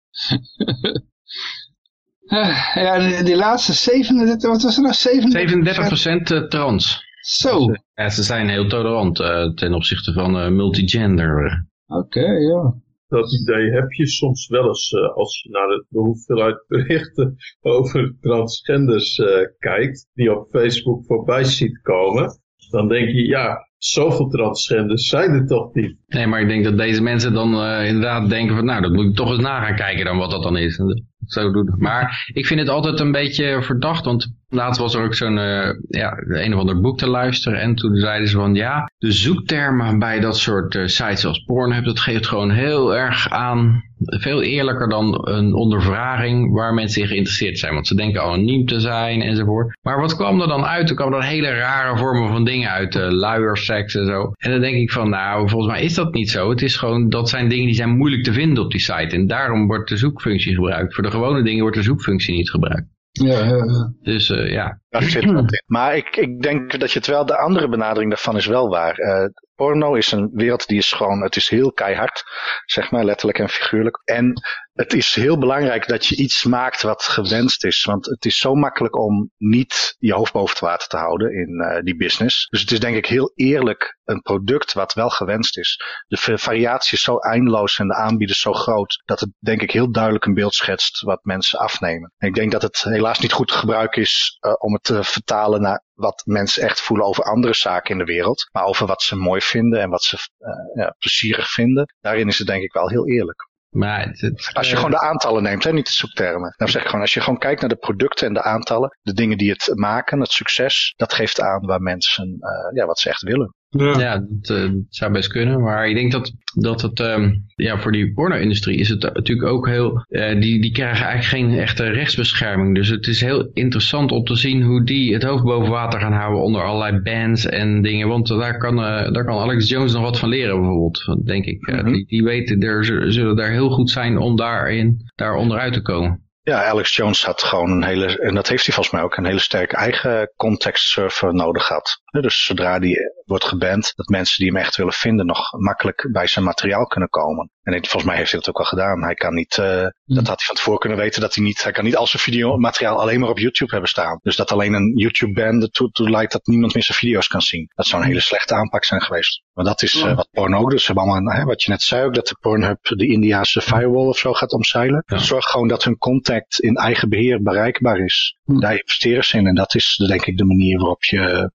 ja, die, die laatste 37, wat was er nou? 37? 37% trans. Zo, Ja, ze zijn heel tolerant eh, ten opzichte van eh, multigender. oké, ja. Dat idee heb je soms wel eens eh, als je naar de, de hoeveelheid berichten over transgenders eh, kijkt, die op Facebook voorbij ziet komen. Dan denk je, ja, zoveel transgenders zijn er toch niet. Nee, maar ik denk dat deze mensen dan eh, inderdaad denken van, nou, dat moet ik toch eens na gaan kijken dan wat dat dan is. En Zo doen. Maar ik vind het altijd een beetje verdacht, want laatst was er ook zo'n, eh, ja, een of ander boek te luisteren en toen zeiden ze van, ja, de zoektermen bij dat soort eh, sites als Pornhub, dat geeft gewoon heel erg aan, veel eerlijker dan een ondervraging waar mensen in geïnteresseerd zijn, want ze denken anoniem te zijn enzovoort. Maar wat kwam er dan uit? Er kwamen dan hele rare vormen van dingen uit, uh, luierseks en zo. En dan denk ik van, nou, volgens mij is dat niet zo. Het is gewoon, dat zijn dingen die zijn moeilijk te vinden op die site. En daarom wordt de zoekfunctie gebruikt. Voor de gewone dingen wordt de zoekfunctie niet gebruikt. Ja, ja, ja. Dus eh, ja, Daar zit wat in. Maar ik, ik denk dat je het wel, de andere benadering daarvan is wel waar. Eh, porno is een wereld die is gewoon, het is heel keihard, zeg maar, letterlijk en figuurlijk. En het is heel belangrijk dat je iets maakt wat gewenst is. Want het is zo makkelijk om niet je hoofd boven het water te houden in uh, die business. Dus het is denk ik heel eerlijk een product wat wel gewenst is. De variatie is zo eindeloos en de aanbieder zo groot dat het denk ik heel duidelijk een beeld schetst wat mensen afnemen. En ik denk dat het helaas niet goed gebruik is uh, om het te vertalen naar wat mensen echt voelen over andere zaken in de wereld. Maar over wat ze mooi vinden en wat ze uh, ja, plezierig vinden. Daarin is het denk ik wel heel eerlijk. Maar het, het, als je uh, gewoon de aantallen neemt, hè, niet de zoektermen. Dan zeg ik gewoon, als je gewoon kijkt naar de producten en de aantallen, de dingen die het maken, het succes, dat geeft aan waar mensen, uh, ja, wat ze echt willen. Ja, ja dat, uh, dat, zou best kunnen. Maar ik denk dat, dat het, um, ja, voor die porno-industrie is het natuurlijk ook heel, uh, die, die krijgen eigenlijk geen echte rechtsbescherming. Dus het is heel interessant om te zien hoe die het hoofd boven water gaan houden onder allerlei bans en dingen. Want daar kan, uh, daar kan Alex Jones nog wat van leren bijvoorbeeld, denk ik. Mm -hmm. die, die weten, er zullen daar heel goed zijn om daarin, daar onderuit te komen. Ja, Alex Jones had gewoon een hele, en dat heeft hij volgens mij ook, een hele sterke eigen context server nodig gehad. Dus zodra die wordt geband, dat mensen die hem echt willen vinden nog makkelijk bij zijn materiaal kunnen komen. En volgens mij heeft hij dat ook al gedaan. Hij kan niet, uh, dat had hij van tevoren kunnen weten, dat hij niet, hij kan niet al zijn videomateriaal alleen maar op YouTube hebben staan. Dus dat alleen een YouTube-band ertoe toe lijkt dat niemand meer zijn video's kan zien. Dat zou een hele slechte aanpak zijn geweest. Maar dat is uh, wat porno ook. Dus hebben allemaal, hè, wat je net zei ook, dat de Pornhub de Indiaanse firewall of zo gaat omzeilen. Ja. Zorg gewoon dat hun contact in eigen beheer bereikbaar is. Hm. Daar investeren ze in. En dat is denk ik de manier waarop je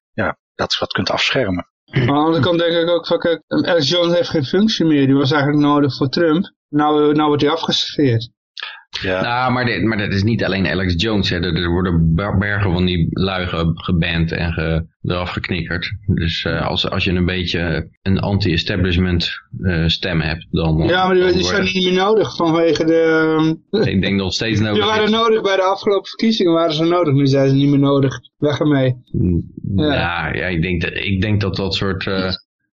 dat wat kunt afschermen. Maar aan de andere kant denk ik ook van, kijk, Alex Jones heeft geen functie meer. Die was eigenlijk nodig voor Trump. Nou, nou wordt hij afgeserveerd. Ja. Nou, maar, dit, maar dat is niet alleen Alex Jones. Hè. Er, er worden bergen van die lui geband en ge, eraf geknikkerd. Dus uh, als, als je een beetje een anti-establishment uh, stem hebt, dan... Ja, maar die, die zijn niet meer nodig vanwege de... Ik denk nog steeds nodig. Die waren nodig bij de afgelopen verkiezingen, waren ze nodig. Nu zijn ze niet meer nodig. Weg ermee. Ja, ja, ik, denk dat, ik denk dat dat soort... Uh,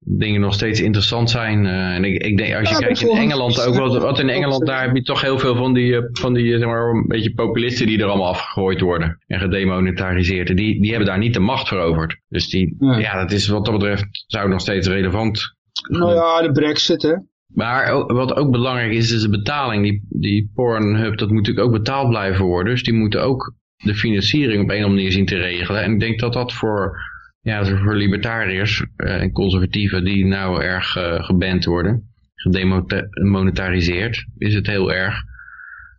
dingen nog steeds interessant zijn. Uh, en ik, ik denk, als je kijkt in Engeland ook, wat, wat in Engeland, daar heb je toch heel veel van die, eh, van die zeg maar, een beetje populisten die er allemaal afgegooid worden en gedemonetariseerd. Die, die hebben daar niet de macht veroverd. Dus die, ja. ja, dat is wat dat betreft, zou nog steeds relevant. Nou ja, de brexit hè. Maar wat ook belangrijk is, is de betaling. Die, die Pornhub, dat moet natuurlijk ook betaald blijven worden. Dus die moeten ook de financiering op een of andere manier zien te regelen. En ik denk dat dat voor ja, voor libertariërs uh, en conservatieven die nou erg uh, geband worden, gedemonetariseerd, is het heel erg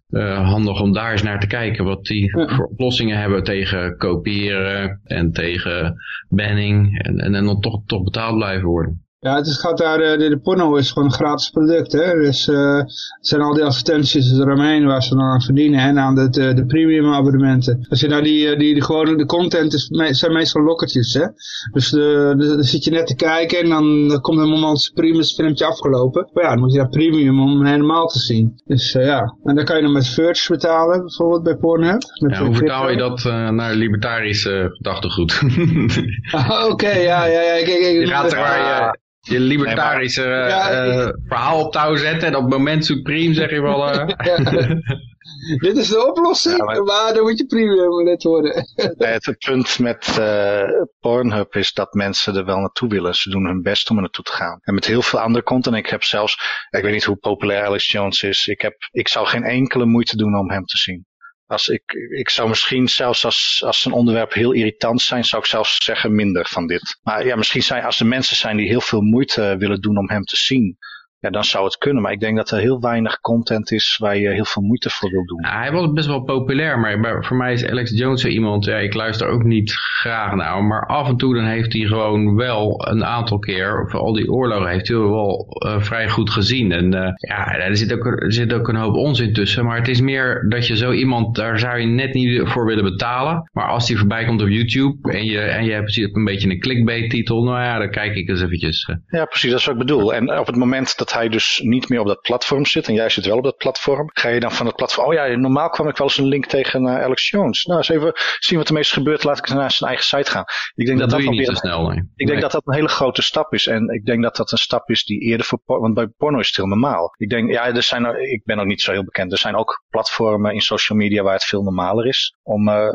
uh, handig om daar eens naar te kijken wat die voor oplossingen hebben tegen kopiëren en tegen banning en, en, en dan toch, toch betaald blijven worden. Ja, het gaat daar, eh, de, de porno is gewoon een gratis product, hè. Dus uh, het zijn al die advertenties eromheen waar ze dan aan verdienen en aan de, de, de premium abonnementen. Als je nou die, eh, die, die gewoon, de content is, zijn meestal lokkertjes, hè. Dus de, de, dan zit je net te kijken en dan, dan komt een moment primus filmpje afgelopen. Maar ja, dan moet je naar premium om hem helemaal te zien. Dus uh, ja, en dan kan je dan met Verge betalen, bijvoorbeeld bij Pornhub. Ja, hoe vertaal je dat uh, naar libertarische gedachtegoed? Oké, okay, ja, ja, ja. Kijk, kijk, je gaat er waar je je libertarische nee, uh, verhaal op touw zetten en op moment supreme zeg je wel... Uh... Dit is de oplossing, ja, maar... dan moet je premium lid worden. het, punt met uh, Pornhub is dat mensen er wel naartoe willen. Ze doen hun best om er naartoe te gaan. En met heel veel andere content. Ik heb zelfs, ik weet niet hoe populair Alex Jones is. Ik, heb, ik zou geen enkele moeite doen om hem te zien. Als ik, ik zou misschien zelfs als, als een onderwerp heel irritant zijn, zou ik zelfs zeggen minder van dit. Maar ja, misschien zijn als er mensen zijn die heel veel moeite willen doen om hem te zien, ja, dan zou het kunnen. Maar ik denk dat er heel weinig content is waar je heel veel moeite voor wil doen. hij was best wel populair, maar voor mij is Alex Jones iemand, ja, ik luister ook niet graag naar hem, maar af en toe dan heeft hij gewoon wel een aantal keer, of al die oorlogen heeft hij wel uh, vrij goed gezien. En uh, ja, er zit, ook, er zit ook een hoop onzin tussen, maar het is meer dat je zo iemand, daar zou je net niet voor willen betalen. Maar als die voorbij komt op YouTube en je, en je hebt een beetje een clickbait titel, nou ja, dan kijk ik eens eventjes. Uh. Ja, precies, dat is wat ik bedoel. En op het moment dat hij dus niet meer op dat platform zit en jij zit wel op dat platform, ga je dan van het platform, oh ja, normaal kwam ik wel eens een link tegen naar Alex Jones. Nou, eens even zien wat er meest gebeurt, laat ik naar zijn eigen site gaan. Ik denk dat dat, dat niet zo snel, nee. Ik denk dat dat een hele grote stap is en ik denk dat dat een stap is die eerder voor, want bij porno is het heel normaal. Ik denk, ja, er zijn, ik ben ook niet zo heel bekend, er zijn ook platformen in social media waar het veel normaler is om uh,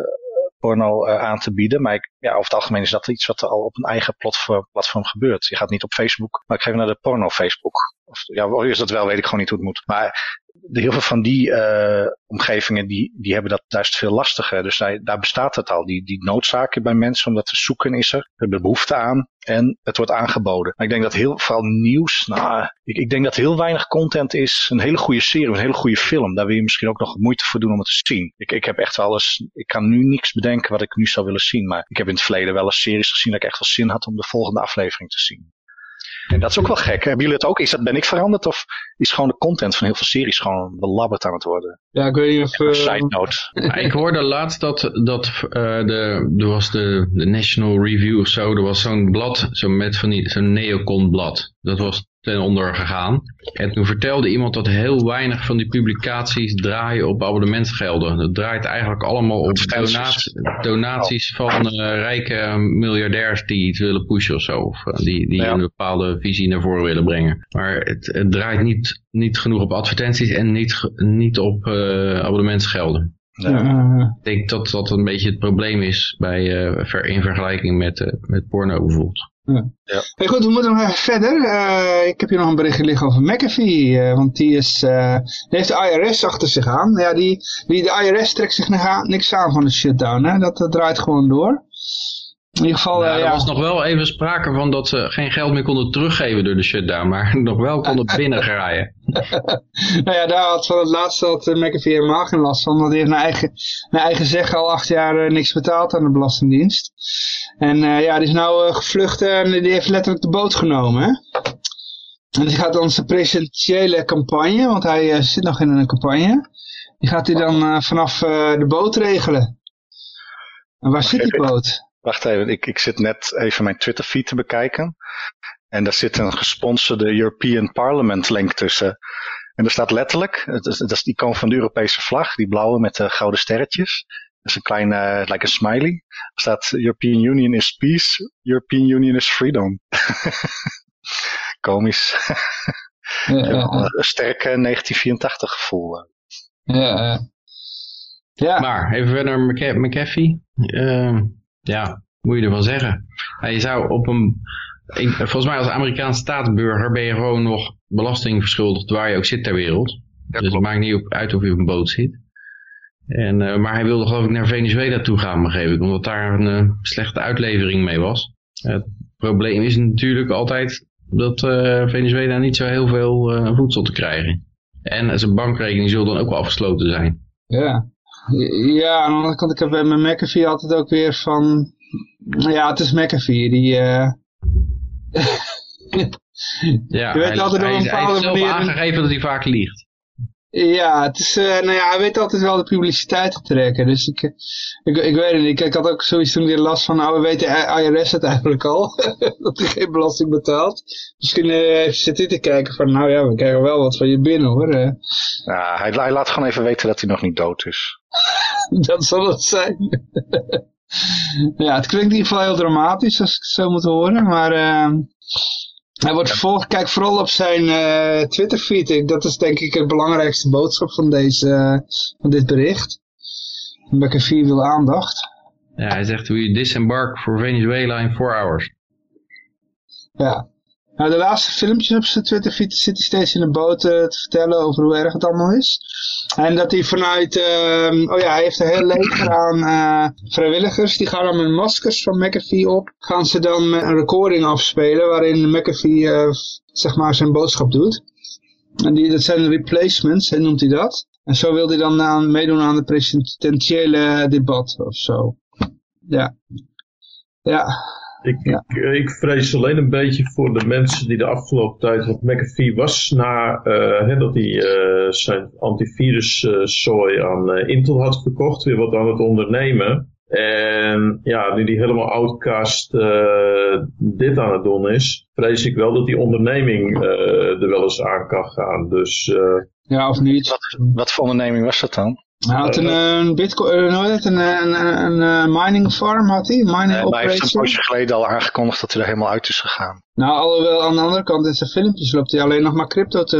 porno uh, aan te bieden. Maar ik, ja, over het algemeen is dat iets wat al op een eigen platform, gebeurt. Je gaat niet op Facebook, maar ik ga even naar de porno Facebook. Of, ja, is dat wel, weet ik gewoon niet hoe het moet. Maar de, heel veel van die uh, omgevingen, die, die hebben dat juist veel lastiger. Dus daar, daar bestaat het al. Die, die noodzaken bij mensen om dat te zoeken is er. We hebben behoefte aan en het wordt aangeboden. Ik denk dat heel veel nieuws, nou, ik, ik denk dat heel weinig content is. Een hele goede serie, een hele goede film. Daar wil je misschien ook nog moeite voor doen om het te zien. Ik, ik heb echt eens, ik kan nu niks bedenken wat ik nu zou willen zien. Maar ik heb in het verleden wel eens series gezien dat ik echt wel zin had om de volgende aflevering te zien. En dat is ook wel gek. Hebben jullie het ook? Is dat, ben ik veranderd of is gewoon de content van heel veel series gewoon belabberd aan het worden? Ja, ik weet niet of... Uh... Side note. ik hoorde laatst dat, dat uh, de, er was de, de National Review of zo, er was zo'n blad, zo met van die, zo'n neocon blad. Dat was ten onder gegaan. En toen vertelde iemand dat heel weinig van die publicaties draaien op abonnementsgelden. Dat draait eigenlijk allemaal op donaties, donaties van uh, rijke miljardairs die iets willen pushen of zo. Of uh, die, die een bepaalde visie naar voren willen brengen. Maar het, het draait niet, niet genoeg op advertenties en niet, niet op uh, abonnementsgelden. Ja, eh, Ik denk dat dat een beetje het probleem is bij, eh, ver, in vergelijking met, eh, met porno bijvoorbeeld. Hey, goed, we moeten nog even verder. Eh, ik heb hier nog een berichtje liggen over McAfee. eh, want die, is, eh, die heeft de IRS achter zich aan. Ja, die, die, de IRS trekt zich niks- niks aan van de shutdown. Hè? Dat, dat draait gewoon door. In ieder geval, Nou, eh, er ja. was nog wel even sprake van dat ze geen geld meer konden teruggeven door de shutdown, maar nog wel konden binnengraaien. nou ja, daar had van het laatste had eh, McAfee helemaal geen last van. Want die heeft naar eigen, naar eigen zeggen al acht jaar eh, niks betaald aan de Belastingdienst. En eh, ja, die is nou eh, gevlucht en die heeft letterlijk de boot genomen. Hè? En die gaat dan zijn presidentiële campagne, want hij zit nog in een campagne. Die gaat hij dan eh, vanaf eh, de boot regelen. En waar zit die boot? Wacht even, ik, ik zit net even mijn Twitter feed te bekijken. En daar zit een gesponsorde European Parliament link tussen. En er staat letterlijk, het is, dat is die icoon van de Europese vlag, die blauwe met de gouden sterretjes. Dat is een kleine, eh, het lijkt een smiley. Er staat European Union is peace, European Union is freedom. Komisch. Ja, een sterke 1984 gevoel. eh. ja, ja. Ja, Maar even verder McAfee. Ehm, ja, moet je ervan zeggen. Hij zou op een, ik- volgens mij als Amerikaans staatsburger ben je gewoon nog belasting verschuldigd waar je ook zit ter wereld. dus het maakt niet op, uit of je op een boot zit. En, eh, maar hij wilde geloof ik naar Venezuela toe gaan, begreep ik, omdat daar een eh, slechte uitlevering mee was. Het probleem is natuurlijk altijd dat eh, Venezuela niet zo heel veel voedsel te krijgen. En zijn bankrekening zal dan ook wel afgesloten zijn. Ja. Ja, aan de andere kant, ik heb bij mijn McAfee altijd ook weer van... Ja, het is McAfee, die... eh, Ja, Je weet hij, altijd op een hij heeft bepaalde zelf manier- aangegeven dat hij vaak liegt. Ja, het is, eh, nou ja, hij weet altijd wel de publiciteit te trekken. Dus ik, eh, ik, ik weet het niet. Ik, ik had ook zoiets toen weer last van, nou, we weten IRS het eigenlijk al. dat hij geen belasting betaalt. Misschien eh, zit hij te kijken van, nou ja, we krijgen wel wat van je binnen hoor. Eh, Ja, hij, hij laat gewoon even weten dat hij nog niet dood is. dat zal het zijn. ja, het klinkt in ieder geval heel dramatisch als ik het zo moet horen. Maar eh, hij wordt vervolgd. Kijk vooral op zijn eh Twitter feed. Dat is denk ik het belangrijkste boodschap van, deze, eh, van dit bericht. McAfee wil aandacht. Ja, hij zegt, we disembark for Venezuela in four hours. Ja. Nou, de laatste filmpjes op zijn Twitter feed zit hij steeds in een boot eh, te vertellen over hoe erg het allemaal is. En dat hij vanuit, ehm, oh ja, hij heeft een heel leger aan eh, vrijwilligers. Die gaan dan met maskers van McAfee op. Gaan ze dan een recording afspelen waarin McAfee, eh, zeg maar, zijn boodschap doet. En die, dat zijn replacements, noemt hij dat. En zo wil hij dan aan, meedoen aan het presidentiële debat of zo. Ja. Ja. Ik, Ja. ik, ik vrees alleen een beetje voor de mensen die de afgelopen tijd, want McAfee was na eh, hè, dat hij eh, zijn antivirus eh, zooi aan eh, Intel had verkocht, weer wat aan het ondernemen. En ja, nu die helemaal outcast eh, dit aan het doen is, vrees ik wel dat die onderneming eh, er wel eens aan kan gaan. Dus eh, Ja, of niet. Wat, wat voor onderneming was dat dan? Hij had een, eh, een bitcoin, eh, het, een, een, een, eh, mining farm had hij, mining Eh, maar hij heeft een operation. poosje geleden al aangekondigd dat hij er helemaal uit is gegaan. Nou, alhoewel aan de andere kant in zijn filmpjes loopt hij alleen nog maar crypto te...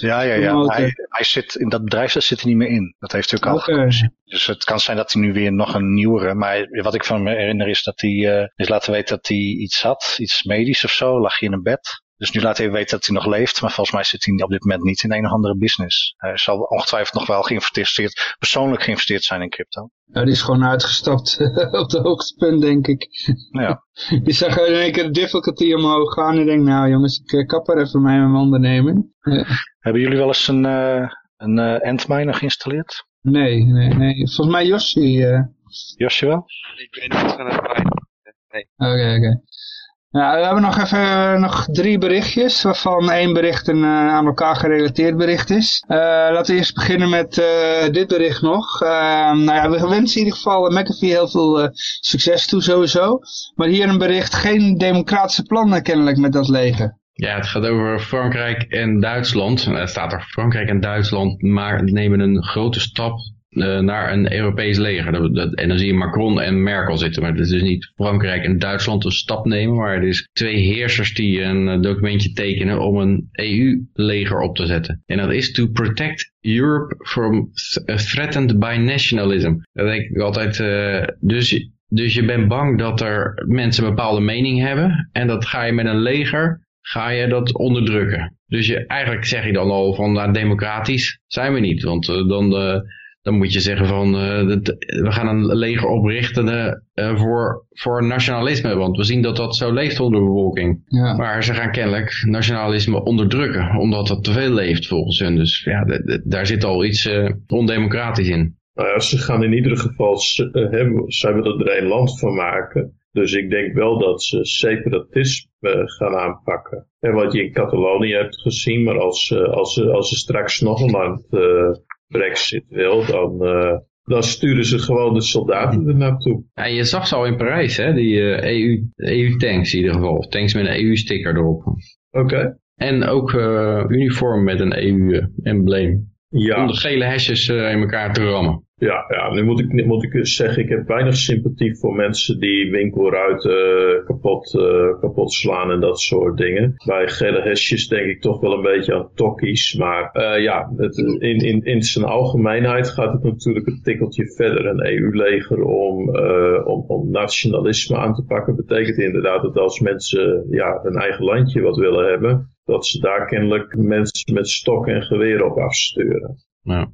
Ja, ja, ja. Hij, hij zit in dat bedrijf daar zit hij niet meer in. Dat heeft hij ook al. Dus het kan zijn dat hij nu weer nog een nieuwere. Maar wat ik van me herinner is dat hij eh, is laten weten dat hij iets had. Iets medisch of zo. Lag hij in een bed. Dus nu laat hij weten dat hij nog leeft. Maar volgens mij zit hij op dit moment niet in een of andere business. Hij zal ongetwijfeld nog wel geïnvesteerd, persoonlijk geïnvesteerd zijn in crypto. Ja, die is gewoon uitgestapt op de hoogtepunt, denk ik. Ja. Die zag in één keer de difficulty omhoog gaan en denkt, nou jongens, ik eh, kap er even mee met mijn onderneming. Hebben jullie wel eens een, eh een eh Antminer geïnstalleerd? Nee, nee, nee. Volgens mij Yoshi. eh, Josje wel? Ik weet niet van het fijn. Oké, oké. We hebben nog even eh, nog drie berichtjes, waarvan één bericht een eh, aan elkaar gerelateerd bericht is. Eh, laten we eerst beginnen met dit bericht nog. Eh, nou ja, we wensen in ieder geval McAfee heel veel succes toe sowieso. Maar hier een bericht, geen democratische plannen kennelijk met dat leger. Ja, het gaat over Frankrijk en Duitsland. Er staat er Frankrijk en Duitsland maar nemen een grote stap naar een Europees leger. Dat, en dan zie je Macron en Merkel zitten. Maar het is dus niet Frankrijk en Duitsland een stap nemen. Maar het is twee heersers die een eh, documentje tekenen om een EU-leger op te zetten. En dat is to protect Europe from th- threatened by nationalism. Dat denk ik altijd. eh, dus, dus je bent bang dat er mensen een bepaalde mening hebben. En dat ga je met een leger ga je dat onderdrukken. Dus je, eigenlijk zeg je dan al van nou, democratisch zijn we niet. Want eh, dan, eh, dan moet je zeggen van eh, dat- we gaan een leger oprichten eh, voor, voor nationalisme. Want we zien dat dat zo leeft onder de bevolking. Ja. Maar ze gaan kennelijk nationalisme onderdrukken. Omdat dat te veel leeft volgens hun. Dus ja, daar zit al iets eh, ondemocratisch in. Nou ja, ze gaan in ieder geval, hebben, zij willen er een land van maken. Dus ik denk wel dat ze separatisme gaan aanpakken. En wat je in Catalonië hebt gezien, maar als, eh, als, ze- als ze straks nog een land eh, brexit wil, dan, eh, dan sturen ze gewoon de soldaten er naartoe. Ja, je zag ze al in Parijs, hè? die eh, EU, EU-tanks in ieder geval. Tanks met een EU-sticker erop. Oké. En ook eh, uniform met een EU-embleem. Ja. Om de gele hesjes in elkaar te rammen. Ja, ja, nu moet ik, moet ik zeggen, ik heb weinig sympathie voor mensen die winkelruiten kapot, eh, kapot slaan en dat soort dingen. Bij gele hesjes denk ik toch wel een beetje aan tokkies. Maar eh, ja, het, in, in, in zijn algemeenheid gaat het natuurlijk een tikkeltje verder. Een EU-leger om, eh, om, om nationalisme aan te pakken betekent inderdaad dat als mensen ja, hun eigen landje wat willen hebben, dat ze daar kennelijk mensen met stok en geweer op afsturen. Nou.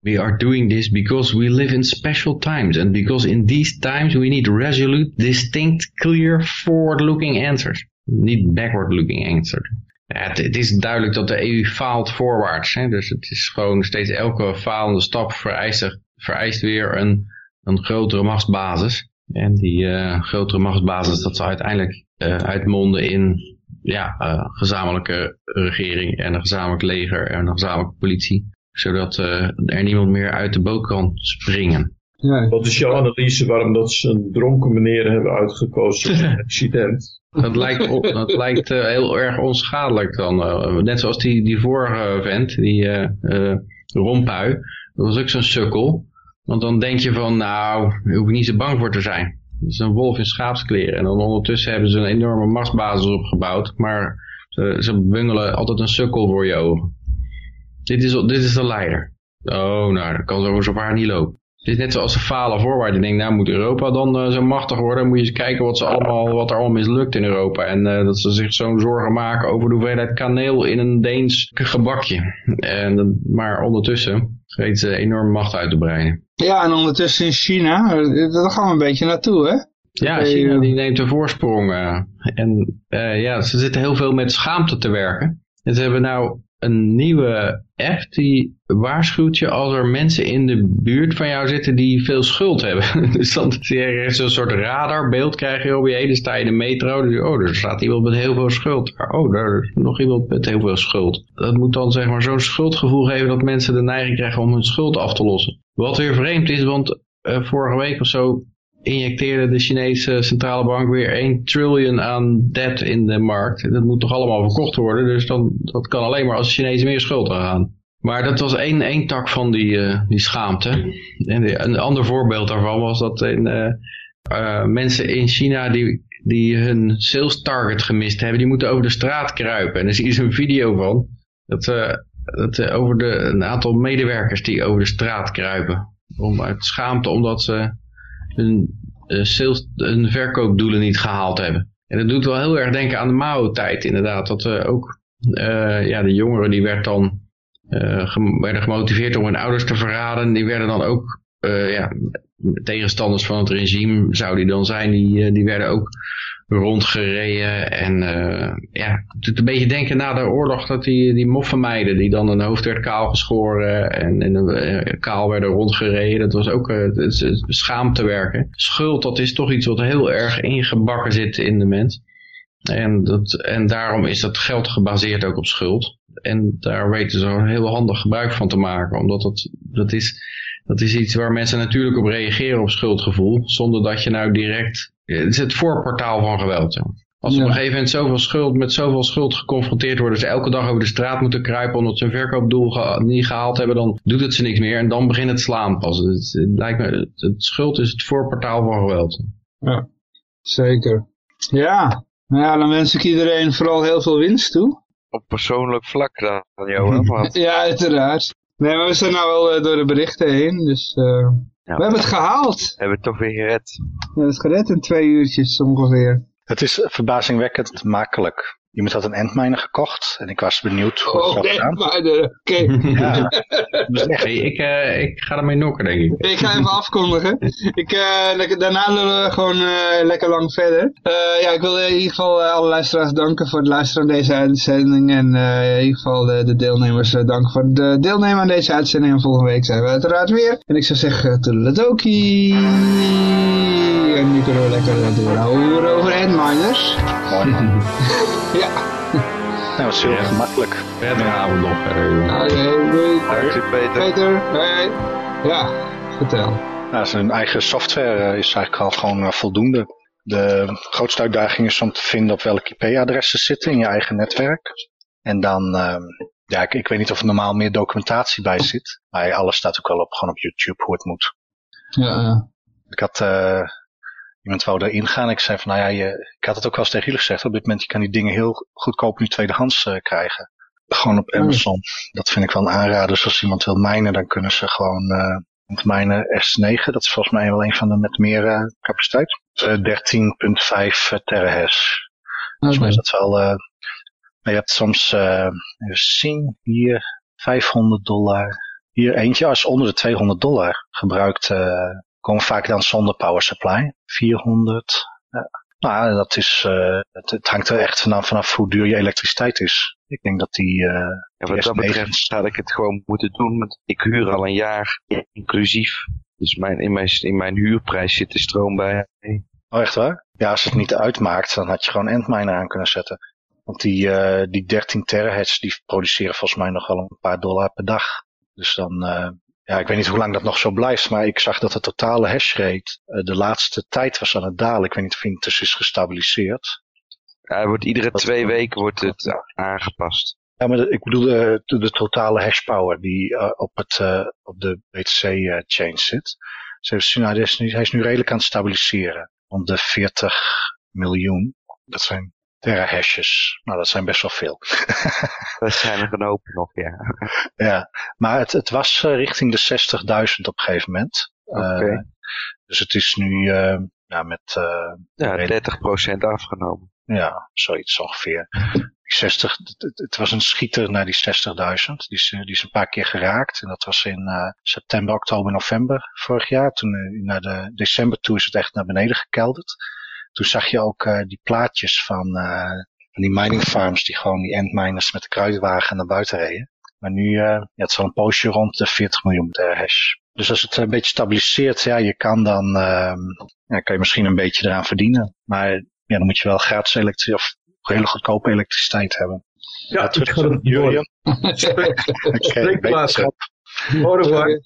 We are doing this because we live in special times. And because in these times we need resolute, distinct, clear, forward-looking answers. Niet backward-looking answers. Het, is duidelijk dat de EU faalt voorwaarts. Hè? Dus het is gewoon steeds elke falende stap vereist, vereist weer een, een grotere machtsbasis. En die eh, grotere machtsbasis dat zal uiteindelijk eh, uitmonden in ja, eh, gezamenlijke regering en een gezamenlijk leger en een gezamenlijke politie zodat eh, er niemand meer uit de boot kan springen. Ja. Wat is jouw analyse waarom dat ze een dronken meneer hebben uitgekozen voor een accident? Dat lijkt, o- dat lijkt eh, heel erg onschadelijk dan. eh, net zoals die, die vorige vent, die eh eh, Rompui. Dat was ook zo'n sukkel. Want dan denk je van, nou, daar hoef ik niet zo bang voor te zijn. Dat is een wolf in schaapskleren. En dan ondertussen hebben ze een enorme machtsbasis opgebouwd. Maar ze, ze bungelen altijd een sukkel voor je ogen. Dit is, dit is de leider. Oh, nou, dat kan zo zowaar niet lopen. Het is net zoals ze falen voorwaarts. Ik denk, nou moet Europa dan eh, zo machtig worden. Moet je eens kijken wat, ze allemaal, wat er allemaal mislukt in Europa. En eh, dat ze zich zo'n zorgen maken over de hoeveelheid kaneel in een Deens gebakje. En, dan- maar ondertussen weten ze enorm macht uit te breiden. ja, en ondertussen in China, eh, daar gaan we een beetje naartoe, hè? Ja, China eh. die neemt de voorsprong. eh, en eh, ja, ze zitten heel veel met schaamte te werken. En ze hebben nou een nieuwe app die waarschuwt je als er mensen in de buurt van jou zitten die veel schuld hebben. dus dan je zo'n soort radarbeeld krijg je om je. Dan sta je in de metro. Dus, oh, er staat iemand met heel veel schuld. Oh, daar is nog iemand met heel veel schuld. Dat moet dan zeg maar zo'n schuldgevoel geven dat mensen de neiging krijgen om hun schuld af te lossen. Wat weer vreemd is, want eh, vorige week of zo injecteerde de Chinese centrale bank weer 1 triljoen aan debt in de markt. Dat moet toch allemaal verkocht worden, dus dan, dat kan alleen maar als de Chinezen meer schuld gaan. Maar dat was één, één tak van die, eh, die schaamte. En een ander voorbeeld daarvan was dat in, eh, eh, mensen in China die, die hun sales target gemist hebben, die moeten over de straat kruipen. En daar zie je zo'n video van. Dat, dat over de, een aantal medewerkers die over de straat kruipen. Om uit schaamte omdat ze hun, sales, hun verkoopdoelen niet gehaald hebben. En dat doet wel heel erg denken aan de Mao-tijd inderdaad. Dat eh, ook eh, ja, de jongeren die werd dan, eh, werden gemotiveerd om hun ouders te verraden. Die werden dan ook eh, ja, tegenstanders van het regime zou die dan zijn. Die, eh, die werden ook rondgereden. En eh, ja, het een beetje denken na de oorlog dat die, die moffenmeiden die dan een hoofd werd kaalgeschoren en, en eh, kaal werden rondgereden. Dat was ook eh, het is schaamte werken. Schuld, dat is toch iets wat heel erg ingebakken zit in de mens. En, dat, en daarom is dat geld gebaseerd ook op schuld. En daar weten ze een heel handig gebruik van te maken. Omdat dat, dat, is, dat is iets waar mensen natuurlijk op reageren op schuldgevoel. Zonder dat je nou direct... Het is het voorportaal van geweld. Als ze Ja. op een gegeven moment zoveel schuld, met zoveel schuld geconfronteerd worden, ze elke dag over de straat moeten kruipen omdat ze een verkoopdoel ge- niet gehaald hebben, dan doet het ze niks meer en dan begint het slaan pas. Het, het lijkt me, het, het schuld is het voorportaal van geweld. Zeker. Ja, nou ja, dan wens ik iedereen vooral heel veel winst toe. Op persoonlijk vlak dan, Johan. Want Ja, uiteraard. Nee, maar we zijn nou wel eh, door de berichten heen, dus eh, We hebben het gehaald. we hebben het toch weer gered. We hebben het gered in twee uurtjes ongeveer. Het is verbazingwekkend makkelijk. Iemand had een endminer gekocht en ik was benieuwd hoe het Oh, zou gaan. maar de- oké. Ja, dus echt, Hey, ik, eh, ik ga ermee nokken, denk ik. Ik ga even afkondigen. Ik, eh, lekker- daarna lullen we gewoon eh, lekker lang verder. Eh, ja, ik wil in ieder geval eh, alle luisteraars danken voor het luisteren aan deze uitzending. En eh, in ieder geval de, de deelnemers eh, danken voor het deelnemen aan deze uitzending. En volgende week zijn we uiteraard weer. En ik zou zeggen, toedeledokie. En nu kunnen we lekker doorhouden over endminers. mooi man. Ja, Nou, het is heel Ja. gemakkelijk. Verder avond nog je, Peter. Peter, hey. Ja, vertel. Nou, zijn eigen software eh, is eigenlijk al gewoon eh, voldoende. De grootste uitdaging is om te vinden op welke IP-adressen zitten in je eigen netwerk. En dan, ehm, ja, ik, ik weet niet of er normaal meer documentatie bij zit. Maar alles staat ook wel op, gewoon op YouTube hoe het moet. Ja, ja. Ik had, eh, iemand wou erin gaan. Ik zei van, nou ja, je, ik had het ook wel eens tegen jullie gezegd. Op dit moment, je kan die dingen heel goedkoop nu tweedehands eh, krijgen. Gewoon op Amazon. Dat vind ik wel een aanrader. Dus als iemand wil minen, dan kunnen ze gewoon eh met mijnen S9. Dat is volgens mij wel een van de met meer eh, capaciteit. Eh, 13.5 terahash. Volgens mij is dat wel... eh, maar je hebt soms, eh, even zien, hier 500 dollar. Hier eentje, als onder de 200 dollar gebruikt, eh, komen vaak dan zonder power supply. 400. Ja. Nou, dat is, eh, het, het hangt er echt vanaf, vanaf hoe duur je elektriciteit is. Ik denk dat die, eh, Ja, wat dat betreft had ik het gewoon moeten doen. Want ik huur al een jaar inclusief. Dus mijn, in, mijn, in mijn huurprijs zit de stroom bij. oh echt waar? Ja, als het niet uitmaakt, dan had je gewoon Antminer aan kunnen zetten. Want die, eh, die 13 terahertz, die produceren volgens mij nog wel een paar dollar per dag. Dus dan, ja, ik weet niet hoe lang dat nog zo blijft, maar ik zag dat de totale hashrate eh, de laatste tijd was aan het dalen. Ik weet niet of intussen is gestabiliseerd. Ja, wordt iedere Dat- twee weken wordt het aangepast. Ja, maar de- ik bedoel de, de, de totale hashpower die eh, op, het, eh, op de BTC-chain zit. Dus nou, hij, is nu, hij is nu redelijk aan het stabiliseren. Om de 40 miljoen. Dat zijn terahashes. Nou, dat zijn best wel veel. Dat zijn er een hoop nog, ja. ja, maar het, het was eh, richting de 60.000 op een gegeven moment. Oké. Eh, dus het is nu eh, ja, met eh, Ja, 30% afgenomen. Ja, zoiets ongeveer. Die 60, het, het- was een schieter naar die 60.000. Die is, die is een paar keer geraakt. En dat was in september, oktober, november vorig jaar. Toen naar de december toe is het echt naar beneden gekelderd. Toen zag je ook eh, die plaatjes van, eh, van die mining farms die gewoon die endminers met de kruidwagen naar buiten reden. Maar nu, eh, ja, het is al een poosje rond de 40 miljoen per hash. Dus als het een beetje stabiliseert, ja, je kan dan, ehm, ja, kan je misschien een beetje eraan verdienen. Maar ja, dan moet je wel gratis elektriciteit of hele goedkope elektriciteit hebben. Ja, terug Spreekplaats. wetenschap. Au revoir.